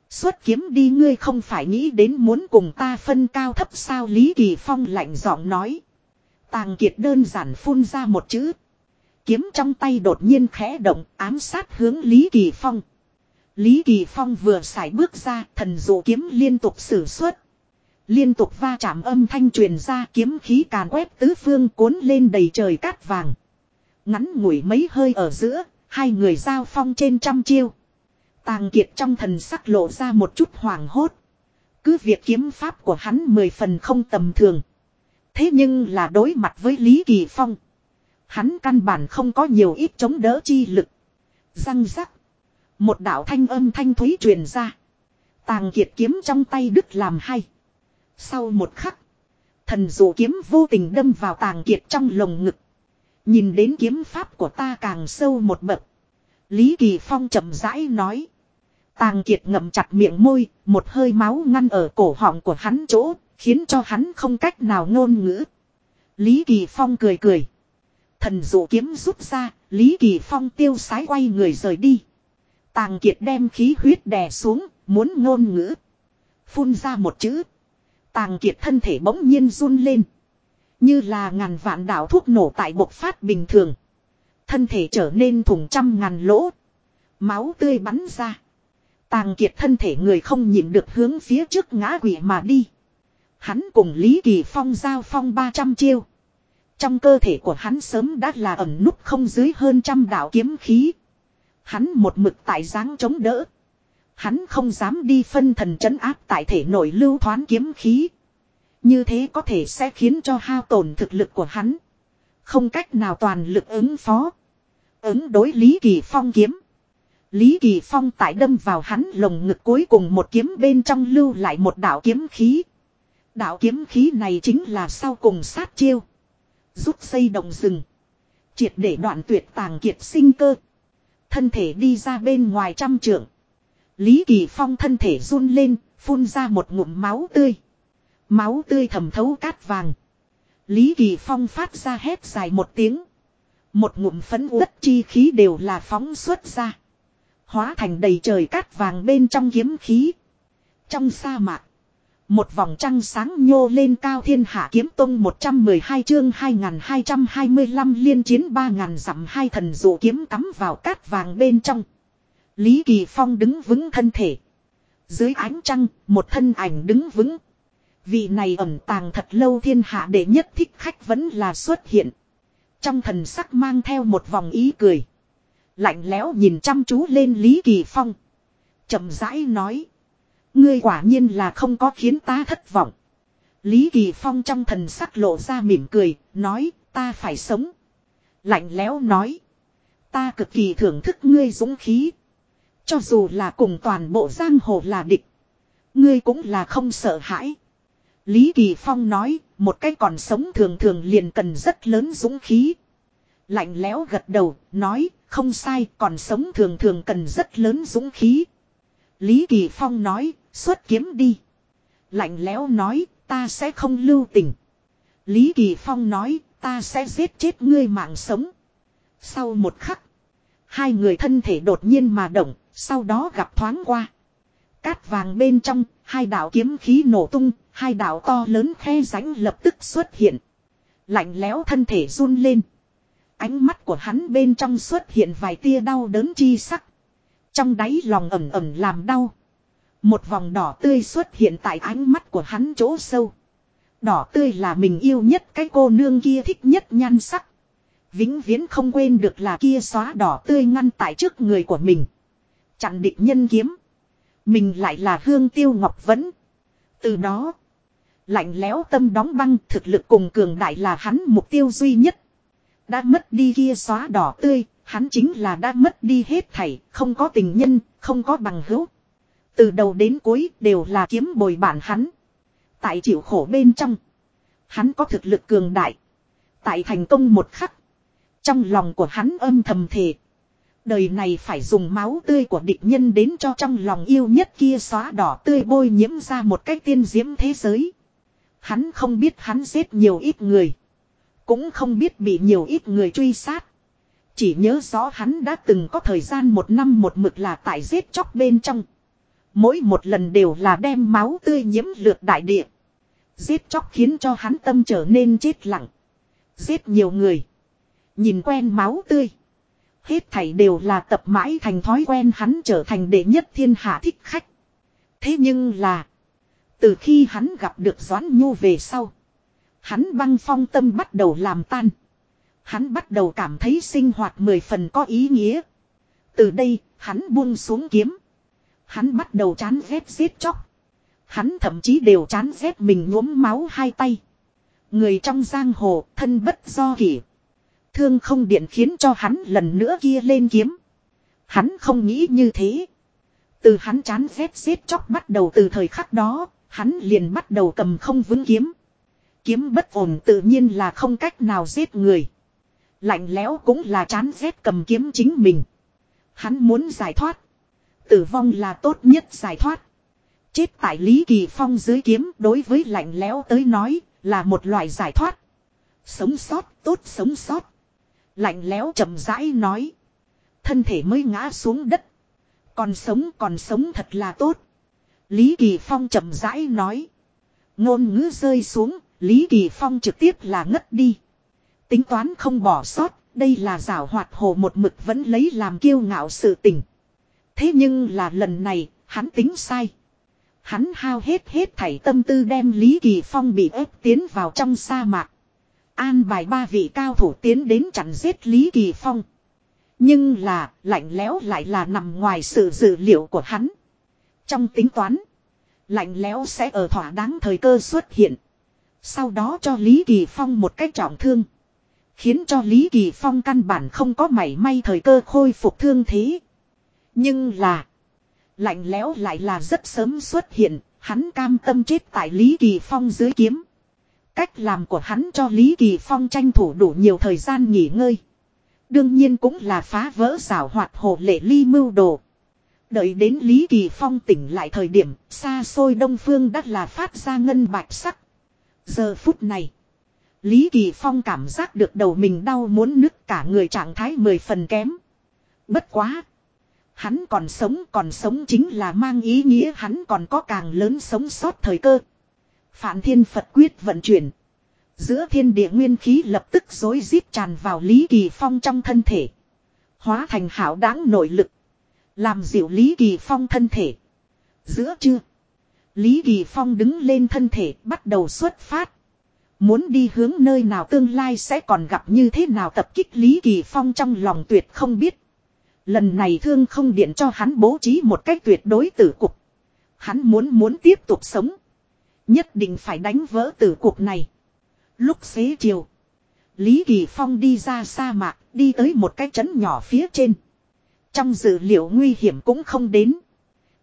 Xuất kiếm đi ngươi không phải nghĩ đến muốn cùng ta phân cao thấp sao Lý Kỳ Phong lạnh giọng nói. Tàng kiệt đơn giản phun ra một chữ. Kiếm trong tay đột nhiên khẽ động, ám sát hướng Lý Kỳ Phong. Lý Kỳ Phong vừa xài bước ra thần dụ kiếm liên tục sử xuất. Liên tục va chạm âm thanh truyền ra kiếm khí càn quét tứ phương cuốn lên đầy trời cát vàng. Ngắn ngủi mấy hơi ở giữa, hai người giao phong trên trăm chiêu. Tàng kiệt trong thần sắc lộ ra một chút hoảng hốt. Cứ việc kiếm pháp của hắn mười phần không tầm thường. Thế nhưng là đối mặt với Lý Kỳ Phong. Hắn căn bản không có nhiều ít chống đỡ chi lực. Răng rắc. Một đạo thanh âm thanh thúy truyền ra. Tàng kiệt kiếm trong tay đứt làm hai. Sau một khắc. Thần dụ kiếm vô tình đâm vào tàng kiệt trong lồng ngực. Nhìn đến kiếm pháp của ta càng sâu một bậc. Lý Kỳ Phong chậm rãi nói. Tàng Kiệt ngậm chặt miệng môi, một hơi máu ngăn ở cổ họng của hắn chỗ, khiến cho hắn không cách nào ngôn ngữ. Lý Kỳ Phong cười cười. Thần dụ kiếm rút ra, Lý Kỳ Phong tiêu sái quay người rời đi. Tàng Kiệt đem khí huyết đè xuống, muốn ngôn ngữ. Phun ra một chữ. Tàng Kiệt thân thể bỗng nhiên run lên. Như là ngàn vạn đạo thuốc nổ tại bộc phát bình thường. Thân thể trở nên thủng trăm ngàn lỗ. Máu tươi bắn ra. Tàng Kiệt thân thể người không nhịn được hướng phía trước ngã quỷ mà đi. Hắn cùng Lý Kỳ Phong giao phong 300 chiêu. Trong cơ thể của hắn sớm đã là ẩn nút không dưới hơn trăm đạo kiếm khí. Hắn một mực tại dáng chống đỡ. Hắn không dám đi phân thần chấn áp tại thể nội lưu thoán kiếm khí. Như thế có thể sẽ khiến cho hao tổn thực lực của hắn. Không cách nào toàn lực ứng phó. Ứng đối Lý Kỳ Phong kiếm. Lý Kỳ Phong tại đâm vào hắn lồng ngực cuối cùng một kiếm bên trong lưu lại một đạo kiếm khí. Đạo kiếm khí này chính là sau cùng sát chiêu. Rút xây động rừng. Triệt để đoạn tuyệt tàng kiệt sinh cơ. Thân thể đi ra bên ngoài trăm trượng. Lý Kỳ Phong thân thể run lên, phun ra một ngụm máu tươi. Máu tươi thầm thấu cát vàng. Lý Kỳ Phong phát ra hét dài một tiếng. Một ngụm phấn uất chi khí đều là phóng xuất ra. Hóa thành đầy trời cát vàng bên trong kiếm khí. Trong sa mạc. Một vòng trăng sáng nhô lên cao thiên hạ kiếm tông 112 chương 2225 liên chiến 3000 dặm hai thần dụ kiếm cắm vào cát vàng bên trong. Lý Kỳ Phong đứng vững thân thể. Dưới ánh trăng, một thân ảnh đứng vững. Vị này ẩn tàng thật lâu thiên hạ để nhất thích khách vẫn là xuất hiện. Trong thần sắc mang theo một vòng ý cười. Lạnh lẽo nhìn chăm chú lên Lý Kỳ Phong. chậm rãi nói. Ngươi quả nhiên là không có khiến ta thất vọng. Lý Kỳ Phong trong thần sắc lộ ra mỉm cười, nói ta phải sống. Lạnh lẽo nói. Ta cực kỳ thưởng thức ngươi dũng khí. Cho dù là cùng toàn bộ giang hồ là địch. Ngươi cũng là không sợ hãi. Lý Kỳ Phong nói, một cái còn sống thường thường liền cần rất lớn dũng khí. Lạnh lẽo gật đầu, nói, không sai, còn sống thường thường cần rất lớn dũng khí. Lý Kỳ Phong nói, xuất kiếm đi. Lạnh lẽo nói, ta sẽ không lưu tình. Lý Kỳ Phong nói, ta sẽ giết chết ngươi mạng sống. Sau một khắc, hai người thân thể đột nhiên mà động, sau đó gặp thoáng qua. Cát vàng bên trong, hai đạo kiếm khí nổ tung, hai đạo to lớn khe rãnh lập tức xuất hiện. Lạnh lẽo thân thể run lên. Ánh mắt của hắn bên trong xuất hiện vài tia đau đớn chi sắc. Trong đáy lòng ẩm ẩm làm đau. Một vòng đỏ tươi xuất hiện tại ánh mắt của hắn chỗ sâu. Đỏ tươi là mình yêu nhất cái cô nương kia thích nhất nhan sắc. Vĩnh viễn không quên được là kia xóa đỏ tươi ngăn tại trước người của mình. Chặn địch nhân kiếm. Mình lại là hương tiêu ngọc vẫn. Từ đó. Lạnh lẽo tâm đóng băng thực lực cùng cường đại là hắn mục tiêu duy nhất. Đã mất đi kia xóa đỏ tươi, hắn chính là đã mất đi hết thảy, không có tình nhân, không có bằng hữu. Từ đầu đến cuối đều là kiếm bồi bản hắn. Tại chịu khổ bên trong. Hắn có thực lực cường đại. Tại thành công một khắc. Trong lòng của hắn âm thầm thề. Đời này phải dùng máu tươi của địch nhân đến cho trong lòng yêu nhất kia xóa đỏ tươi bôi nhiễm ra một cách tiên diễm thế giới. Hắn không biết hắn giết nhiều ít người. Cũng không biết bị nhiều ít người truy sát. Chỉ nhớ rõ hắn đã từng có thời gian một năm một mực là tại giết chóc bên trong. Mỗi một lần đều là đem máu tươi nhiễm lượt đại địa. Giết chóc khiến cho hắn tâm trở nên chết lặng. Giết nhiều người. Nhìn quen máu tươi. Hết thảy đều là tập mãi thành thói quen hắn trở thành đệ nhất thiên hạ thích khách. Thế nhưng là. Từ khi hắn gặp được Doãn Nhu về sau. Hắn băng phong tâm bắt đầu làm tan. Hắn bắt đầu cảm thấy sinh hoạt mười phần có ý nghĩa. Từ đây, hắn buông xuống kiếm. Hắn bắt đầu chán ghét giết chóc. Hắn thậm chí đều chán ghét mình nhuốm máu hai tay. Người trong giang hồ, thân bất do kỷ. Thương không điện khiến cho hắn lần nữa kia lên kiếm. Hắn không nghĩ như thế. Từ hắn chán ghét giết chóc bắt đầu từ thời khắc đó, hắn liền bắt đầu cầm không vững kiếm. Kiếm bất ổn tự nhiên là không cách nào giết người. Lạnh lẽo cũng là chán rét cầm kiếm chính mình. Hắn muốn giải thoát. Tử vong là tốt nhất giải thoát. Chết tại Lý Kỳ Phong dưới kiếm đối với lạnh lẽo tới nói là một loại giải thoát. Sống sót, tốt sống sót. Lạnh lẽo chậm rãi nói. Thân thể mới ngã xuống đất. Còn sống còn sống thật là tốt. Lý Kỳ Phong chậm rãi nói. Ngôn ngữ rơi xuống, Lý Kỳ Phong trực tiếp là ngất đi. Tính toán không bỏ sót, đây là giảo hoạt hồ một mực vẫn lấy làm kiêu ngạo sự tình. Thế nhưng là lần này, hắn tính sai. Hắn hao hết hết thảy tâm tư đem Lý Kỳ Phong bị ép tiến vào trong sa mạc. An bài ba vị cao thủ tiến đến chặn giết Lý Kỳ Phong. Nhưng là, lạnh lẽo lại là nằm ngoài sự dự liệu của hắn. Trong tính toán, lạnh lẽo sẽ ở thỏa đáng thời cơ xuất hiện. Sau đó cho Lý Kỳ Phong một cách trọng thương. Khiến cho Lý Kỳ Phong căn bản không có mảy may thời cơ khôi phục thương thế. Nhưng là. Lạnh lẽo lại là rất sớm xuất hiện. Hắn cam tâm chết tại Lý Kỳ Phong dưới kiếm. Cách làm của hắn cho Lý Kỳ Phong tranh thủ đủ nhiều thời gian nghỉ ngơi. Đương nhiên cũng là phá vỡ rào hoạt hồ lệ ly mưu đồ. Đợi đến Lý Kỳ Phong tỉnh lại thời điểm, xa xôi đông phương đã là phát ra ngân bạch sắc. Giờ phút này. Lý Kỳ Phong cảm giác được đầu mình đau muốn nứt cả người trạng thái mười phần kém. Bất quá. Hắn còn sống còn sống chính là mang ý nghĩa hắn còn có càng lớn sống sót thời cơ. Phản thiên Phật quyết vận chuyển. Giữa thiên địa nguyên khí lập tức dối rít tràn vào Lý Kỳ Phong trong thân thể. Hóa thành hảo đáng nội lực. Làm dịu Lý Kỳ Phong thân thể. Giữa chưa. Lý Kỳ Phong đứng lên thân thể, bắt đầu xuất phát. Muốn đi hướng nơi nào tương lai sẽ còn gặp như thế nào tập kích Lý Kỳ Phong trong lòng tuyệt không biết. Lần này thương không điện cho hắn bố trí một cách tuyệt đối tử cục. Hắn muốn muốn tiếp tục sống. Nhất định phải đánh vỡ tử cục này. Lúc xế chiều. Lý Kỳ Phong đi ra sa mạc, đi tới một cái trấn nhỏ phía trên. Trong dự liệu nguy hiểm cũng không đến.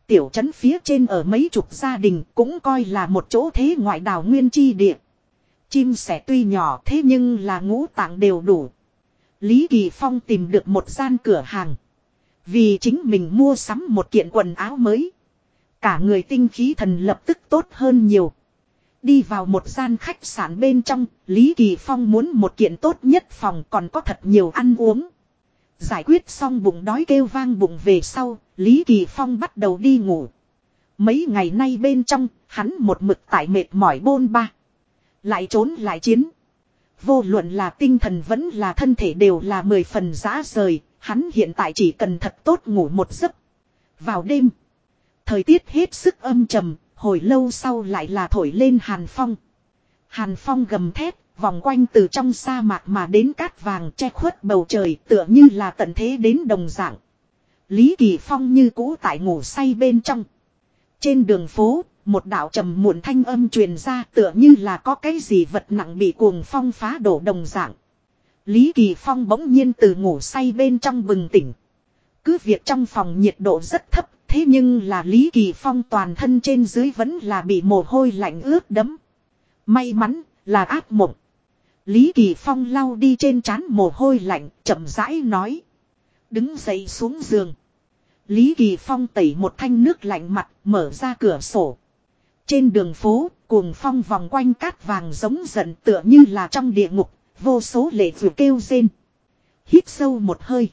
Tiểu trấn phía trên ở mấy chục gia đình cũng coi là một chỗ thế ngoại đảo nguyên chi địa. Chim sẻ tuy nhỏ thế nhưng là ngũ tạng đều đủ. Lý Kỳ Phong tìm được một gian cửa hàng. Vì chính mình mua sắm một kiện quần áo mới. Cả người tinh khí thần lập tức tốt hơn nhiều. Đi vào một gian khách sạn bên trong, Lý Kỳ Phong muốn một kiện tốt nhất phòng còn có thật nhiều ăn uống. Giải quyết xong bụng đói kêu vang bụng về sau, Lý Kỳ Phong bắt đầu đi ngủ. Mấy ngày nay bên trong, hắn một mực tại mệt mỏi bôn ba. Lại trốn lại chiến. Vô luận là tinh thần vẫn là thân thể đều là mười phần giã rời, hắn hiện tại chỉ cần thật tốt ngủ một giấc. Vào đêm, thời tiết hết sức âm trầm, hồi lâu sau lại là thổi lên hàn phong. Hàn phong gầm thét, vòng quanh từ trong sa mạc mà đến cát vàng che khuất bầu trời tựa như là tận thế đến đồng dạng. Lý Kỳ Phong như cũ tại ngủ say bên trong. Trên đường phố, một đạo trầm muộn thanh âm truyền ra tựa như là có cái gì vật nặng bị cuồng phong phá đổ đồng dạng. Lý Kỳ Phong bỗng nhiên từ ngủ say bên trong bừng tỉnh. Cứ việc trong phòng nhiệt độ rất thấp, thế nhưng là Lý Kỳ Phong toàn thân trên dưới vẫn là bị mồ hôi lạnh ướt đẫm. May mắn là ác mộng. Lý Kỳ Phong lau đi trên trán mồ hôi lạnh, chậm rãi nói. Đứng dậy xuống giường. Lý Kỳ Phong tẩy một thanh nước lạnh mặt, mở ra cửa sổ. Trên đường phố, cuồng phong vòng quanh cát vàng giống giận tựa như là trong địa ngục, vô số lệ vừa kêu rên. Hít sâu một hơi.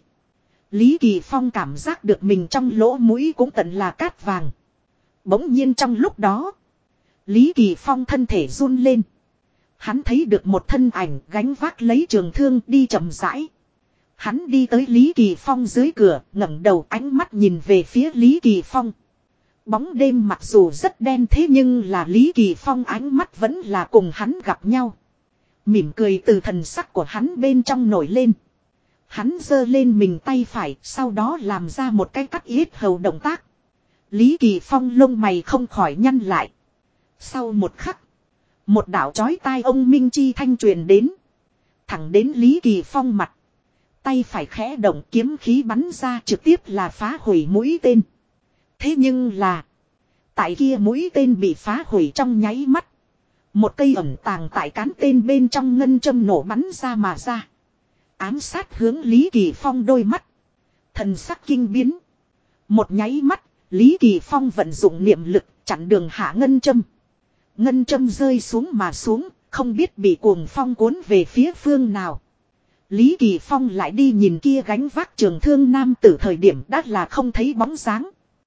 Lý Kỳ Phong cảm giác được mình trong lỗ mũi cũng tận là cát vàng. Bỗng nhiên trong lúc đó, Lý Kỳ Phong thân thể run lên. Hắn thấy được một thân ảnh gánh vác lấy trường thương đi chậm rãi. Hắn đi tới Lý Kỳ Phong dưới cửa, ngẩng đầu ánh mắt nhìn về phía Lý Kỳ Phong. Bóng đêm mặc dù rất đen thế nhưng là Lý Kỳ Phong ánh mắt vẫn là cùng hắn gặp nhau. Mỉm cười từ thần sắc của hắn bên trong nổi lên. Hắn giơ lên mình tay phải, sau đó làm ra một cái cắt yết hầu động tác. Lý Kỳ Phong lông mày không khỏi nhăn lại. Sau một khắc, một đạo chói tai ông Minh Chi thanh truyền đến. Thẳng đến Lý Kỳ Phong mặt. Tay phải khẽ động kiếm khí bắn ra trực tiếp là phá hủy mũi tên. Thế nhưng là. Tại kia mũi tên bị phá hủy trong nháy mắt. Một cây ẩn tàng tại cán tên bên trong ngân châm nổ bắn ra mà ra. ám sát hướng Lý Kỳ Phong đôi mắt. Thần sắc kinh biến. Một nháy mắt, Lý Kỳ Phong vận dụng niệm lực chặn đường hạ ngân châm. Ngân châm rơi xuống mà xuống, không biết bị cuồng phong cuốn về phía phương nào. Lý Kỳ Phong lại đi nhìn kia gánh vác trường thương nam tử thời điểm đã là không thấy bóng dáng.